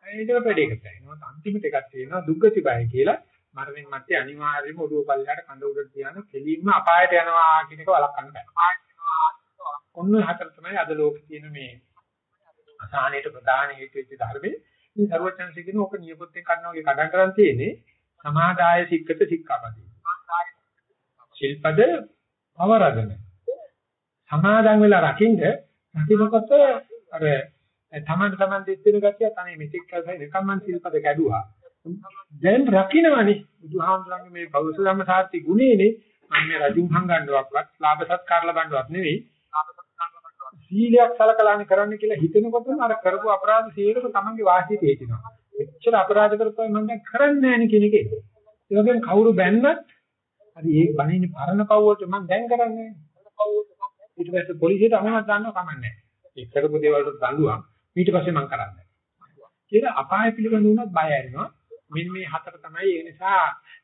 ඒක වැඩේ කරතයි. නමුත් අන්තිමට එකක් තියෙනවා දුක්ගති බය කියලා. මරණින් මත්තේ අනිවාර්යයෙන්ම ඔළුව පල්ලයට කඳ උඩට තියාන කෙලින්ම අපායට යනවා කියන එක වළක්වන්න බෑ. ඔන්න හතර තමයි අද ලෝකේ තියෙන මේ අසහනයට ප්‍රධාන හේතු වෙච්ච ධර්මයේ මේ ਸਰවචන්සිය කියන ඕක නියපොත්තෙන් කන්න වගේ කඩන් කරන් තියෙන්නේ සමාදාය සික්කත සික්කාපදී. ශිල්පද පවරගෙන සමාදන් වෙලා රකින්න රකින්නකොට අර තමන්ට තමන් දෙන්න ගැතිය තනේ මෙතෙක් කල්සයි නිකම්මන් ශිල්පද කැඩුවා. දැන් රකින්නවනේ බුදුහාමුදුරන්ගේ මේ බෞද්ධ ධර්ම සාර්ථි ගුණේනේ මම මේ රජුන් හංගන්නවක්වත් ලාභ සත්කාර ලබන්නවත් නෙවෙයි සීලයක් සලකලානේ කරන්න කියලා හිතනකොටම අර කරපු අපරාධ සියලුම තමන්ගේ වාසියට හේතිනවා. එච්චර අපරාධ කරපුවා මම දැන් කරන්නේ නැහැ නේ කියන එකේ. ඒ වගේම කවුරු බැන්නත් හරි ඒ බණින්නේ පරණ පව්වට මම දැන් කරන්නේ ඊට පස්සේ පොලිසියට අහුනක් ගන්නව කමන්නේ ඒ කරපු දේවල් වලට දඬුවම්. ඊට පස්සේ මම කරන්නේ කියලා අපාය පිළිබඳ උනත් බය ඇරෙනවා. මෙන්න මේ හතර තමයි ඒ නිසා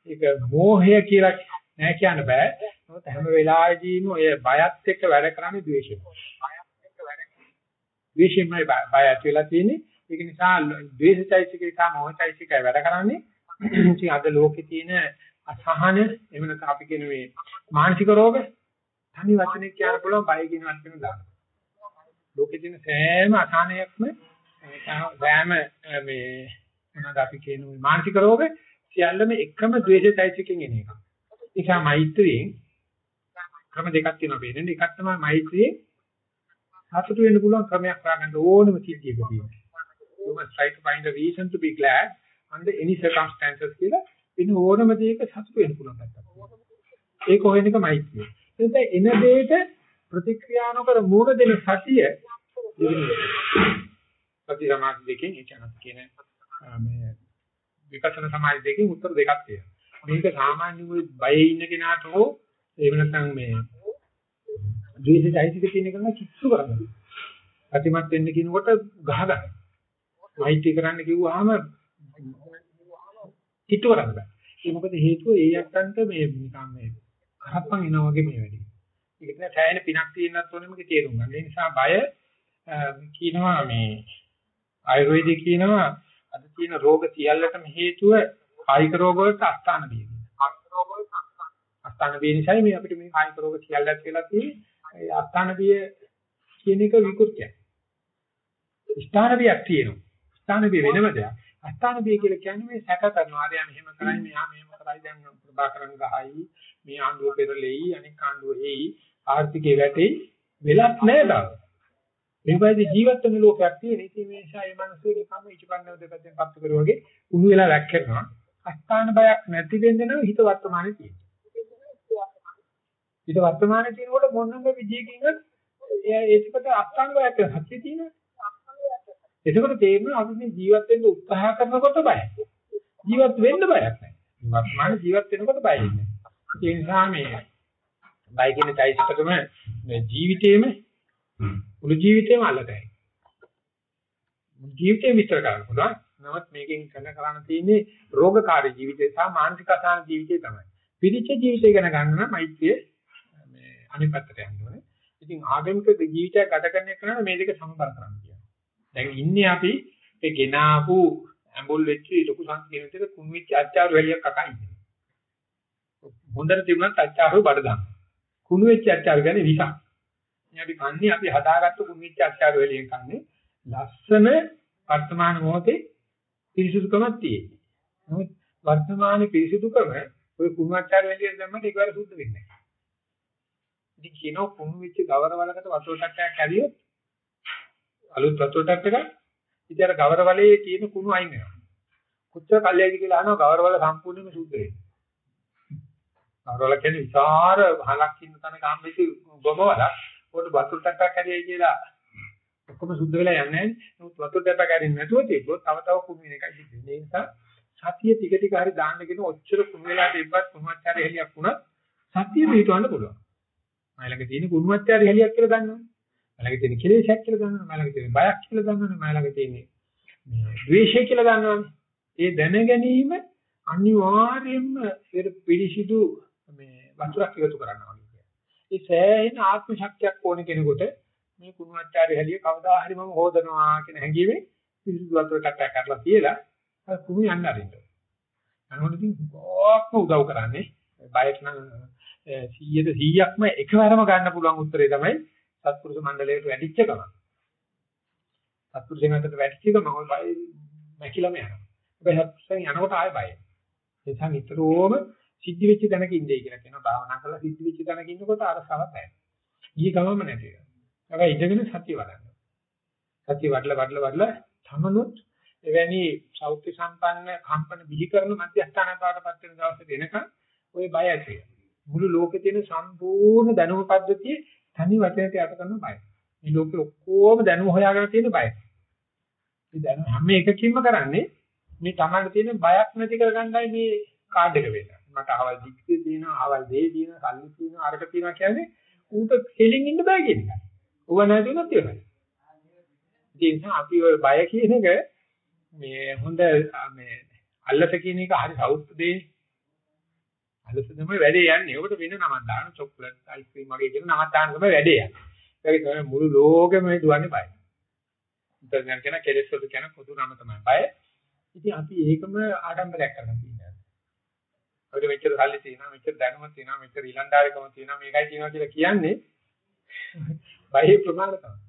ඒක මෝහය කියලා නෑ කියන්න බෑ. මොකද හැම වෙලාවෙදීම ඔය බයත් එක්ක වැඩ කරන්නේ ද්වේෂය ද්වේෂයෙන්මයි බය ඇති වෙලා තියෙන්නේ ඒක නිසා ද්වේෂයිසිකේ සහ මොහචයිසිකේ වැඩ කරන්නේ ඉතින් අද ලෝකේ තියෙන අසහන එහෙම නැත්නම් අපි කියන මේ මානසික රෝග තනි වචනේ කියන්න පුළුවන් බය කියන වචන දාන්න. ලෝකේ තියෙන සෑම අසහනයක්ම සෑම මේ මොනවාද අපි කියන මානසික රෝග සියල්ලම එකම ද්වේෂයිසිකෙන් එන එක. ඒ නිසා මෛත්‍රියෙන් ක්‍රම දෙකක් තියෙනවා වෙන්නේ. එකක් තමයි මෛත්‍රියේ සතුටු වෙන්න පුළුවන් ක්‍රමයක් හොයාගන්න ඕනම සිද්ධියක තියෙනවා. You must try to find a reason to be glad under any circumstances කියලා වෙන ඕනම දෙයක සතුට වෙන්න පුළුවන් පැත්තක්. ඒක හොයන එක මෛත්‍රිය. එතෙන් එන දෙයට ප්‍රතික්‍රියා නොකර මූණ දෙන සතිය සති සමාධි දෙකෙන් එචනත් කියන මේ විපස්සනා සමාධි දෙකෙන් උත්තර දෙකක් තියෙනවා. මේක සාමාන්‍ය බයේ ඉන්න කෙනාට හෝ එහෙම නැත්නම් මේ ද්වේෂයිසික තියෙන කෙනා කිස්සු කරගන්න. ප්‍රතිමත් වෙන්න කියනකොට ගහ ගන්න. මෛත්‍රී කරන්න කිව්වහම කිට්ටු කරන්න බෑ. ඒ මොකද හේතුව ඒ යත්තන්ට මේ නිකන් මේ කරප්පන් එනවා වගේ මේ වැඩි. ඒක නිසා සෑහෙන පිනක් තියෙනත් ඕනේ මේක තේරුම් ගන්න. ඒ නිසා බය කියනවා මේ ආයුර්වේදයේ කියනවා අද තියෙන රෝග සියල්ලටම හේතුව කායික රෝග වලට අස්ථාන බිය. අස්ථාන බිය නිසායි මේ අපිට මේ කායික රෝග සියල්ලක් කියලා තියෙන්නේ. ඒ අස්ථාන බිය කියන එක විකෘතියක්. ස්ථාන බියක් තියෙනවා. ස්ථාන බිය වෙනම දෙයක්. අස්ථාන බිය කියලා කියන්නේ මේ සැක කරනවා. ආරයන් එහෙම කරයි මෙහා මෙහෙම කරයි දැන් ප්‍රභාකරන් ගහයි මේ ආණ්ඩුව පෙරලෙයි අනික් ආණ්ඩුව එයි ආර්ථිකේ වැටෙයි වෙලක් නැහැ තාම. මේ වගේ ජීවත් වෙන ලෝකයක් තියෙන. ඉතින් මේ නිසා මේ මිනිස්සු නිකම්ම ඉටිපන්නව දෙපැත්තෙන් පත්තු කරුවා වගේ උණු වෙලා රැක්කෙනවා. අස්ථාන බයක් නැති වෙන්න නම් හිත වර්තමානයේ තියෙනවා. හිත වර්තමානයේ තියෙනකොට මොනනම් විදියකින්වත් ඒකට අස්ථාන බයක් සත්‍ය තියෙනවා. එතකොට තේරෙනවා අපි මේ ජීවත් වෙන්න උත්සාහ කරනකොට බයයි. ජීවත් වෙන්න බයක් නැහැ. වර්තමාන ජීවත් වෙනකොට බය ඉන්නේ. ඒ නිසා මේ බය කියන চৈতසිකම මේ ජීවිතේම මුළු ජීවිතේම අල්ලතයි. මුළු ජීවිතේම විතර කරන්න පුළුවන්. නමුත් මේකෙන් කරන කරන්න තියෙන්නේ රෝගකාරී ජීවිතය සහ මානසික අසහන ජීවිතය තමයි. පිරිච්ච ජීවිතය ගැන ගන්න නම් මෛත්‍රිය මේ අනිත් පැත්තට යන්න ඕනේ. ඉතින් ආගමික ජීවිතයක් ගත කරන එක නම් මේ දෙක සමබර කරන්න කියනවා. දැන් ඉන්නේ අපි ඒ ගෙනාවු ඇඹුල් වෙච්ච ලොකු සංකීර්ණතර කුණු වෙච්ච අච්චාරු වැලියක් අකා ඉන්නේ. හොඳට තිබුණත් අච්චාරු බඩ දාන්න. කුණු වෙච්ච අච්චාරු කියන්නේ විසක්. මේ අපි කන්නේ අපි හදාගත්ත කුණු වෙච්ච අච්චාරු වැලියෙන් කන්නේ ලස්සන වර්තමාන මොහොතේ පිරිසුදුකමක් තියෙන්නේ. නමුත් වර්තමාන පිරිසුදුකම ඔය කුණු අච්චාරු වැලියෙන් දැම්මම ඒකවල සුද්ධ වෙන්නේ නැහැ. ඉතින් කියනවා කුණු වෙච්ච ගවරවලකට වතුර ටක්කයක් ඇරියොත් අලුත් වතුර ටක්ක එක ඉතින් අර ගවරවලේ තියෙන කුණු අයින් වෙනවා. කොච්චර කල්යයිද කියලා අහනවා ගවරවල සම්පූර්ණයෙන්ම සුද්ධ වෙනවා. ගවරවල කියන්නේ විචාර හලක් ඉන්න තැනක හම්බෙච්ච ගොමවලක්. උකට වතුර ටක්කක් ඇරියයි කියලා ඔක්කොම සුද්ධ වෙලා යන්නේ නැහැ. නමුත් වතුර ටක්කක් ඇරින්න නැතුව තිබ්බොත් තව තව කුණු වෙන එකයි සිද්ධ වෙන්නේ. ඒ නිසා සතිය ටික ටික හරි දාන්න කියන ඔච්චර කුණු වෙලා තිබ්බත් කුණුච්චාරය හෙලියක් වුණත් සතිය පිටවන්න පුළුවන්. මයිලක තියෙන කුණුච්චාරය හෙලියක් කියලා දන්නවනේ. මලක තියෙන කෙලෙසක් කියලා දන්නවනේ. මලක තියෙන බයක් කියලා දන්නවනේ. මලක තියෙන මේ ද්වේෂය කියලා දන්නවනේ. ඒ දැන ගැනීම අනිවාර්යයෙන්ම ඒ පිළිසිදු මේ වතුරක් එකතු කරනවා කියන්නේ. ඒ සෑහෙන ආත්ම ශක්තියක් ඕන කෙනෙකුට මේ කුණුච්චාරය හැලිය කවදා හරි මම හොදනවා කියන හැඟීමේ පිළිසිදු වතුර කට්ටයක් කරලා තියලා අර කුණු යන්න අරින්න. අනෝන ඉතින් කොහොම උදව් කරන්නේ බයට නම් 100ට 100ක්ම එකවරම ගන්න පුළුවන් උත්තරේ තමයි සත්පුරුෂ මණ්ඩලයට වැඩිච්ච ගමන්. සත්පුරුෂයන් අතරට වැඩිච්ච ගමන් ඔය බය මැකිලම යනවා. හැබැයි සත්පුරුෂයන් යනකොට ආයෙ බයයි. ඒ නිසා නිතරම සිද්ධ වෙච්ච තැනක ඉඳී කියලා කියනවා. භාවනා කරලා සිද්ධ වෙච්ච තැනක ඉන්නකොට අරසාවක් නැහැ. ඊයේ ගමම නැති වෙනවා. හැබැයි ඉඳගෙන සතිය වඩන්න. සතිය වඩලා වඩලා වඩලා තමනුත් එවැනි සෞඛ්‍ය සම්පන්න කම්පන බිහි කරන මධ්‍යස්ථාන පාඩපත් වෙන දවසට එනකන් ওই බය ඇති වෙනවා. මුළු ලෝකේ තියෙන සම්පූර්ණ දැනුම පද්ධතිය තනි වචනයට යට කරන බය. මේ ලෝකේ ඔක්කොම දැනුම හොයාගෙන තියෙන බය. මේ දැනුම හැම එකකින්ම කරන්නේ මේ Tamanට තියෙන බයක් නැති කරගන්නයි මේ කාඩ් එක වෙන්නේ. මට අවල් දික්කේ තියෙනවා, අවල් දේ තියෙනවා, සල්ලි තියෙනවා, අරක තියෙනවා කියන්නේ ඌට කෙලින් ඉන්න බෑ කියන එක. ඌව නැති වුණත් ඒකයි. ඒ නිසා අපි ওই බය කියන එක මේ හොඳ මේ අල්ලත කියන එක හරි සෞත් දෙන්නේ. අලස තමයි වැඩේ යන්නේ. ඔකට වෙන නමක් දාන චොක්ලට් අයිස්ක්‍රීම් වගේ කියන නමක් දාන තමයි වැඩේ යන්නේ. ඒක තමයි මුළු ලෝකෙම දුවන්නේ බය. ඉතින් කියන කෙලෙස් වල කියන පොදු නම තමයි බය. ඉතින් අපි ඒකම ආඩම්බරයක් කරගෙන ඉන්නවා. අපිට මෙච්චර සල්ලි තියෙනවා, මෙච්චර දැනුම තියෙනවා, මෙච්චර ඊලන්දාරිකම තියෙනවා, මේකයි තියෙනවා කියලා කියන්නේ බයෙ ප්‍රමාණ තමයි.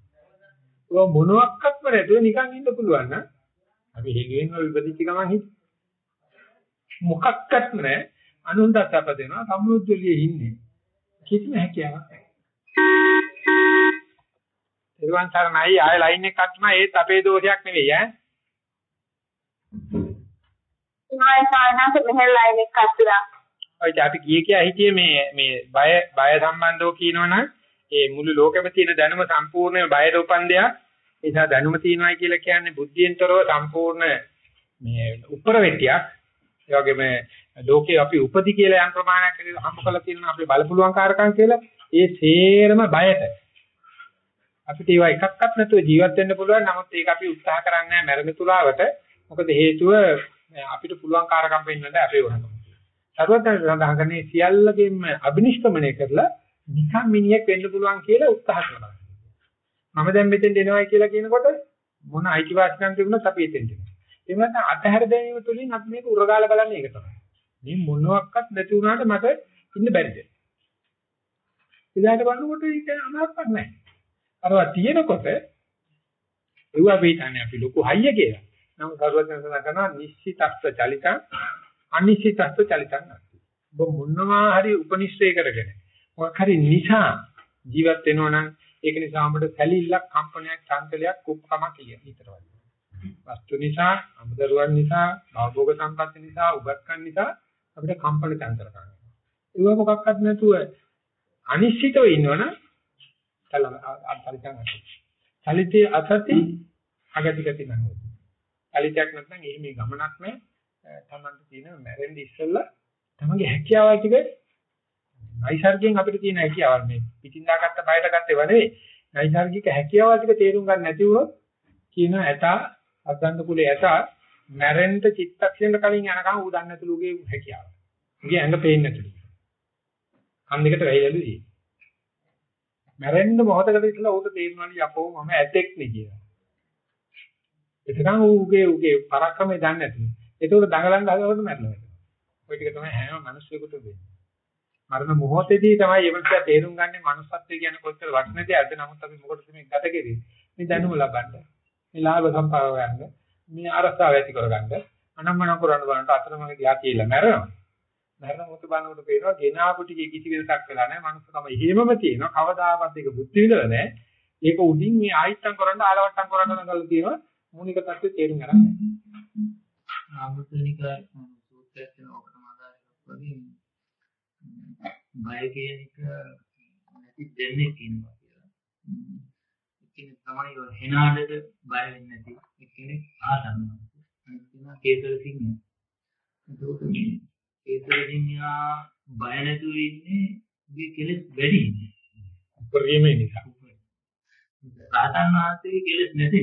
ඔය මොනවත්ක්ම නැතුව නිකන් ඉන්න පුළුවන් නම් අපි හේගෙන් විපදිච්ච ගමන් හිත මොකක්වත්ම නැහැ අනුන්ට සැප දෙනවා සම්මුද්දලියේ ඉන්නේ කිසිම හැකියාවක් නැහැ. ඊළඟ තරණයි ආය ලයින් එකක් තමයි ඒත් අපේ දෝෂයක් නෙවෙයි ඈ. ඉමයි සානස මෙහෙ ලයින් එකක් අස්සලා. ඔය අපි ගියේ කියා හිතියේ මේ මේ බය බය සම්බන්ධව කියනවනම් ඒ මුළු ලෝකෙම තියෙන දැනුම සම්පූර්ණයෙන් බයට උපන්දයක්. ඒ නිසා දැනුම තියෙනවායි කියලා කියන්නේ බුද්ධියෙන්තරව සම්පූර්ණ මේ උත්තර වෙට්ටියක්. ඒ වගේම ලෝකේ අපි උපදි කියලා යම් ප්‍රමාණයක් හම්බ කරලා තියෙනවා අපි බලපුලුවන් කාරකම් කියලා ඒ සේරම බයට අපිට ඒවා එකක්වත් නැතුව ජීවත් වෙන්න පුළුවන් නමුත් ඒක අපි උත්සාහ කරන්නේ නැහැ මරණ තුලාවට මොකද හේතුව අපිට පුළුවන් කාරකම් වෙන්නද අපේ වුණා. සර්වඥයන් සඳහන් කරන්නේ සියල්ලගෙම අබිනිෂ්ක්‍මණය කරලා නිකම් මිනිහෙක් වෙන්න පුළුවන් කියලා උත්සාහ කරනවා. මම දැන් මෙතෙන්ට එනවයි කියලා කියනකොට මොන අයිතිවාසිකම් තිබුණත් අපි එතෙන්ට එනවා. ඒ වගේම අතහැර දැමීම තුළින් අපි මේක උරගාල බලන්නේ ඒක තමයි. මේ මොනවත් නැති වුණාට මට ඉන්න බැරිද? ඉදාට බලනකොට ඒක අමාරුවක් නැහැ. අරවා තියෙනකොට ඒව අපි හිතන්නේ අපි ලොකු හයිය කියලා. නමුත් සර්වඥ සඳහන් කරනවා නිශ්චිතස්ස චලිතං අනිශ්චිතස්ස චලිතං නැති. ඔබ මොනවා හරි උපනිශ්‍රය කරගෙන මොකක් හරි නිසා ජීවත් වෙනවා නම් ඒක නිසා අපිට සැලිල්ලක් කම්පනයක් චංචලයක් කුක්කමක් කිය විතරයි. වස්තු නිසා, අමුදරුවන් නිසා, භෞතික සම්පත් නිසා, උගත්කම් නිසා අපිට කම්පන චංචල කරනවා. ඒව මොකක්වත් නැතුව අනිශ්චිතව ඉන්නවනම් තල අත්පරිචං අසති. චලිතේ අසති අගතිගති නැහැ. චලිතයක් නැත්නම් එහි මේ ගමනක් නැහැ. තමන්ට තියෙන මැරෙන්න ඉස්සෙල්ලා තමන්ගේ හැකියාවල් ටික නයිසර්ගයෙන් අපිට තියෙන හැකියාවල් මේ පිටින් දාගත්ත බයට ගත්තේ නෙවෙයි. නයිසර්ගික හැකියාවල් ටික තේරුම් ගන්න නැති වුණොත් කියන ඇතා අද්දන්ත කුලේ ඇතා මැරෙන්න චිත්තක්ෂණ කලින් යනකම් ඌ දන්නේ නැතුළුගේ හැකියාව. උගේ ඇඟ පේන්නේ නැතුළු. කන් දෙකට වැහිලලු තියෙන්නේ. මැරෙන්න මොහොතකට ඉස්සලා ඌට තේරුණාලු යකෝ මම ඇතෙක් නේ කියලා. එතකන් ඌගේ ඌගේ පරක්කමේ දන්නේ නැති. ඒකෝට දඟලන්න හදනකොට මැරෙනවා. ওই ටික තමයි හැම මිනිස්සුෙකුට වෙන්නේ. මරණ මොහොතේදී තමයි එවන්ට තේරුම් ගන්න මනුස්සත්වය කියන්නේ කොච්චර වටින දෙයක්ද නමුත් අපි මොකටද මේ ගත කෙරේ මේ දැනුම ලබන්න මේ ලාභ සම්පාව ගන්න මේ අරසාව ඇති කරගන්න. අනම්මන කරන්න බලන්න අතරමඟ දිහා කියලා මැරෙනවා. මරණ මොහොත බලනකොට පේනවා ගෙනාපු ටිකේ කිසි වෙනසක් වෙලා නැහැ. මනුස්සකම එහෙමම තියෙනවා. කවදාවත් ඒක බුද්ධ විඳලා නැහැ. ඒක උඩින් මේ ආයිත්තම් කරන්න ආලවට්ටම් කරන්න නගලා තියෙනවා. මූලික තත්ත්වය තේරුම් ගන්න ආමතුනික සූත්‍රයක් වෙන ඔකටම ආදාරයක් වගේ බය කියන එක නැති දෙන්නේ කියනවා කියලා. එක්කෙනෙක් තමයි ඔය හෙනාඩට බය වෙන්නේ නැති එක්කෙනෙක් ආසන්නවා. අනිත් කෙනා කේතර සිංහයා. ඒකෝට මේ කේතර සිංහයා බය නැතුව ඉන්නේ උගේ කෙලෙස් වැඩි ඉන්නේ. උපරිමේ නිසා. රාතන් වහන්සේ කෙලෙස් නැති.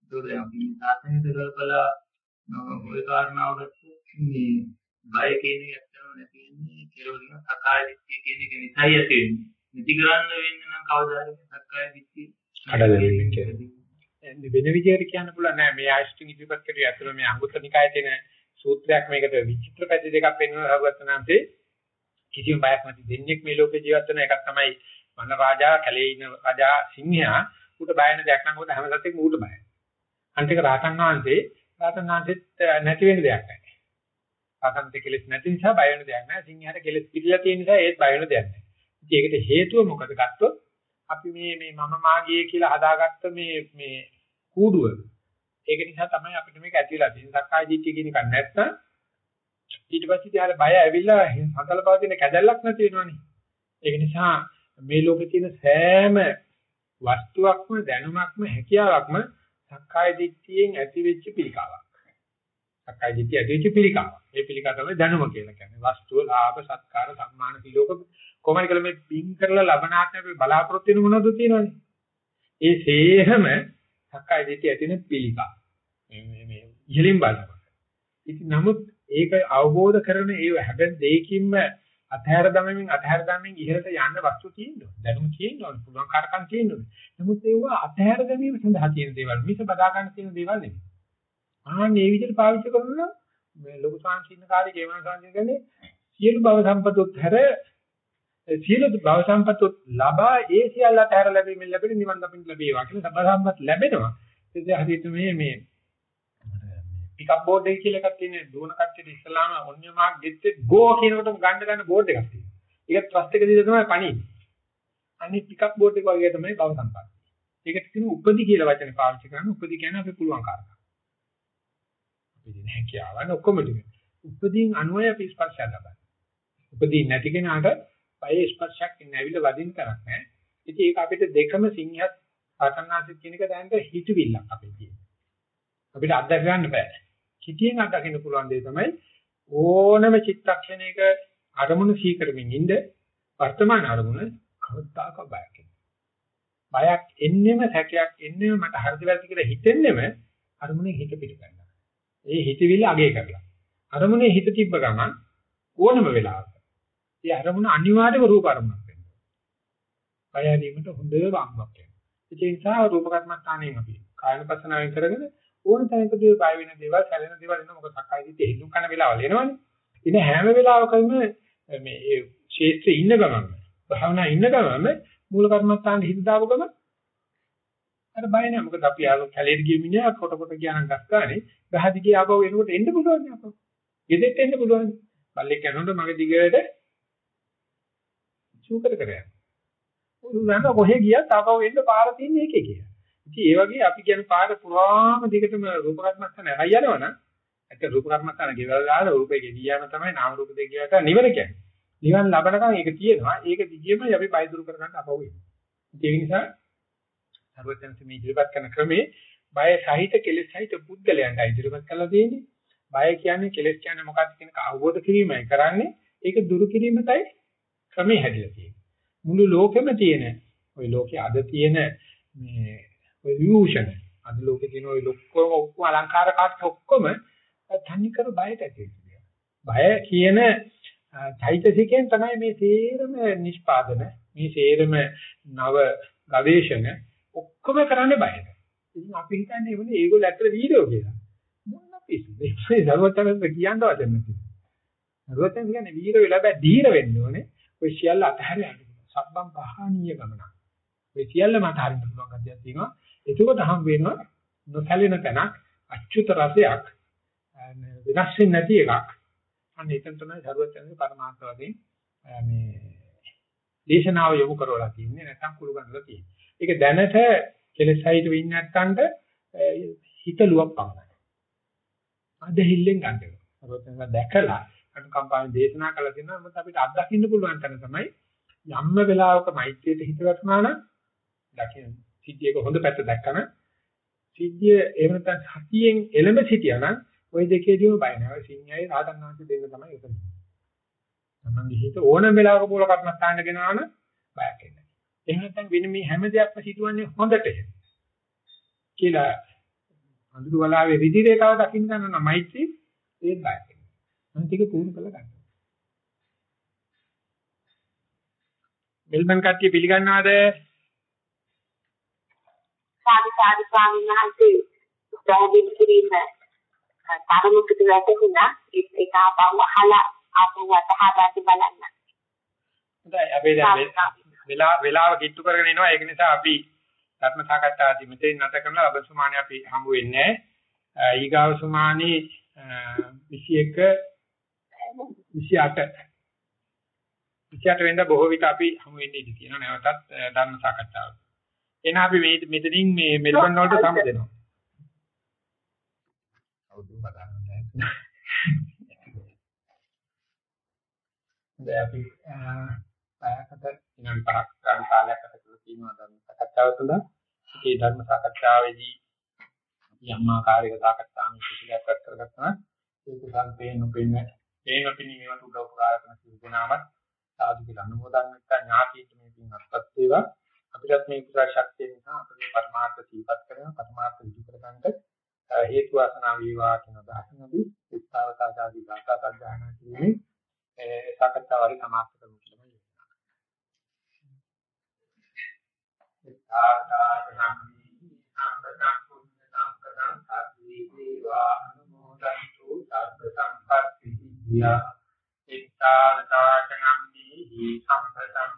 ඒකෝට අපි සාසනයට ගලපලා ඔය කාරණාව ගත්තොත් මේ බය කියන එක ඇත්තම නැති වෙන්නේ කෙරෝලින සකාය දිට්ඨිය කියන එක නිසායි ඇති වෙන්නේ. නිදි කරන්න වෙන්න නම් කවදා හරි සකාය දිට්ඨිය කඩදැමීමෙන් කියන්නේ. වෙන විදිහට කියන්න පුළුවන් නෑ මේ ආයස්ටින් ඉදිරිපත් කරුවේ අතන මේ අඟුත්තර නිකායේ තියෙන සූත්‍රයක් මේකට විචිත්‍ර පැති දෙකක් පෙන්වන හවුවත්නාන්තේ කිසිම බයක් නැති දෙන්නෙක් මේ ලෝකේ ජීවත් වෙන එකක් තමයි වන රාජා කැලේ ඉන්න රජා සිංහයා ඌට බය නැ දෙයක් නම් මොකද හැම සතෙක්ම ඌට බයයි. අන්තික රාතන් වහන්සේ රාතන් වහන්සේත් නැති වෙන දෙයක් නැහැ. රාතන්ට කෙලෙස් නැති නිසා බය වෙන දෙයක් නැහැ. සිංහයාට කෙලෙස් පිළිලා තියෙන නිසා ඒත් බය වෙන දෙයක් නැහැ. ඉතින් ඒකට හේතුව මොකද ගත්තොත් අපි මේ මේ මම මාගේ කියලා හදාගත්ත මේ මේ කූඩුව. ඒක නිසා තමයි අපිට මේක ඇතිලා තියෙන්නේ. සක්කාය දිට්ඨිය කියන එක නැත්තම් ඊට පස්සේ තියාල බය ඇවිල්ලා හතල පවතින කැදල්ලක් නැති වෙනවනේ ඒක නිසා මේ ලෝකේ තියෙන සෑම වස්තුවක්ම දැනුමක්ම හැකියාවක්ම සක්කාය දිට්ඨියෙන් ඇතිවෙච්ච පිළිකාවක්. සක්කාය දිට්ඨිය ඇතිවෙච්ච පිළිකාවක්. මේ පිළිකාව තමයි දැනුම කියලා කියන්නේ. වස්තුව ලාභ සත්කාර සම්මාන සිලෝක කොහොමද කියලා මේ පින් කරලා ලබනාත්ම අපි බලාපොරොත්තු වෙන මොනවද තියෙනවනේ. ඒ සේහම සක්කාය දිට්ඨිය ඇතින පිළිකා. මේ මේ ඉහලින් බලනවා. ඉතින් නමුත් ඒක අවබෝධ කරන ඒ හැබැයි දෙයකින්ම අතහැර දමමින් අතහැර දමමින් ඉහළට යන්න වස්තු තියෙනවා. දැනුම තියෙනවා. පුළුවන් කාර්කම් තියෙනවා. නමුත් ඒවා අතහැර ගැනීම සඳහා තියෙන දේවල් මිස බදා ගන්න තියෙන දේවල් නෙමෙයි. ආන්න මේ විදිහට පාවිච්චි කරනවා මේ ලොකු සංකීර්ණ කාලේ ජීවන සංකීර්ණනේ සියලු භව සම්පතුත් හැර සියලු භව සම්පත් ලබා ඒ සියල්ල අතහැර ලැබීමෙන් ලැබෙන නිවන් දකින්න ලැබේවා කියලා සබ සම්පත් ලැබෙනවා. ඒ හදිට මේ මේ පිකප් බෝඩ් එක කියලා එකක් තියෙන දුවන කට්ටියට ඉස්ලාම ඔන්‍ය මාක් ගෙත්තේ ගෝ කියනකොටම ගන්න ගන්න බෝඩ් එකක් තියෙනවා. ඒක ට්‍රස්ට් එක දීලා තමයි පණින්නේ. අනිත් පිකප් බෝඩ් එක වගේ තමයි භව සම්පත්. ඒකට කියන උපදි කියලා වචනේ පාවිච්චි කරන්නේ උපදි කියන්නේ අපි පුළුවන් කාර්යය. අපි දින හැකියාවන් ඔක්කොම ටික. උපදීන් අන්වය අපි ස්පර්ශය ලබනවා. උපදී නැති කෙනාට පය ස්පර්ශයක් නැවිල වදින් කරක් නැහැ. ඉතින් ඒක අපිට දෙකම සිංහත් ආතන්නාසිත කියන එක දැනට හිතවිල්ලක් අපේ තියෙන්නේ. අපිට අත්දැක ගන්න බෑ. කිතියෙන් අත්දකින්න පුළුවන් දේ තමයි ඕනම චිත්තක්ෂණයක අරමුණු සීකරමින් ඉඳ වර්තමාන අරමුණ කවදාක බයක් බයක් එන්නෙම සැකයක් එන්නෙම මට හරිද වැරදිද කියලා හිතෙන්නෙම අරමුණේ හිත පිට ගන්නවා. ඒ හිතවිල්ල අගය කරලා. අරමුණේ හිත තිබ්බ ගමන් ඕනම වෙලාවක ඒ අරමුණ අනිවාර්යව රූප අරමුණක් වෙනවා. කය ඇදීමට හොඳ වංගක් වෙනවා. ඒ නිසා රූප කර්මස්ථානයෙන් අපි කායනපසනාවෙන් කරගෙන ඕන තැනකදී බය වෙන දේවල්, සැලෙන දේවල් එන මොකද සක්කාය දිට්ඨිය හිතුම් කරන වෙලාවල් එනවනේ. ඉතින් හැම වෙලාවකම මේ ඒ ශේත්‍රයේ ඉන්න ගමන් භාවනා ඉන්න ගමන් මූල කර්මස්ථානේ හිත දාපු ගමන් අර බය නැහැ මොකද අපි ආව කැලේට ගිය මිනිහා කොට කොට ගියානම් ගස් ගානේ ගහදි ගිය ආපහු එනකොට එන්න පුළුවන් නේ අපෝ ගෙදෙට්ට එන්න පුළුවන් බල්ලෙක් යනකොට මගේ දිගට සූකර කරයන් උරුනන කොහෙ ගියත් ආපහු එන්න පාර තියෙන්නේ ඒකේ කියලා ඉතින් ඒ වගේ අපි කියන පාර පුරාම දිගටම රූප කර්මස්ථාන හැරයි යනවනම් ඇත්ත රූප කර්මස්ථාන ගෙවල් දාලා රූපේ ගෙවියාම තමයි නාම රූප දෙක කියලාට නිවන කියන්නේ. නිවන ලබනකම් ඒක තියෙනවා. ඒක දිගියම අපි බය දුරු කරගන්න අපව වෙනවා. ඒ නිසා සර්වඥන්ස මේ ඉදිරිපත් කරන ක්‍රමේ බය සහිත කෙලෙස් සහිත පුද්ගලයන්ට ඉදිරිපත් කරලා තියෙන්නේ. බය කියන්නේ කෙලෙස් කියන්නේ මොකක්ද කියන අවබෝධ කිරීමයි කරන්නේ. ඒක දුරු කිරීමයි ක්‍රමේ හැදිලා තියෙන්නේ. මුළු ලෝකෙම තියෙන ওই ලෝකයේ අද තියෙන මේ ඔය විූෂණ අද ලෝකේ තියෙන ওই ලොක්කම ඔක්කොම අලංකාර කාට් ඔක්කොම තනි කර බයට ඇති බය කියන චෛතසිකයෙන් තමයි මේ සේරම නිෂ්පාදන මේ සේරම නව ගවේෂණ ඔක්කොම කරන්නේ බයට. ඉතින් අපි හිතන්නේ මොනේ ඒගොල්ලෝ ඇත්තට වීඩියෝ කියලා. මොන පිස්සුද? ඒ සර්වතනන්ද කියන්න වදන් නැති. සර්වතන කියන්නේ වීර වෙලා බෑ ධීර වෙන්න ඕනේ. ඔය සියල්ල අතහැර යන්න. සබ්බම් පහණීය ගමන. ඔය සියල්ලම අතහරින්න පුළුවන් ගතියක් තියෙනවා. එතකොට හම් වෙනවා නොසැලෙන තැනක් අච්චුත රසයක් වෙනස් වෙන්නේ නැති එකක්. අන්න එතන තමයි සරුවචනගේ පරමාර්ථ වශයෙන් මේ දේශනාව යොමු කරවලා තියෙන්නේ නැත්නම් කුළු ගන්නලා තියෙන්නේ. ඒක දැනට කෙලෙසයිට වෙන්නේ නැත්නම්ට හිතලුවක් පමණයි. අදහිල්ලෙන් ගන්න. සරුවචනක දැකලා අනුකම්පාවෙන් දේශනා කළා කියනවා මොකද අපිට අත්දකින්න පුළුවන් තැන තමයි යම්ම වෙලාවක මෛත්‍රියට හිත වැටුණා නම් දකින්න සිද්ධියක හොඳ පැත්ත දැක්කම සිද්ධිය එහෙම නැත්නම් සතියෙන් එළඹ සිටියා නම් ওই දෙකේදීම බය නැහැ. සිංහයයි රාතන් වහන්සේ දෙන්න තමයි උතන. තමන්ගේ හිත ඕනම වෙලාවක පොල කර්මස්ථානට ගෙනවන බයක් එන්නේ. එහෙම නැත්නම් වෙන මේ හැම දෙයක්ම සිදුවන්නේ හොඳට කියලා අඳුරු වලාවේ විදි රේඛාව දකින්න ගන්න නම් මෛත්‍රී ඒත් බයක් එන්නේ. අන්තික පුහුණු කළ ගන්න. මෙල්බන් කට්ටිය පිළිගන්නවද? සාදු සාදු ස්වාමීන් වහන්සේ පැහැදිලි කිරීම තරමකට වැටුණා ඒක ආපහු අහලා ආපහු අතහා දාති බලන්න. හොඳයි අපි දැන් වෙලා වෙලාව කිට්ටු කරගෙන එනවා ඒක නිසා අපි ධර්ම සාකච්ඡාදී මෙතෙන් නැත කරලා අබසුමානේ අපි හම්බ වෙන්නේ ඊගාව සුමානේ 21 28 28 වෙනිදා බොහෝ විට අපි හමු වෙන්නේ ඉති කියන නැවතත් ධර්ම සාකච්ඡාවක්. එහෙනම් අපි මේ මෙතනින් මේ මෙල්බන් වලට සම්බන්ධ වෙනවා. කවුද බදාන්නේ? දැන් අපි පැයකට විනාඩි 5ක් ගන්න කාලයක් ගත කරලා තියෙනවා ධර්ම සාකච්ඡාව තුළ. මේ ධර්ම සාකච්ඡාවේදී යම් ආකාරයක සාකච්ඡාවක් පිළිගත් කරගත්තා. ඒක සම්පේන නොපෙන්න ඒ නොපෙනී මේවට උදව් උපකාර කරන සියලු දෙනාමත් සාදු කියලා අනුමෝදන් වෙච්ච ඥාතියින් මේ පින් අත්පත් වේවා. අපිටත් මේ කුසල ශක්තිය නිසා අපේ පරමාර්ථ සීපත් කරන පරමාර්ථ විදි කරගන්නට හේතු වාසනා වේවා කියන අදහසින්දී උත්සාහතාවාදී ගාථා සජ්ජායනා කිරීමේ ඒ සාකච්ඡාව වල සමාප්ත කරමු කියලා මම යෝජනා කරනවා. ඉත්තාවතාචනම්මේහි සම්පතං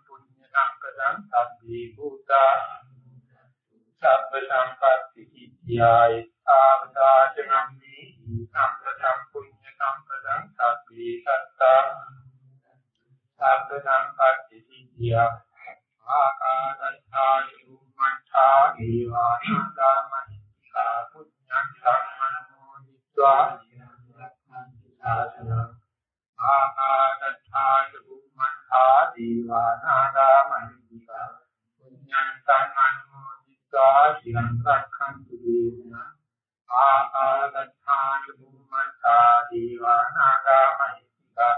පුඤ්ඤ සම්පතං සබ්බේ භූතා. සබ්බ සම්පත්ති සිද්ධාය ඉත්තාවතාචනම්මේහි සම්පතං පුඤ්ඤ සම්පතං සබ්බේ සත්තා. සබ්බ සම්පත්ති සිද්ධා ආකාදත්තා චුම්මඨා ඒවානාගා මහිත්‍තිකා පුඤ්ඤං සම්මනෝදිत्वा ආසනා ආකාශත්ථාච බුම්මත්ථා දීවානාගා මහිද්దికා පුඤ්ඤන්තං අනුමෝදිत्वा සිරං රක්ඛන්තු දේශනා ආකාශත්ථාච බුම්මත්ථා දීවානාගා මහිද්దికා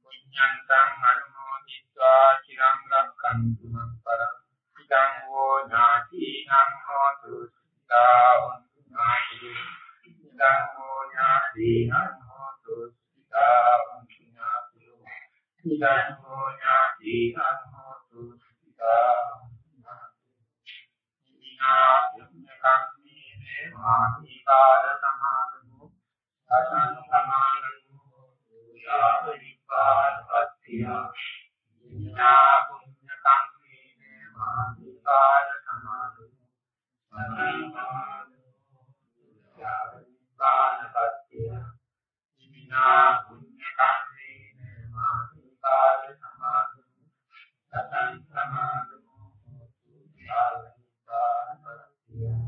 පුඤ්ඤන්තං අනුමෝදිत्वा සිරං රක්ඛන්තු මං පරං. ඉදං වෝ ඥාතිනං හෝතු සිතාවං ඥාති ඉදං වෝ ඥාතිනං හෝතු සිතාවං ඉදං හෝ ඥාති නං හෝතු සිතා ඉදිනා යම්කම්මේනේ මාහිකාර සමානෝ අසං සමානෝ යාව නිපාන පත්‍තියා ඉදිනා පුඤ්ඤකම්මේනේ මාහිකාර සමානෝ අසං සමානෝ යාව නිපාන පත්‍තියා ඉදිනා පුඤ්ඤ කාය සමාධි සතං සමාධි මොහොතු සාලං පාරපත්තිය